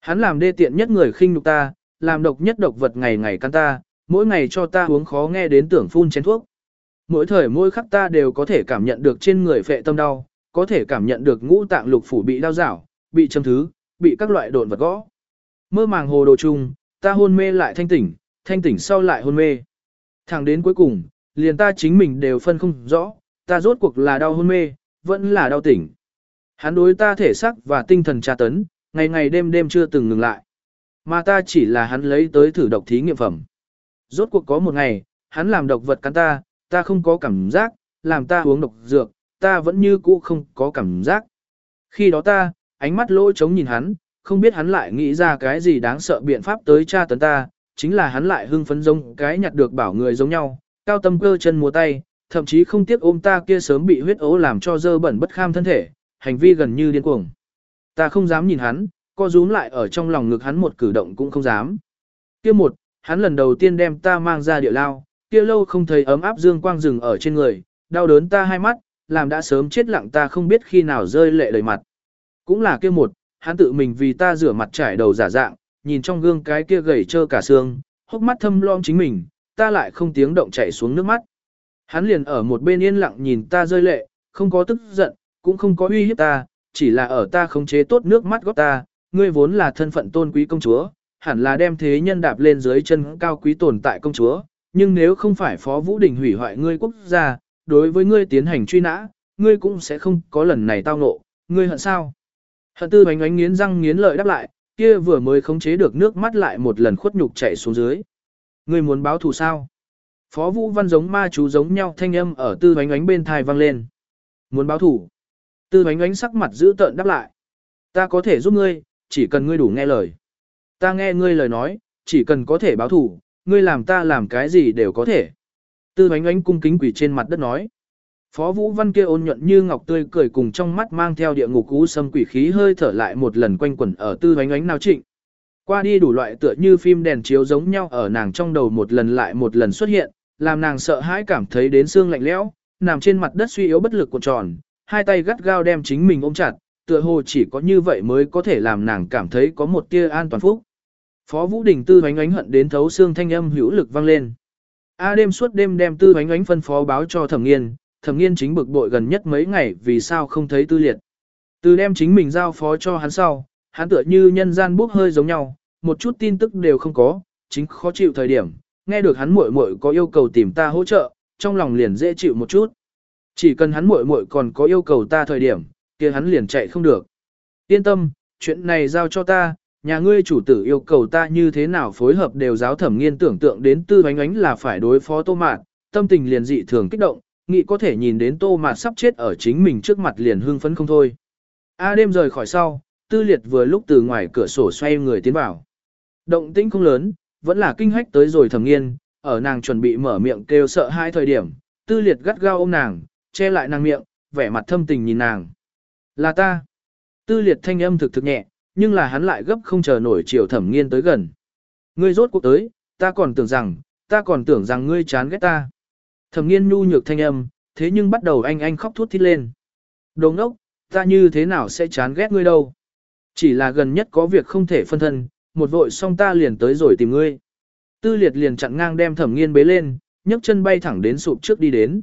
Hắn làm đê tiện nhất người khinh nhục ta, làm độc nhất độc vật ngày ngày căn ta, mỗi ngày cho ta uống khó nghe đến tưởng phun chén thuốc. Mỗi thời mỗi khắc ta đều có thể cảm nhận được trên người phệ tâm đau, có thể cảm nhận được ngũ tạng lục phủ bị đau rảo, bị châm thứ, bị các loại độn vật gõ. Mơ màng hồ đồ chung, ta hôn mê lại thanh tỉnh, thanh tỉnh sau lại hôn mê. Thẳng đến cuối cùng, liền ta chính mình đều phân không rõ, ta rốt cuộc là đau hôn mê, vẫn là đau tỉnh. Hắn đối ta thể xác và tinh thần tra tấn, ngày ngày đêm đêm chưa từng ngừng lại. Mà ta chỉ là hắn lấy tới thử độc thí nghiệm phẩm. Rốt cuộc có một ngày, hắn làm độc vật cắn ta, ta không có cảm giác, làm ta uống độc dược, ta vẫn như cũ không có cảm giác. Khi đó ta, ánh mắt lỗ trống nhìn hắn, không biết hắn lại nghĩ ra cái gì đáng sợ biện pháp tới tra tấn ta, chính là hắn lại hưng phấn giống cái nhặt được bảo người giống nhau, cao tâm cơ chân múa tay, thậm chí không tiếc ôm ta kia sớm bị huyết ố làm cho dơ bẩn bất kham thân thể, hành vi gần như điên cuồng. Ta không dám nhìn hắn, co rúm lại ở trong lòng ngực hắn một cử động cũng không dám. Kia một, hắn lần đầu tiên đem ta mang ra địa lao, kia lâu không thấy ấm áp dương quang rừng ở trên người, đau đớn ta hai mắt, làm đã sớm chết lặng ta không biết khi nào rơi lệ đầy mặt. Cũng là kia một, hắn tự mình vì ta rửa mặt trải đầu giả dạng, nhìn trong gương cái kia gầy trơ cả xương, hốc mắt thâm loang chính mình, ta lại không tiếng động chảy xuống nước mắt. Hắn liền ở một bên yên lặng nhìn ta rơi lệ, không có tức giận, cũng không có uy hiếp ta, chỉ là ở ta khống chế tốt nước mắt góp ta, ngươi vốn là thân phận tôn quý công chúa, hẳn là đem thế nhân đạp lên dưới chân cao quý tồn tại công chúa, nhưng nếu không phải Phó Vũ Đình hủy hoại ngươi quốc gia, đối với ngươi tiến hành truy nã, ngươi cũng sẽ không có lần này tao ngộ, ngươi hận sao? Hận tư bánh ánh nghiến răng nghiến lợi đáp lại, kia vừa mới khống chế được nước mắt lại một lần khuất nhục chảy xuống dưới. Ngươi muốn báo thù sao? Phó Vũ Văn giống ma chú giống nhau thanh âm ở tư bánh ánh bên thai vang lên. Muốn báo thù? Tư bánh ánh sắc mặt giữ tợn đáp lại. Ta có thể giúp ngươi, chỉ cần ngươi đủ nghe lời. Ta nghe ngươi lời nói, chỉ cần có thể báo thù, ngươi làm ta làm cái gì đều có thể. Tư ánh ánh cung kính quỷ trên mặt đất nói. Phó Vũ Văn kia ôn nhuận như ngọc tươi cười cùng trong mắt mang theo địa ngục cú sâm quỷ khí hơi thở lại một lần quanh quẩn ở tư ánh ánh nào trịnh. Qua đi đủ loại tựa như phim đèn chiếu giống nhau ở nàng trong đầu một lần lại một lần xuất hiện, làm nàng sợ hãi cảm thấy đến xương lạnh lẽo, nằm trên mặt đất suy yếu bất lực cuộn tròn, hai tay gắt gao đem chính mình ôm chặt, tựa hồ chỉ có như vậy mới có thể làm nàng cảm thấy có một tia an toàn phúc. Phó Vũ Đình tư hoánh ánh hận đến thấu xương thanh âm hữu lực vang lên. A đêm suốt đêm đem tư hoánh ánh phân phó báo cho thẩm nghiên, thẩm nghiên chính bực bội gần nhất mấy ngày vì sao không thấy tư liệt. Từ đem chính mình giao phó cho hắn sau, hắn tựa như nhân gian bốc hơi giống nhau, một chút tin tức đều không có, chính khó chịu thời điểm, nghe được hắn muội muội có yêu cầu tìm ta hỗ trợ, trong lòng liền dễ chịu một chút. Chỉ cần hắn muội muội còn có yêu cầu ta thời điểm, kia hắn liền chạy không được. Yên tâm, chuyện này giao cho ta, nhà ngươi chủ tử yêu cầu ta như thế nào phối hợp đều giáo thẩm nghiên tưởng tượng đến tư ánh ánh là phải đối phó tô mạn, tâm tình liền dị thường kích động, nghĩ có thể nhìn đến tô mạn sắp chết ở chính mình trước mặt liền hưng phấn không thôi. A đêm rời khỏi sau, tư liệt vừa lúc từ ngoài cửa sổ xoay người tiến vào. Động tĩnh không lớn, vẫn là kinh hách tới rồi thẩm nghiên, ở nàng chuẩn bị mở miệng kêu sợ hai thời điểm, tư liệt gắt gao ôm nàng, che lại nàng miệng, vẻ mặt thâm tình nhìn nàng. Là ta. Tư liệt thanh âm thực thực nhẹ, nhưng là hắn lại gấp không chờ nổi chiều thẩm nghiên tới gần. Ngươi rốt cuộc tới, ta còn tưởng rằng, ta còn tưởng rằng ngươi chán ghét ta. Thẩm nghiên nhu nhược thanh âm, thế nhưng bắt đầu anh anh khóc thút thít lên. Đồ ngốc, ta như thế nào sẽ chán ghét ngươi đâu. Chỉ là gần nhất có việc không thể phân thân, một vội xong ta liền tới rồi tìm ngươi. Tư liệt liền chặn ngang đem thẩm nghiên bế lên, nhấc chân bay thẳng đến sụp trước đi đến.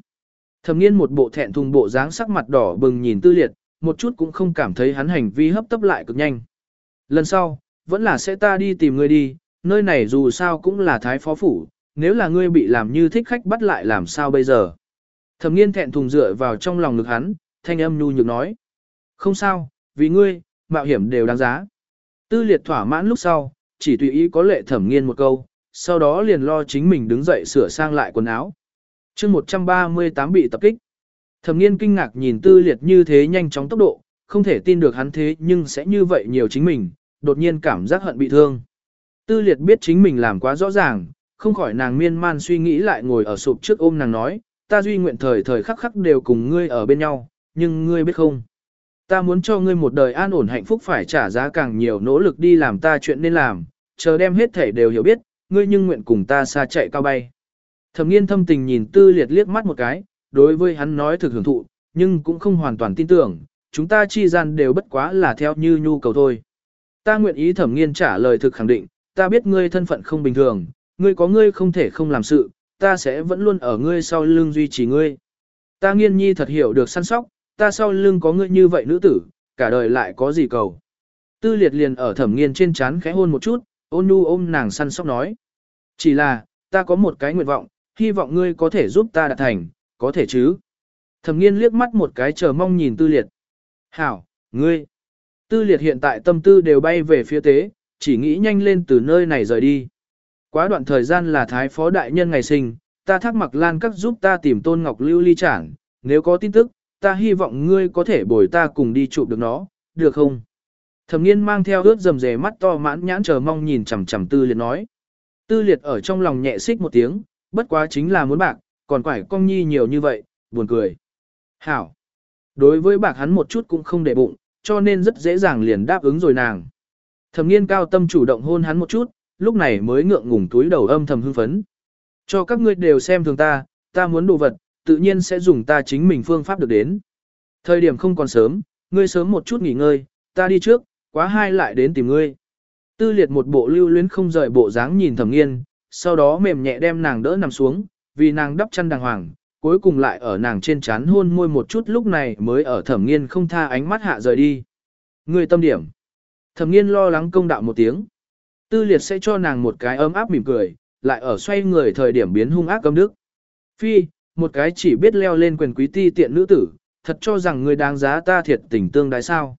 Thẩm nghiên một bộ thẹn thùng bộ dáng sắc mặt đỏ bừng nhìn tư liệt, một chút cũng không cảm thấy hắn hành vi hấp tấp lại cực nhanh. Lần sau, vẫn là sẽ ta đi tìm ngươi đi, nơi này dù sao cũng là thái phó phủ, nếu là ngươi bị làm như thích khách bắt lại làm sao bây giờ. Thẩm nghiên thẹn thùng dựa vào trong lòng ngực hắn, thanh âm nhu nhược nói. Không sao, vì ngươi, mạo hiểm đều đáng giá. Tư liệt thỏa mãn lúc sau, chỉ tùy ý có lệ thẩm nghiên một câu, sau đó liền lo chính mình đứng dậy sửa sang lại quần áo. chương 138 bị tập kích. Thẩm nghiên kinh ngạc nhìn tư liệt như thế nhanh chóng tốc độ, không thể tin được hắn thế nhưng sẽ như vậy nhiều chính mình, đột nhiên cảm giác hận bị thương. Tư liệt biết chính mình làm quá rõ ràng, không khỏi nàng miên man suy nghĩ lại ngồi ở sụp trước ôm nàng nói, ta duy nguyện thời thời khắc khắc đều cùng ngươi ở bên nhau, nhưng ngươi biết không? Ta muốn cho ngươi một đời an ổn hạnh phúc phải trả giá càng nhiều nỗ lực đi làm ta chuyện nên làm, chờ đem hết thể đều hiểu biết, ngươi nhưng nguyện cùng ta xa chạy cao bay. Thẩm nghiên thâm tình nhìn tư liệt liếc mắt một cái, đối với hắn nói thực hưởng thụ, nhưng cũng không hoàn toàn tin tưởng, chúng ta chi gian đều bất quá là theo như nhu cầu thôi. Ta nguyện ý thẩm nghiên trả lời thực khẳng định, ta biết ngươi thân phận không bình thường, ngươi có ngươi không thể không làm sự, ta sẽ vẫn luôn ở ngươi sau lưng duy trì ngươi. Ta nghiên nhi thật hiểu được săn sóc, ta sau lưng có ngươi như vậy nữ tử, cả đời lại có gì cầu. Tư liệt liền ở thẩm nghiên trên chán khẽ hôn một chút, ôn nhu ôm nàng săn sóc nói. Chỉ là, ta có một cái nguyện vọng, hy vọng ngươi có thể giúp ta đạt thành, có thể chứ. Thẩm nghiên liếc mắt một cái chờ mong nhìn tư liệt. Hảo, ngươi. Tư liệt hiện tại tâm tư đều bay về phía tế, chỉ nghĩ nhanh lên từ nơi này rời đi. Quá đoạn thời gian là thái phó đại nhân ngày sinh, ta thắc mặc lan các giúp ta tìm tôn ngọc lưu ly trảng, nếu có tin tức, ta hy vọng ngươi có thể bồi ta cùng đi chụp được nó, được không? Thẩm nghiên mang theo ướt dầm dề mắt to mãn nhãn chờ mong nhìn chằm chằm tư liệt nói. Tư liệt ở trong lòng nhẹ xích một tiếng, bất quá chính là muốn bạc, còn quải cong nhi nhiều như vậy, buồn cười. Hảo. Đối với bạc hắn một chút cũng không để bụng, cho nên rất dễ dàng liền đáp ứng rồi nàng. Thẩm nghiên cao tâm chủ động hôn hắn một chút, lúc này mới ngượng ngùng túi đầu âm thầm hưng phấn. Cho các ngươi đều xem thường ta, ta muốn đồ vật, tự nhiên sẽ dùng ta chính mình phương pháp được đến. Thời điểm không còn sớm, ngươi sớm một chút nghỉ ngơi, ta đi trước, quá hai lại đến tìm ngươi. Tư liệt một bộ lưu luyến không rời bộ dáng nhìn thẩm nghiên, sau đó mềm nhẹ đem nàng đỡ nằm xuống, vì nàng đắp chăn đàng hoàng, cuối cùng lại ở nàng trên chán hôn môi một chút lúc này mới ở thẩm nghiên không tha ánh mắt hạ rời đi. Người tâm điểm. Thẩm nghiên lo lắng công đạo một tiếng. Tư liệt sẽ cho nàng một cái ấm áp mỉm cười, lại ở xoay người thời điểm biến hung ác cấm đức. Phi, một cái chỉ biết leo lên quyền quý ti tiện nữ tử, thật cho rằng ngươi đáng giá ta thiệt tình tương đái sao.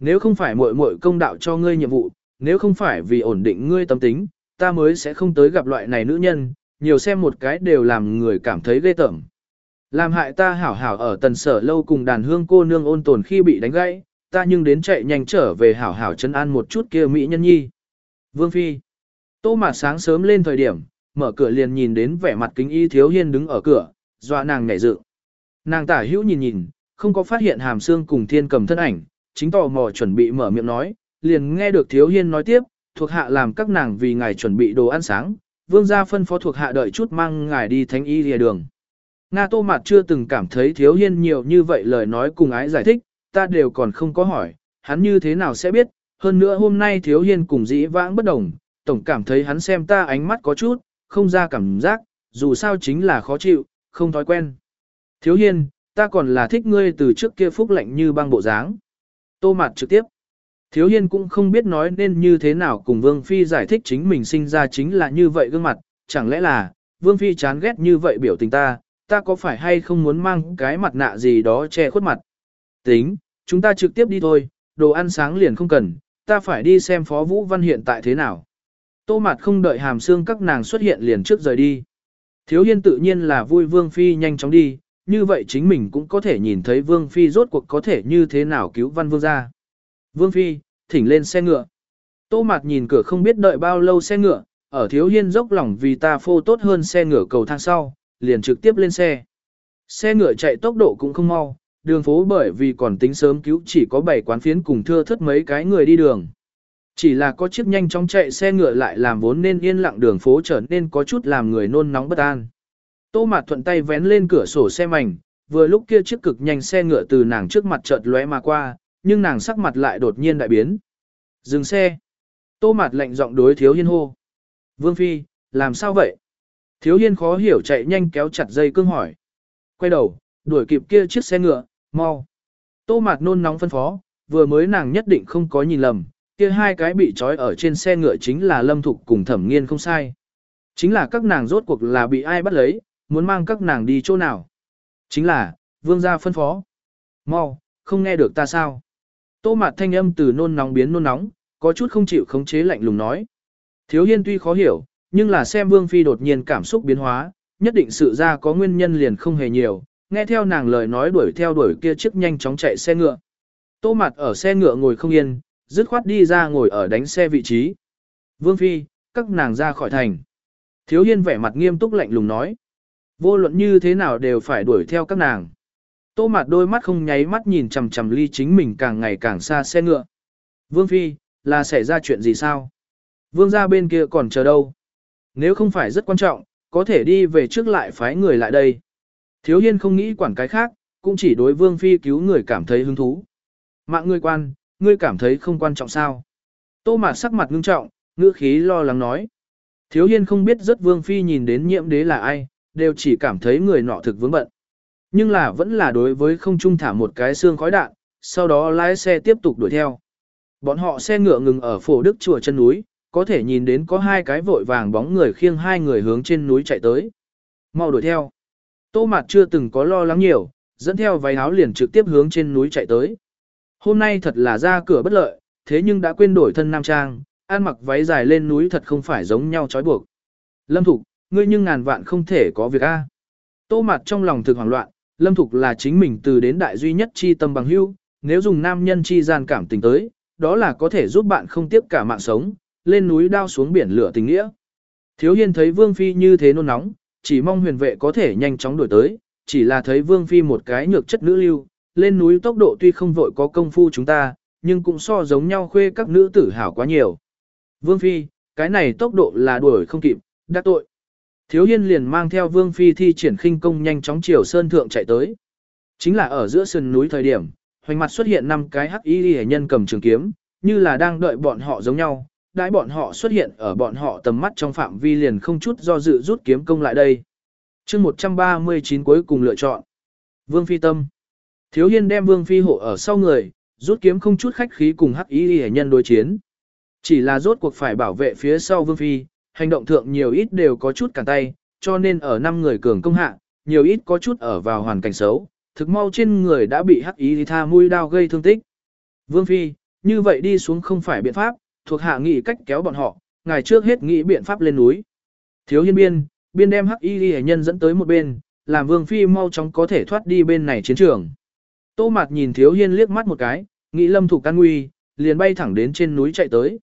Nếu không phải muội muội công đạo cho ngươi nhiệm vụ, nếu không phải vì ổn định ngươi tâm tính, ta mới sẽ không tới gặp loại này nữ nhân, nhiều xem một cái đều làm người cảm thấy ghê tởm. Làm hại ta hảo hảo ở tần sở lâu cùng đàn hương cô nương ôn tồn khi bị đánh gãy, ta nhưng đến chạy nhanh trở về hảo hảo chân an một chút kia mỹ nhân nhi. Vương Phi Tô mặt sáng sớm lên thời điểm, mở cửa liền nhìn đến vẻ mặt kính y thiếu hiên đứng ở cửa, dọa nàng nhảy dự Nàng tả hữu nhìn nhìn, không có phát hiện hàm xương cùng thiên cầm thân ảnh, chính tò mò chuẩn bị mở miệng nói, liền nghe được thiếu hiên nói tiếp, thuộc hạ làm các nàng vì ngài chuẩn bị đồ ăn sáng, vương gia phân phó thuộc hạ đợi chút mang ngài đi thánh y lìa đường. Nga tô mặt chưa từng cảm thấy thiếu hiên nhiều như vậy lời nói cùng ái giải thích, ta đều còn không có hỏi, hắn như thế nào sẽ biết, hơn nữa hôm nay thiếu hiên cùng dĩ vãng bất đồng, tổng cảm thấy hắn xem ta ánh mắt có chút, không ra cảm giác, dù sao chính là khó chịu, không thói quen. Thiếu hiên, ta còn là thích ngươi từ trước kia phúc lạnh như băng bộ dáng. Tô mặt trực tiếp. Thiếu hiên cũng không biết nói nên như thế nào cùng Vương Phi giải thích chính mình sinh ra chính là như vậy gương mặt, chẳng lẽ là, Vương Phi chán ghét như vậy biểu tình ta, ta có phải hay không muốn mang cái mặt nạ gì đó che khuất mặt. Tính, chúng ta trực tiếp đi thôi, đồ ăn sáng liền không cần, ta phải đi xem Phó Vũ Văn hiện tại thế nào. Tô mặt không đợi hàm xương các nàng xuất hiện liền trước rời đi. Thiếu hiên tự nhiên là vui Vương Phi nhanh chóng đi, như vậy chính mình cũng có thể nhìn thấy Vương Phi rốt cuộc có thể như thế nào cứu Văn Vương ra. Vương Phi, thỉnh lên xe ngựa. Tô Mạt nhìn cửa không biết đợi bao lâu xe ngựa, ở thiếu hiên dốc lòng vì ta phô tốt hơn xe ngựa cầu thang sau, liền trực tiếp lên xe. Xe ngựa chạy tốc độ cũng không mau, đường phố bởi vì còn tính sớm cứu chỉ có 7 quán phiến cùng thưa thất mấy cái người đi đường. Chỉ là có chiếc nhanh chóng chạy xe ngựa lại làm vốn nên yên lặng đường phố trở nên có chút làm người nôn nóng bất an. Tô Mạt thuận tay vén lên cửa sổ xe mảnh, vừa lúc kia chiếc cực nhanh xe ngựa từ nàng trước mặt chợt lóe mà qua, nhưng nàng sắc mặt lại đột nhiên đại biến. Dừng xe. Tô Mạt lạnh giọng đối Thiếu Hiên hô. Vương Phi, làm sao vậy? Thiếu Hiên khó hiểu chạy nhanh kéo chặt dây cương hỏi. Quay đầu, đuổi kịp kia chiếc xe ngựa, mau. Tô Mạt nôn nóng phân phó, vừa mới nàng nhất định không có nhìn lầm, kia hai cái bị trói ở trên xe ngựa chính là Lâm Thục cùng Thẩm Nghiên không sai. Chính là các nàng rốt cuộc là bị ai bắt lấy, muốn mang các nàng đi chỗ nào. Chính là, vương gia phân phó. Mau, không nghe được ta sao? Tô mạt thanh âm từ nôn nóng biến nôn nóng, có chút không chịu khống chế lạnh lùng nói. Thiếu hiên tuy khó hiểu, nhưng là xem vương phi đột nhiên cảm xúc biến hóa, nhất định sự ra có nguyên nhân liền không hề nhiều, nghe theo nàng lời nói đuổi theo đuổi kia chiếc nhanh chóng chạy xe ngựa. Tô mặt ở xe ngựa ngồi không yên, dứt khoát đi ra ngồi ở đánh xe vị trí. Vương phi, các nàng ra khỏi thành. Thiếu hiên vẻ mặt nghiêm túc lạnh lùng nói. Vô luận như thế nào đều phải đuổi theo các nàng. Tô mặt đôi mắt không nháy mắt nhìn chằm chằm ly chính mình càng ngày càng xa xe ngựa. Vương Phi, là xảy ra chuyện gì sao? Vương ra bên kia còn chờ đâu? Nếu không phải rất quan trọng, có thể đi về trước lại phái người lại đây. Thiếu hiên không nghĩ quản cái khác, cũng chỉ đối Vương Phi cứu người cảm thấy hứng thú. Mạng ngươi quan, ngươi cảm thấy không quan trọng sao? Tô mạt sắc mặt ngưng trọng, ngữ khí lo lắng nói. Thiếu hiên không biết rất Vương Phi nhìn đến nhiễm đế là ai, đều chỉ cảm thấy người nọ thực vướng bận. Nhưng là vẫn là đối với không trung thả một cái xương khói đạn, sau đó lái xe tiếp tục đuổi theo. Bọn họ xe ngựa ngừng ở phổ đức chùa chân núi, có thể nhìn đến có hai cái vội vàng bóng người khiêng hai người hướng trên núi chạy tới. Mau đuổi theo. Tô Mạt chưa từng có lo lắng nhiều, dẫn theo váy áo liền trực tiếp hướng trên núi chạy tới. Hôm nay thật là ra cửa bất lợi, thế nhưng đã quên đổi thân nam trang, ăn mặc váy dài lên núi thật không phải giống nhau trói buộc. Lâm Thục, ngươi nhưng ngàn vạn không thể có việc a. Tô mặt trong lòng thực hoảng loạn, Lâm Thục là chính mình từ đến đại duy nhất chi tâm bằng hữu, nếu dùng nam nhân chi gian cảm tình tới, đó là có thể giúp bạn không tiếp cả mạng sống, lên núi đao xuống biển lửa tình nghĩa. Thiếu hiên thấy Vương Phi như thế nôn nóng, chỉ mong huyền vệ có thể nhanh chóng đổi tới, chỉ là thấy Vương Phi một cái nhược chất nữ lưu, lên núi tốc độ tuy không vội có công phu chúng ta, nhưng cũng so giống nhau khuê các nữ tử hảo quá nhiều. Vương Phi, cái này tốc độ là đuổi không kịp, đã tội. Thiếu hiên liền mang theo vương phi thi triển khinh công nhanh chóng chiều sơn thượng chạy tới. Chính là ở giữa sườn núi thời điểm, hoành mặt xuất hiện năm cái hắc y hệ nhân cầm trường kiếm, như là đang đợi bọn họ giống nhau, đãi bọn họ xuất hiện ở bọn họ tầm mắt trong phạm vi liền không chút do dự rút kiếm công lại đây. chương 139 cuối cùng lựa chọn. Vương Phi Tâm. Thiếu Hiên đem Vương Phi hộ ở sau người, rút kiếm không chút khách khí cùng hắc ý hệ nhân đối chiến. Chỉ là rốt cuộc phải bảo vệ phía sau Vương Phi, hành động thượng nhiều ít đều có chút cản tay, cho nên ở năm người cường công hạ, nhiều ít có chút ở vào hoàn cảnh xấu, thực mau trên người đã bị hắc ý tha mũi đao gây thương tích. Vương Phi, như vậy đi xuống không phải biện pháp, thuộc hạ nghị cách kéo bọn họ, ngài trước hết nghĩ biện pháp lên núi. Thiếu hiên biên, biên đem hắc y ghi nhân dẫn tới một bên, làm vương phi mau chóng có thể thoát đi bên này chiến trường. Tô mạt nhìn thiếu hiên liếc mắt một cái, nghĩ lâm thủ can nguy, liền bay thẳng đến trên núi chạy tới.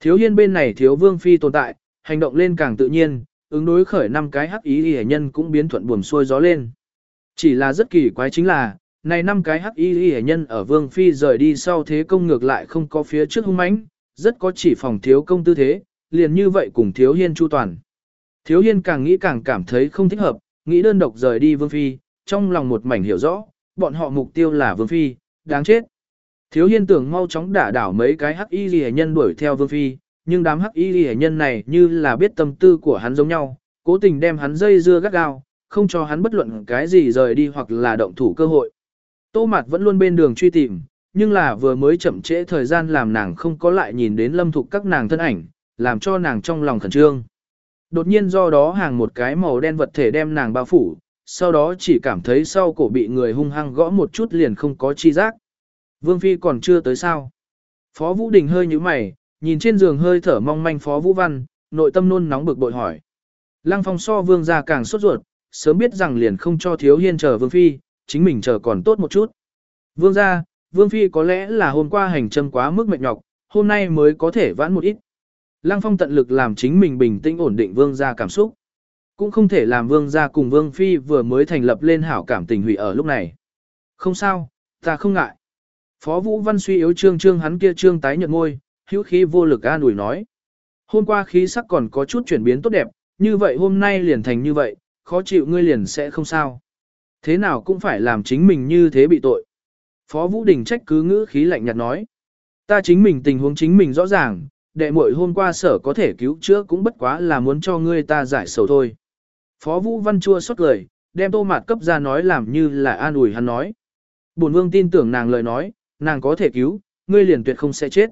Thiếu hiên bên này thiếu vương phi tồn tại, hành động lên càng tự nhiên, ứng đối khởi năm cái hắc y ghi nhân cũng biến thuận buồm xuôi gió lên. Chỉ là rất kỳ quái chính là, này năm cái hắc y ghi nhân ở vương phi rời đi sau thế công ngược lại không có phía trước hung mãnh, rất có chỉ phòng thiếu công tư thế, liền như vậy cùng thiếu hiên chu toàn. Thiếu hiên càng nghĩ càng cảm thấy không thích hợp, nghĩ đơn độc rời đi vương phi, trong lòng một mảnh hiểu rõ, bọn họ mục tiêu là vương phi, đáng chết. Thiếu hiên tưởng mau chóng đả đảo mấy cái hắc y ghi nhân đuổi theo vương phi, nhưng đám hắc y ghi nhân này như là biết tâm tư của hắn giống nhau, cố tình đem hắn dây dưa gắt gao, không cho hắn bất luận cái gì rời đi hoặc là động thủ cơ hội. Tô Mạt vẫn luôn bên đường truy tìm, nhưng là vừa mới chậm trễ thời gian làm nàng không có lại nhìn đến lâm thục các nàng thân ảnh, làm cho nàng trong lòng khẩn trương. Đột nhiên do đó hàng một cái màu đen vật thể đem nàng bao phủ, sau đó chỉ cảm thấy sau cổ bị người hung hăng gõ một chút liền không có chi giác. Vương Phi còn chưa tới sao. Phó Vũ Đình hơi như mày, nhìn trên giường hơi thở mong manh Phó Vũ Văn, nội tâm nôn nóng bực bội hỏi. Lăng phong so vương ra càng sốt ruột, sớm biết rằng liền không cho thiếu hiên chờ Vương Phi, chính mình chờ còn tốt một chút. Vương ra, Vương Phi có lẽ là hôm qua hành châm quá mức mệt nhọc, hôm nay mới có thể vãn một ít. Lăng Phong tận lực làm chính mình bình tĩnh ổn định Vương gia cảm xúc. Cũng không thể làm Vương gia cùng Vương Phi vừa mới thành lập lên hảo cảm tình hủy ở lúc này. Không sao, ta không ngại. Phó Vũ Văn suy yếu trương trương hắn kia trương tái nhợt ngôi, hữu khí vô lực an ủi nói. Hôm qua khí sắc còn có chút chuyển biến tốt đẹp, như vậy hôm nay liền thành như vậy, khó chịu ngươi liền sẽ không sao. Thế nào cũng phải làm chính mình như thế bị tội. Phó Vũ Đình trách cứ ngữ khí lạnh nhạt nói. Ta chính mình tình huống chính mình rõ ràng, đệ muội hôm qua sở có thể cứu chữa cũng bất quá là muốn cho ngươi ta giải sầu thôi. Phó Vũ Văn chua xót lời, đem tô mạt cấp ra nói làm như là an ủi hắn nói. Bổn vương tin tưởng nàng lời nói, nàng có thể cứu, ngươi liền tuyệt không sẽ chết.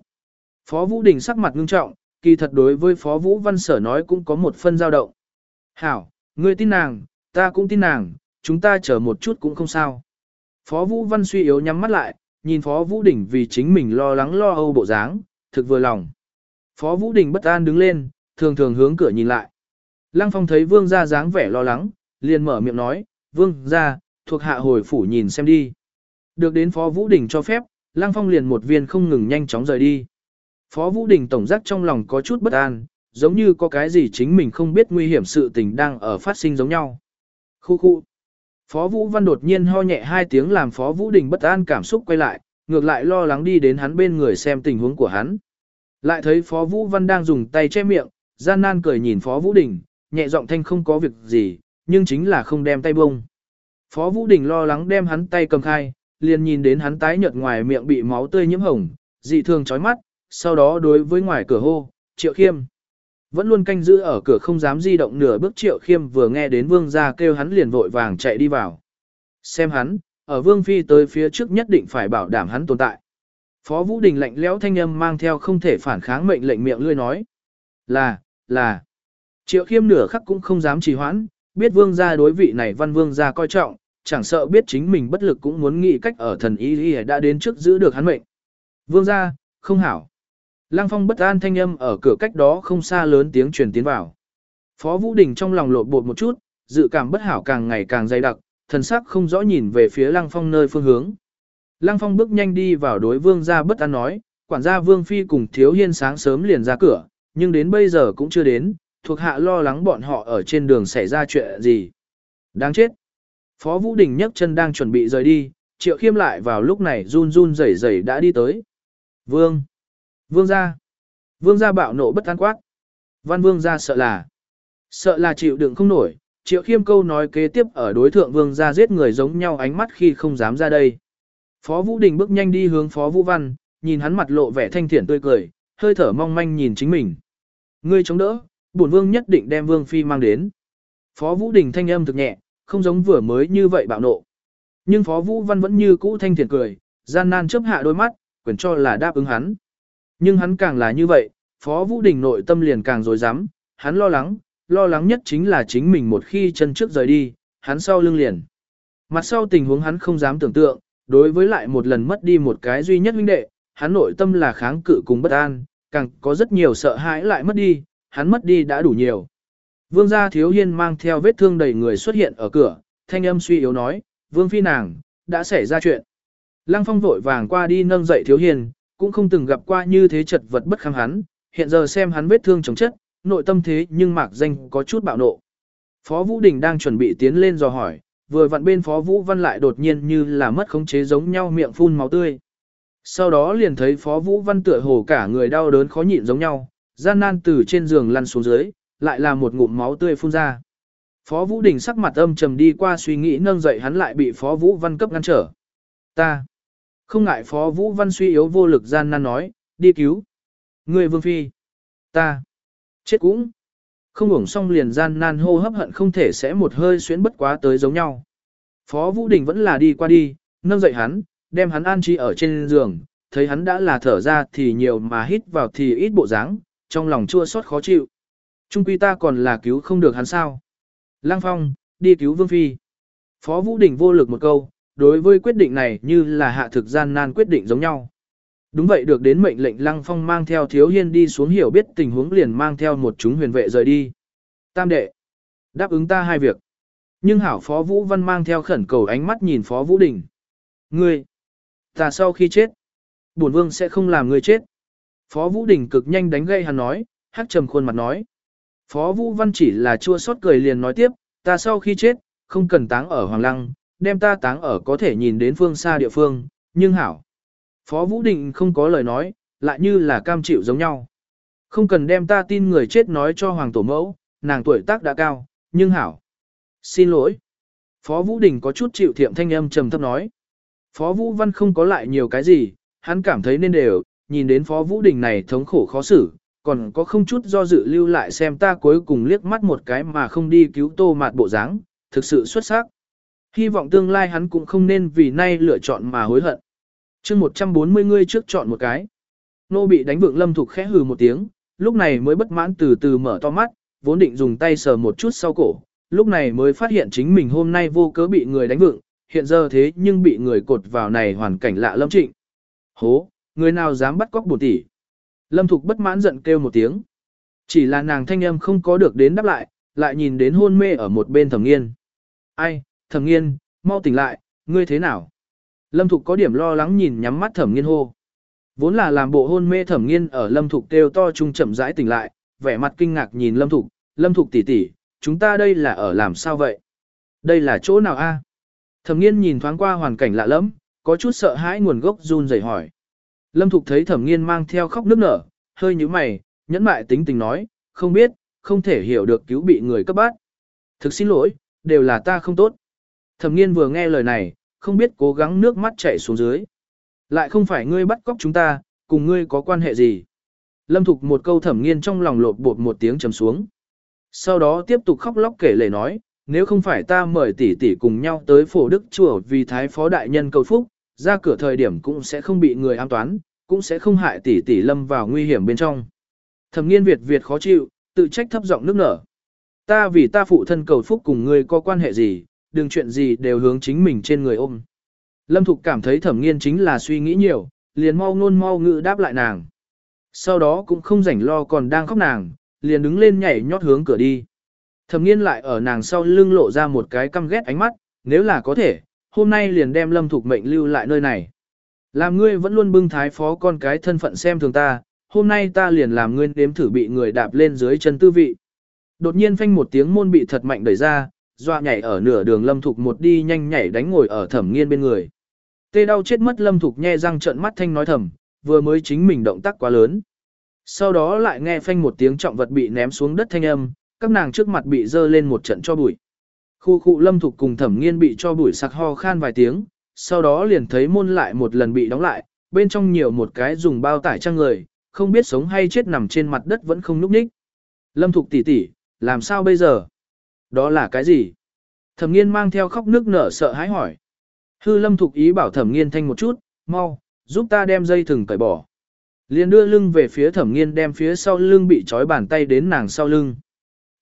Phó Vũ Đình sắc mặt ngưng trọng, kỳ thật đối với Phó Vũ Văn sở nói cũng có một phân dao động. Hảo, ngươi tin nàng, ta cũng tin nàng, chúng ta chờ một chút cũng không sao. Phó Vũ Văn suy yếu nhắm mắt lại, nhìn Phó Vũ Đình vì chính mình lo lắng lo âu bộ dáng, thực vừa lòng. Phó Vũ Đình bất an đứng lên, thường thường hướng cửa nhìn lại. Lăng Phong thấy Vương gia dáng vẻ lo lắng, liền mở miệng nói, Vương gia, thuộc hạ hồi phủ nhìn xem đi. Được đến Phó Vũ Đình cho phép, Lăng Phong liền một viên không ngừng nhanh chóng rời đi. Phó Vũ Đình tổng giác trong lòng có chút bất an, giống như có cái gì chính mình không biết nguy hiểm sự tình đang ở phát sinh giống nhau. Khu khu. Phó Vũ Văn đột nhiên ho nhẹ hai tiếng làm Phó Vũ Đình bất an cảm xúc quay lại, ngược lại lo lắng đi đến hắn bên người xem tình huống của hắn. Lại thấy Phó Vũ Văn đang dùng tay che miệng, gian nan cười nhìn Phó Vũ Đình, nhẹ giọng thanh không có việc gì, nhưng chính là không đem tay bông. Phó Vũ Đình lo lắng đem hắn tay cầm khai, liền nhìn đến hắn tái nhợt ngoài miệng bị máu tươi nhiễm hồng, dị thường chói mắt, sau đó đối với ngoài cửa hô, Triệu Khiêm. Vẫn luôn canh giữ ở cửa không dám di động nửa bước triệu khiêm vừa nghe đến vương gia kêu hắn liền vội vàng chạy đi vào. Xem hắn, ở vương phi tới phía trước nhất định phải bảo đảm hắn tồn tại. Phó Vũ Đình lạnh lẽo thanh âm mang theo không thể phản kháng mệnh lệnh miệng lươi nói. Là, là. Triệu khiêm nửa khắc cũng không dám trì hoãn, biết vương gia đối vị này văn vương gia coi trọng, chẳng sợ biết chính mình bất lực cũng muốn nghĩ cách ở thần ý y đã đến trước giữ được hắn mệnh. Vương gia, không hảo. Lăng phong bất an thanh âm ở cửa cách đó không xa lớn tiếng truyền tiến vào. Phó Vũ Đình trong lòng lộ bột một chút, dự cảm bất hảo càng ngày càng dày đặc, thần sắc không rõ nhìn về phía Lăng Phong nơi phương hướng. Lăng Phong bước nhanh đi vào đối vương gia bất an nói, quản gia vương phi cùng thiếu hiên sáng sớm liền ra cửa, nhưng đến bây giờ cũng chưa đến, thuộc hạ lo lắng bọn họ ở trên đường xảy ra chuyện gì. Đáng chết. Phó Vũ Đình nhấc chân đang chuẩn bị rời đi, triệu khiêm lại vào lúc này run run rẩy rẩy đã đi tới. Vương. Vương gia. Vương gia bạo nộ bất an quát. Văn vương gia sợ là. Sợ là chịu đựng không nổi. Triệu khiêm câu nói kế tiếp ở đối thượng vương gia giết người giống nhau ánh mắt khi không dám ra đây. Phó Vũ Đình bước nhanh đi hướng Phó Vũ Văn, nhìn hắn mặt lộ vẻ thanh thiện tươi cười, hơi thở mong manh nhìn chính mình. Ngươi chống đỡ, bổn vương nhất định đem vương phi mang đến. Phó Vũ Đình thanh âm thực nhẹ, không giống vừa mới như vậy bạo nộ. Nhưng Phó Vũ Văn vẫn như cũ thanh thiện cười, gian nan chớp hạ đôi mắt, quyền cho là đáp ứng hắn. Nhưng hắn càng là như vậy, Phó Vũ Đình nội tâm liền càng dối rắm hắn lo lắng, lo lắng nhất chính là chính mình một khi chân trước rời đi, hắn sau lưng liền. Mặt sau tình huống hắn không dám tưởng tượng, đối với lại một lần mất đi một cái duy nhất huynh đệ, hắn nội tâm là kháng cự cùng bất an, càng có rất nhiều sợ hãi lại mất đi, hắn mất đi đã đủ nhiều. Vương gia thiếu hiên mang theo vết thương đầy người xuất hiện ở cửa, thanh âm suy yếu nói, vương phi nàng, đã xảy ra chuyện. Lăng phong vội vàng qua đi nâng dậy thiếu hiên, cũng không từng gặp qua như thế chật vật bất kham hắn, hiện giờ xem hắn vết thương chống chất, nội tâm thế nhưng mạc danh có chút bạo nộ. Phó Vũ Đình đang chuẩn bị tiến lên dò hỏi, vừa vặn bên Phó Vũ Văn lại đột nhiên như là mất khống chế giống nhau miệng phun máu tươi. Sau đó liền thấy Phó Vũ Văn tựa hồ cả người đau đớn khó nhịn giống nhau, gian nan từ trên giường lăn xuống dưới, lại là một ngụm máu tươi phun ra. Phó Vũ Đình sắc mặt âm trầm đi qua suy nghĩ nâng dậy hắn lại bị Phó Vũ Văn cấp ngăn trở. Ta. Không ngại Phó Vũ Văn suy yếu vô lực gian nan nói, đi cứu. Người vương phi. Ta. Chết cũng. Không ủng xong liền gian nan hô hấp hận không thể sẽ một hơi xuyến bất quá tới giống nhau. Phó Vũ Đình vẫn là đi qua đi, nâng dậy hắn, đem hắn an trí ở trên giường, thấy hắn đã là thở ra thì nhiều mà hít vào thì ít bộ dáng, trong lòng chua xót khó chịu. Trung quy ta còn là cứu không được hắn sao. lang Phong, đi cứu Vương Phi. Phó Vũ Đình vô lực một câu, đối với quyết định này như là hạ thực gian nan quyết định giống nhau. Đúng vậy được đến mệnh lệnh Lăng Phong mang theo Thiếu Hiên đi xuống hiểu biết tình huống liền mang theo một chúng huyền vệ rời đi. Tam đệ, đáp ứng ta hai việc. Nhưng hảo Phó Vũ Văn mang theo khẩn cầu ánh mắt nhìn Phó Vũ Đình. Ngươi, ta sau khi chết, bổn vương sẽ không làm ngươi chết. Phó Vũ Đình cực nhanh đánh gây hắn nói, hắc trầm khuôn mặt nói. Phó Vũ Văn chỉ là chua xót cười liền nói tiếp, ta sau khi chết, không cần táng ở Hoàng Lăng, đem ta táng ở có thể nhìn đến phương xa địa phương, nhưng hảo. Phó Vũ Định không có lời nói, lại như là cam chịu giống nhau. Không cần đem ta tin người chết nói cho Hoàng Tổ Mẫu, nàng tuổi tác đã cao, nhưng hảo. Xin lỗi. Phó Vũ Đình có chút chịu thiệm thanh âm trầm thấp nói. Phó Vũ Văn không có lại nhiều cái gì, hắn cảm thấy nên đều, nhìn đến Phó Vũ Đình này thống khổ khó xử, còn có không chút do dự lưu lại xem ta cuối cùng liếc mắt một cái mà không đi cứu tô mạt bộ dáng, thực sự xuất sắc. Hy vọng tương lai hắn cũng không nên vì nay lựa chọn mà hối hận. chương 140 ngươi trước chọn một cái. Nô bị đánh vượng lâm thục khẽ hừ một tiếng, lúc này mới bất mãn từ từ mở to mắt, vốn định dùng tay sờ một chút sau cổ, lúc này mới phát hiện chính mình hôm nay vô cớ bị người đánh vượng, hiện giờ thế nhưng bị người cột vào này hoàn cảnh lạ lâm trịnh. Hố, người nào dám bắt cóc bổn tỷ? Lâm Thục bất mãn giận kêu một tiếng. Chỉ là nàng thanh âm không có được đến đáp lại, lại nhìn đến hôn mê ở một bên thẩm nghiên. Ai, thẩm nghiên, mau tỉnh lại, ngươi thế nào? Lâm Thục có điểm lo lắng nhìn nhắm mắt thẩm nghiên hô. Vốn là làm bộ hôn mê thẩm nghiên ở Lâm Thục kêu to trung chậm rãi tỉnh lại, vẻ mặt kinh ngạc nhìn Lâm Thục, Lâm Thục tỷ tỷ, chúng ta đây là ở làm sao vậy? Đây là chỗ nào a? Thẩm nghiên nhìn thoáng qua hoàn cảnh lạ lẫm, có chút sợ hãi nguồn gốc run rẩy hỏi. Lâm Thục thấy thẩm nghiên mang theo khóc nước nở, hơi như mày, nhẫn mại tính tình nói, không biết, không thể hiểu được cứu bị người cấp bát. Thực xin lỗi, đều là ta không tốt. Thẩm nghiên vừa nghe lời này, không biết cố gắng nước mắt chảy xuống dưới. Lại không phải ngươi bắt cóc chúng ta, cùng ngươi có quan hệ gì. Lâm Thục một câu thẩm nghiên trong lòng lột bột một tiếng trầm xuống. Sau đó tiếp tục khóc lóc kể lể nói, nếu không phải ta mời tỷ tỷ cùng nhau tới phổ đức chùa vì thái phó đại nhân cầu phúc, ra cửa thời điểm cũng sẽ không bị người an toán, cũng sẽ không hại tỷ tỷ lâm vào nguy hiểm bên trong. Thẩm nghiên Việt Việt khó chịu, tự trách thấp giọng nước nở. Ta vì ta phụ thân cầu phúc cùng ngươi có quan hệ gì, đừng chuyện gì đều hướng chính mình trên người ôm. Lâm Thục cảm thấy thẩm nghiên chính là suy nghĩ nhiều, liền mau ngôn mau ngữ đáp lại nàng. Sau đó cũng không rảnh lo còn đang khóc nàng, liền đứng lên nhảy nhót hướng cửa đi. Thẩm nghiên lại ở nàng sau lưng lộ ra một cái căm ghét ánh mắt, nếu là có thể, hôm nay liền đem lâm thục mệnh lưu lại nơi này. Làm ngươi vẫn luôn bưng thái phó con cái thân phận xem thường ta, hôm nay ta liền làm ngươi đếm thử bị người đạp lên dưới chân tư vị. Đột nhiên phanh một tiếng môn bị thật mạnh đẩy ra, doa nhảy ở nửa đường lâm thục một đi nhanh nhảy đánh ngồi ở thẩm nghiên bên người. Tê đau chết mất lâm thục nhe răng trợn mắt thanh nói thầm, vừa mới chính mình động tác quá lớn. Sau đó lại nghe phanh một tiếng trọng vật bị ném xuống đất thanh âm, các nàng trước mặt bị dơ lên một trận cho bụi. Khu khu lâm thục cùng thẩm nghiên bị cho bụi sặc ho khan vài tiếng, sau đó liền thấy môn lại một lần bị đóng lại, bên trong nhiều một cái dùng bao tải trang người, không biết sống hay chết nằm trên mặt đất vẫn không núp ních. Lâm Thục tỷ tỷ, làm sao bây giờ? Đó là cái gì? Thẩm nghiên mang theo khóc nước nở sợ hãi hỏi. Hư Lâm Thục ý bảo thẩm nghiên thanh một chút, mau, giúp ta đem dây thừng cởi bỏ. Liền đưa lưng về phía thẩm nghiên đem phía sau lưng bị trói bàn tay đến nàng sau lưng.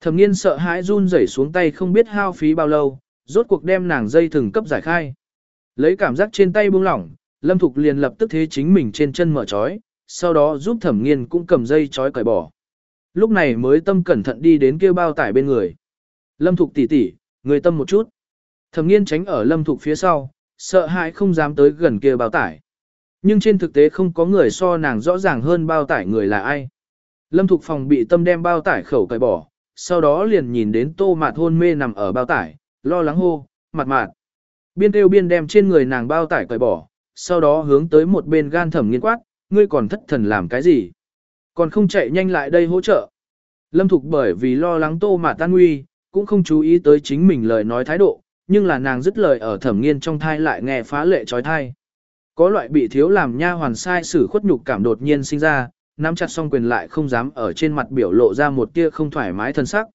Thẩm nghiên sợ hãi run rẩy xuống tay không biết hao phí bao lâu, rốt cuộc đem nàng dây thừng cấp giải khai. Lấy cảm giác trên tay buông lỏng, Lâm Thục liền lập tức thế chính mình trên chân mở trói, sau đó giúp thẩm nghiên cũng cầm dây trói cởi bỏ. Lúc này mới tâm cẩn thận đi đến kêu bao tải bên người. Lâm Thục tỉ tỉ, người tâm một chút. Thẩm nghiên tránh ở Lâm Thục phía sau, sợ hãi không dám tới gần kia bao tải. Nhưng trên thực tế không có người so nàng rõ ràng hơn bao tải người là ai. Lâm Thục phòng bị tâm đem bao tải khẩu cởi bỏ, sau đó liền nhìn đến tô mạt hôn mê nằm ở bao tải, lo lắng hô, mặt mạt. Biên kêu biên đem trên người nàng bao tải cởi bỏ, sau đó hướng tới một bên gan thẩm nghiên quát, ngươi còn thất thần làm cái gì? Còn không chạy nhanh lại đây hỗ trợ. Lâm Thục bởi vì lo lắng tô mạt tan nguy, cũng không chú ý tới chính mình lời nói thái độ, nhưng là nàng dứt lời ở thẩm nghiên trong thai lại nghe phá lệ trói thai. Có loại bị thiếu làm nha hoàn sai sử khuất nhục cảm đột nhiên sinh ra, nắm chặt song quyền lại không dám ở trên mặt biểu lộ ra một tia không thoải mái thân sắc.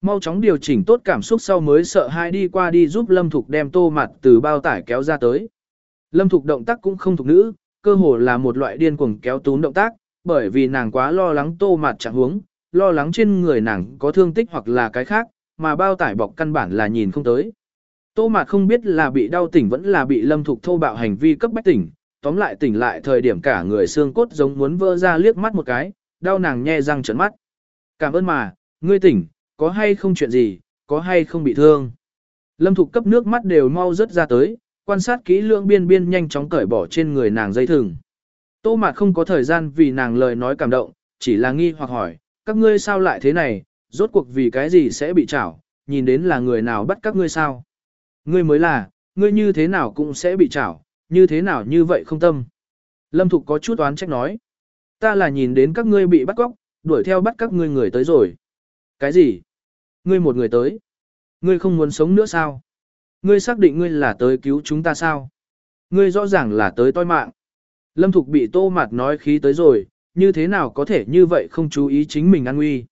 Mau chóng điều chỉnh tốt cảm xúc sau mới sợ hai đi qua đi giúp Lâm Thục đem tô mặt từ bao tải kéo ra tới. Lâm Thục động tác cũng không thuộc nữ, cơ hồ là một loại điên cuồng kéo tún động tác, bởi vì nàng quá lo lắng tô mặt chẳng huống, lo lắng trên người nàng có thương tích hoặc là cái khác, mà bao tải bọc căn bản là nhìn không tới. Tô Mạt không biết là bị đau tỉnh vẫn là bị Lâm Thục thô bạo hành vi cấp bách tỉnh, tóm lại tỉnh lại thời điểm cả người xương cốt giống muốn vỡ ra liếc mắt một cái, đau nàng nhe răng trợn mắt. Cảm ơn mà, ngươi tỉnh, có hay không chuyện gì, có hay không bị thương. Lâm Thục cấp nước mắt đều mau rớt ra tới, quan sát kỹ lưỡng biên biên nhanh chóng cởi bỏ trên người nàng dây thừng. Tô Mạt không có thời gian vì nàng lời nói cảm động, chỉ là nghi hoặc hỏi, các ngươi sao lại thế này, rốt cuộc vì cái gì sẽ bị trảo, nhìn đến là người nào bắt các ngươi sao. Ngươi mới là, ngươi như thế nào cũng sẽ bị trảo, như thế nào như vậy không tâm. Lâm Thục có chút oán trách nói. Ta là nhìn đến các ngươi bị bắt cóc, đuổi theo bắt các ngươi người tới rồi. Cái gì? Ngươi một người tới. Ngươi không muốn sống nữa sao? Ngươi xác định ngươi là tới cứu chúng ta sao? Ngươi rõ ràng là tới toi mạng. Lâm Thục bị tô mạt nói khí tới rồi, như thế nào có thể như vậy không chú ý chính mình an nguy.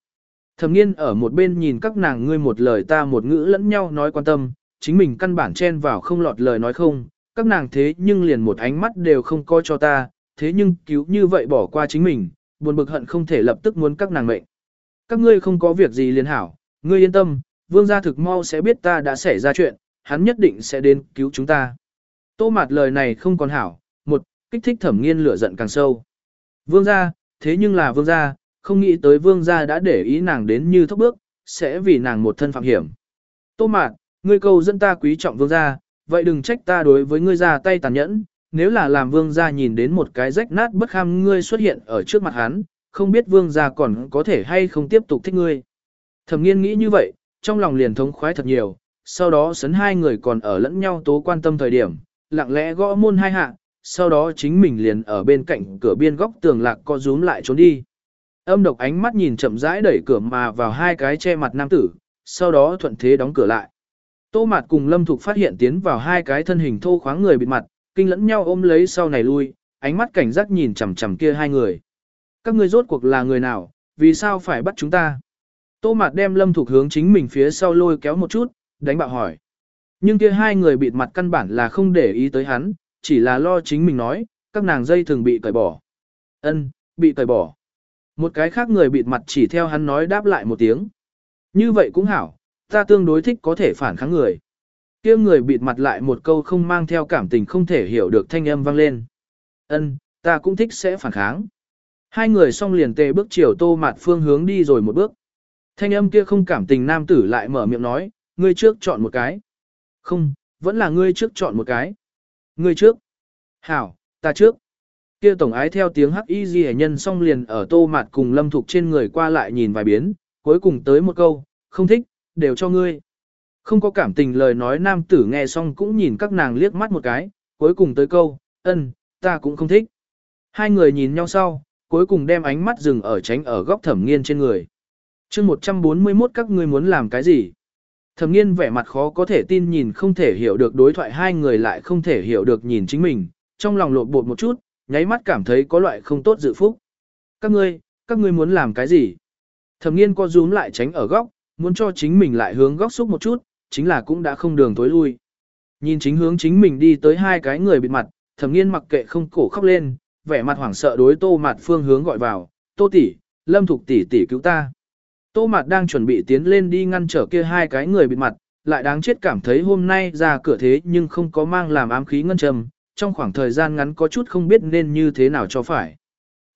Thẩm nghiên ở một bên nhìn các nàng ngươi một lời ta một ngữ lẫn nhau nói quan tâm, chính mình căn bản chen vào không lọt lời nói không, các nàng thế nhưng liền một ánh mắt đều không coi cho ta, thế nhưng cứu như vậy bỏ qua chính mình, buồn bực hận không thể lập tức muốn các nàng mệnh. Các ngươi không có việc gì liền hảo, ngươi yên tâm, vương gia thực mau sẽ biết ta đã xảy ra chuyện, hắn nhất định sẽ đến cứu chúng ta. Tô mạt lời này không còn hảo, một, kích thích thẩm nghiên lửa giận càng sâu. Vương gia, thế nhưng là vương gia, không nghĩ tới vương gia đã để ý nàng đến như thốc bước, sẽ vì nàng một thân phạm hiểm. Tô mạt, ngươi cầu dân ta quý trọng vương gia, vậy đừng trách ta đối với ngươi ra tay tàn nhẫn, nếu là làm vương gia nhìn đến một cái rách nát bất kham ngươi xuất hiện ở trước mặt hắn, không biết vương gia còn có thể hay không tiếp tục thích ngươi. Thẩm nghiên nghĩ như vậy, trong lòng liền thống khoái thật nhiều, sau đó sấn hai người còn ở lẫn nhau tố quan tâm thời điểm, lặng lẽ gõ môn hai hạ, sau đó chính mình liền ở bên cạnh cửa biên góc tường lạc co rúm lại trốn đi. Âm độc ánh mắt nhìn chậm rãi đẩy cửa mà vào hai cái che mặt nam tử, sau đó thuận thế đóng cửa lại. Tô Mạt cùng Lâm Thục phát hiện tiến vào hai cái thân hình thô khoáng người bịt mặt, kinh lẫn nhau ôm lấy sau này lui, ánh mắt cảnh giác nhìn chằm chằm kia hai người. Các ngươi rốt cuộc là người nào, vì sao phải bắt chúng ta? Tô Mạt đem Lâm Thục hướng chính mình phía sau lôi kéo một chút, đánh bạo hỏi. Nhưng kia hai người bịt mặt căn bản là không để ý tới hắn, chỉ là lo chính mình nói, các nàng dây thường bị cởi bỏ. Ân, bị cởi bỏ. Một cái khác người bịt mặt chỉ theo hắn nói đáp lại một tiếng. Như vậy cũng hảo, ta tương đối thích có thể phản kháng người. kia người bịt mặt lại một câu không mang theo cảm tình không thể hiểu được thanh âm vang lên. Ân, ta cũng thích sẽ phản kháng. Hai người song liền tề bước chiều tô mặt phương hướng đi rồi một bước. Thanh âm kia không cảm tình nam tử lại mở miệng nói, ngươi trước chọn một cái. Không, vẫn là ngươi trước chọn một cái. Ngươi trước. Hảo, ta trước. Kia tổng ái theo tiếng hắc y di nhân xong liền ở tô mạt cùng lâm thục trên người qua lại nhìn vài biến, cuối cùng tới một câu, không thích, đều cho ngươi. Không có cảm tình lời nói nam tử nghe xong cũng nhìn các nàng liếc mắt một cái, cuối cùng tới câu, ân, ta cũng không thích. Hai người nhìn nhau sau, cuối cùng đem ánh mắt dừng ở tránh ở góc thẩm nghiên trên người. chương 141 các ngươi muốn làm cái gì? Thẩm nghiên vẻ mặt khó có thể tin nhìn không thể hiểu được đối thoại hai người lại không thể hiểu được nhìn chính mình, trong lòng lộn bột một chút, nháy mắt cảm thấy có loại không tốt dự phúc. Các ngươi, các ngươi muốn làm cái gì? Thẩm nghiên co rúm lại tránh ở góc, muốn cho chính mình lại hướng góc xúc một chút, chính là cũng đã không đường tối lui. Nhìn chính hướng chính mình đi tới hai cái người bịt mặt, thẩm nghiên mặc kệ không cổ khóc lên, vẻ mặt hoảng sợ đối tô mặt phương hướng gọi vào, tô tỷ, lâm thục tỷ tỷ cứu ta. Tô mặt đang chuẩn bị tiến lên đi ngăn trở kia hai cái người bịt mặt, lại đáng chết cảm thấy hôm nay ra cửa thế nhưng không có mang làm ám khí ngân trầm, trong khoảng thời gian ngắn có chút không biết nên như thế nào cho phải.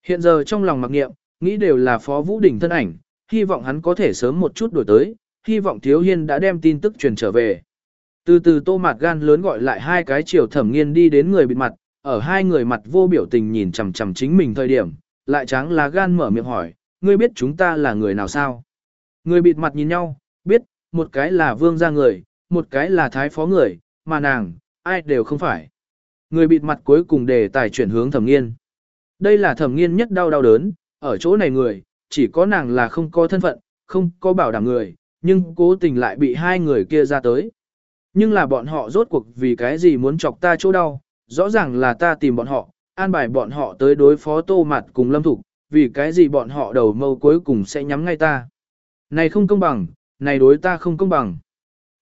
Hiện giờ trong lòng mặc nghiệm, nghĩ đều là Phó Vũ Đình thân ảnh, hy vọng hắn có thể sớm một chút đổi tới, hy vọng Thiếu Hiên đã đem tin tức truyền trở về. Từ từ tô mặt gan lớn gọi lại hai cái chiều thẩm nghiên đi đến người bịt mặt, ở hai người mặt vô biểu tình nhìn chằm chằm chính mình thời điểm, lại trắng là gan mở miệng hỏi, ngươi biết chúng ta là người nào sao? Người bịt mặt nhìn nhau, biết, một cái là vương gia người, một cái là thái phó người, mà nàng, ai đều không phải. Người bịt mặt cuối cùng đề tài chuyển hướng thẩm nghiên. Đây là thẩm nghiên nhất đau đau đớn, ở chỗ này người, chỉ có nàng là không có thân phận, không có bảo đảm người, nhưng cố tình lại bị hai người kia ra tới. Nhưng là bọn họ rốt cuộc vì cái gì muốn chọc ta chỗ đau, rõ ràng là ta tìm bọn họ, an bài bọn họ tới đối phó tô mặt cùng lâm thục, vì cái gì bọn họ đầu mâu cuối cùng sẽ nhắm ngay ta. Này không công bằng, này đối ta không công bằng.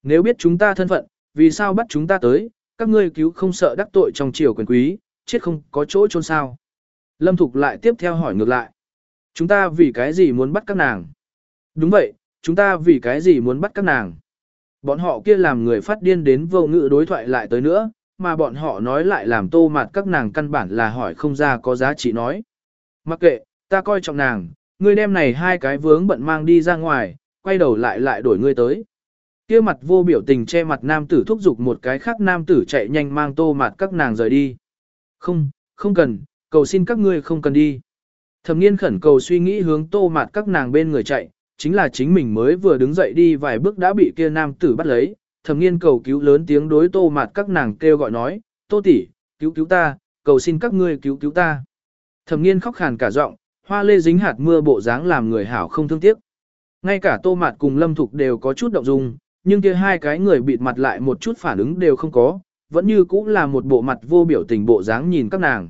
Nếu biết chúng ta thân phận, vì sao bắt chúng ta tới, các ngươi cứu không sợ đắc tội trong triều quyền quý, chết không có chỗ chôn sao. Lâm Thục lại tiếp theo hỏi ngược lại. Chúng ta vì cái gì muốn bắt các nàng? Đúng vậy, chúng ta vì cái gì muốn bắt các nàng? Bọn họ kia làm người phát điên đến vô ngữ đối thoại lại tới nữa, mà bọn họ nói lại làm tô mạt các nàng căn bản là hỏi không ra có giá trị nói. Mặc kệ, ta coi trọng nàng, ngươi đem này hai cái vướng bận mang đi ra ngoài, quay đầu lại lại đổi ngươi tới. Kia mặt vô biểu tình che mặt nam tử thúc giục một cái khác nam tử chạy nhanh mang tô mặt các nàng rời đi. Không, không cần, cầu xin các ngươi không cần đi. Thẩm nghiên khẩn cầu suy nghĩ hướng tô mặt các nàng bên người chạy, chính là chính mình mới vừa đứng dậy đi vài bước đã bị kia nam tử bắt lấy. Thẩm nghiên cầu cứu lớn tiếng đối tô mặt các nàng kêu gọi nói, tô tỷ, cứu cứu ta, cầu xin các ngươi cứu cứu ta. Thẩm nghiên khóc khàn cả giọng, hoa lê dính hạt mưa bộ dáng làm người hảo không thương tiếc. Ngay cả tô mặt cùng lâm thục đều có chút động dung, nhưng kia hai cái người bịt mặt lại một chút phản ứng đều không có, vẫn như cũng là một bộ mặt vô biểu tình bộ dáng nhìn các nàng.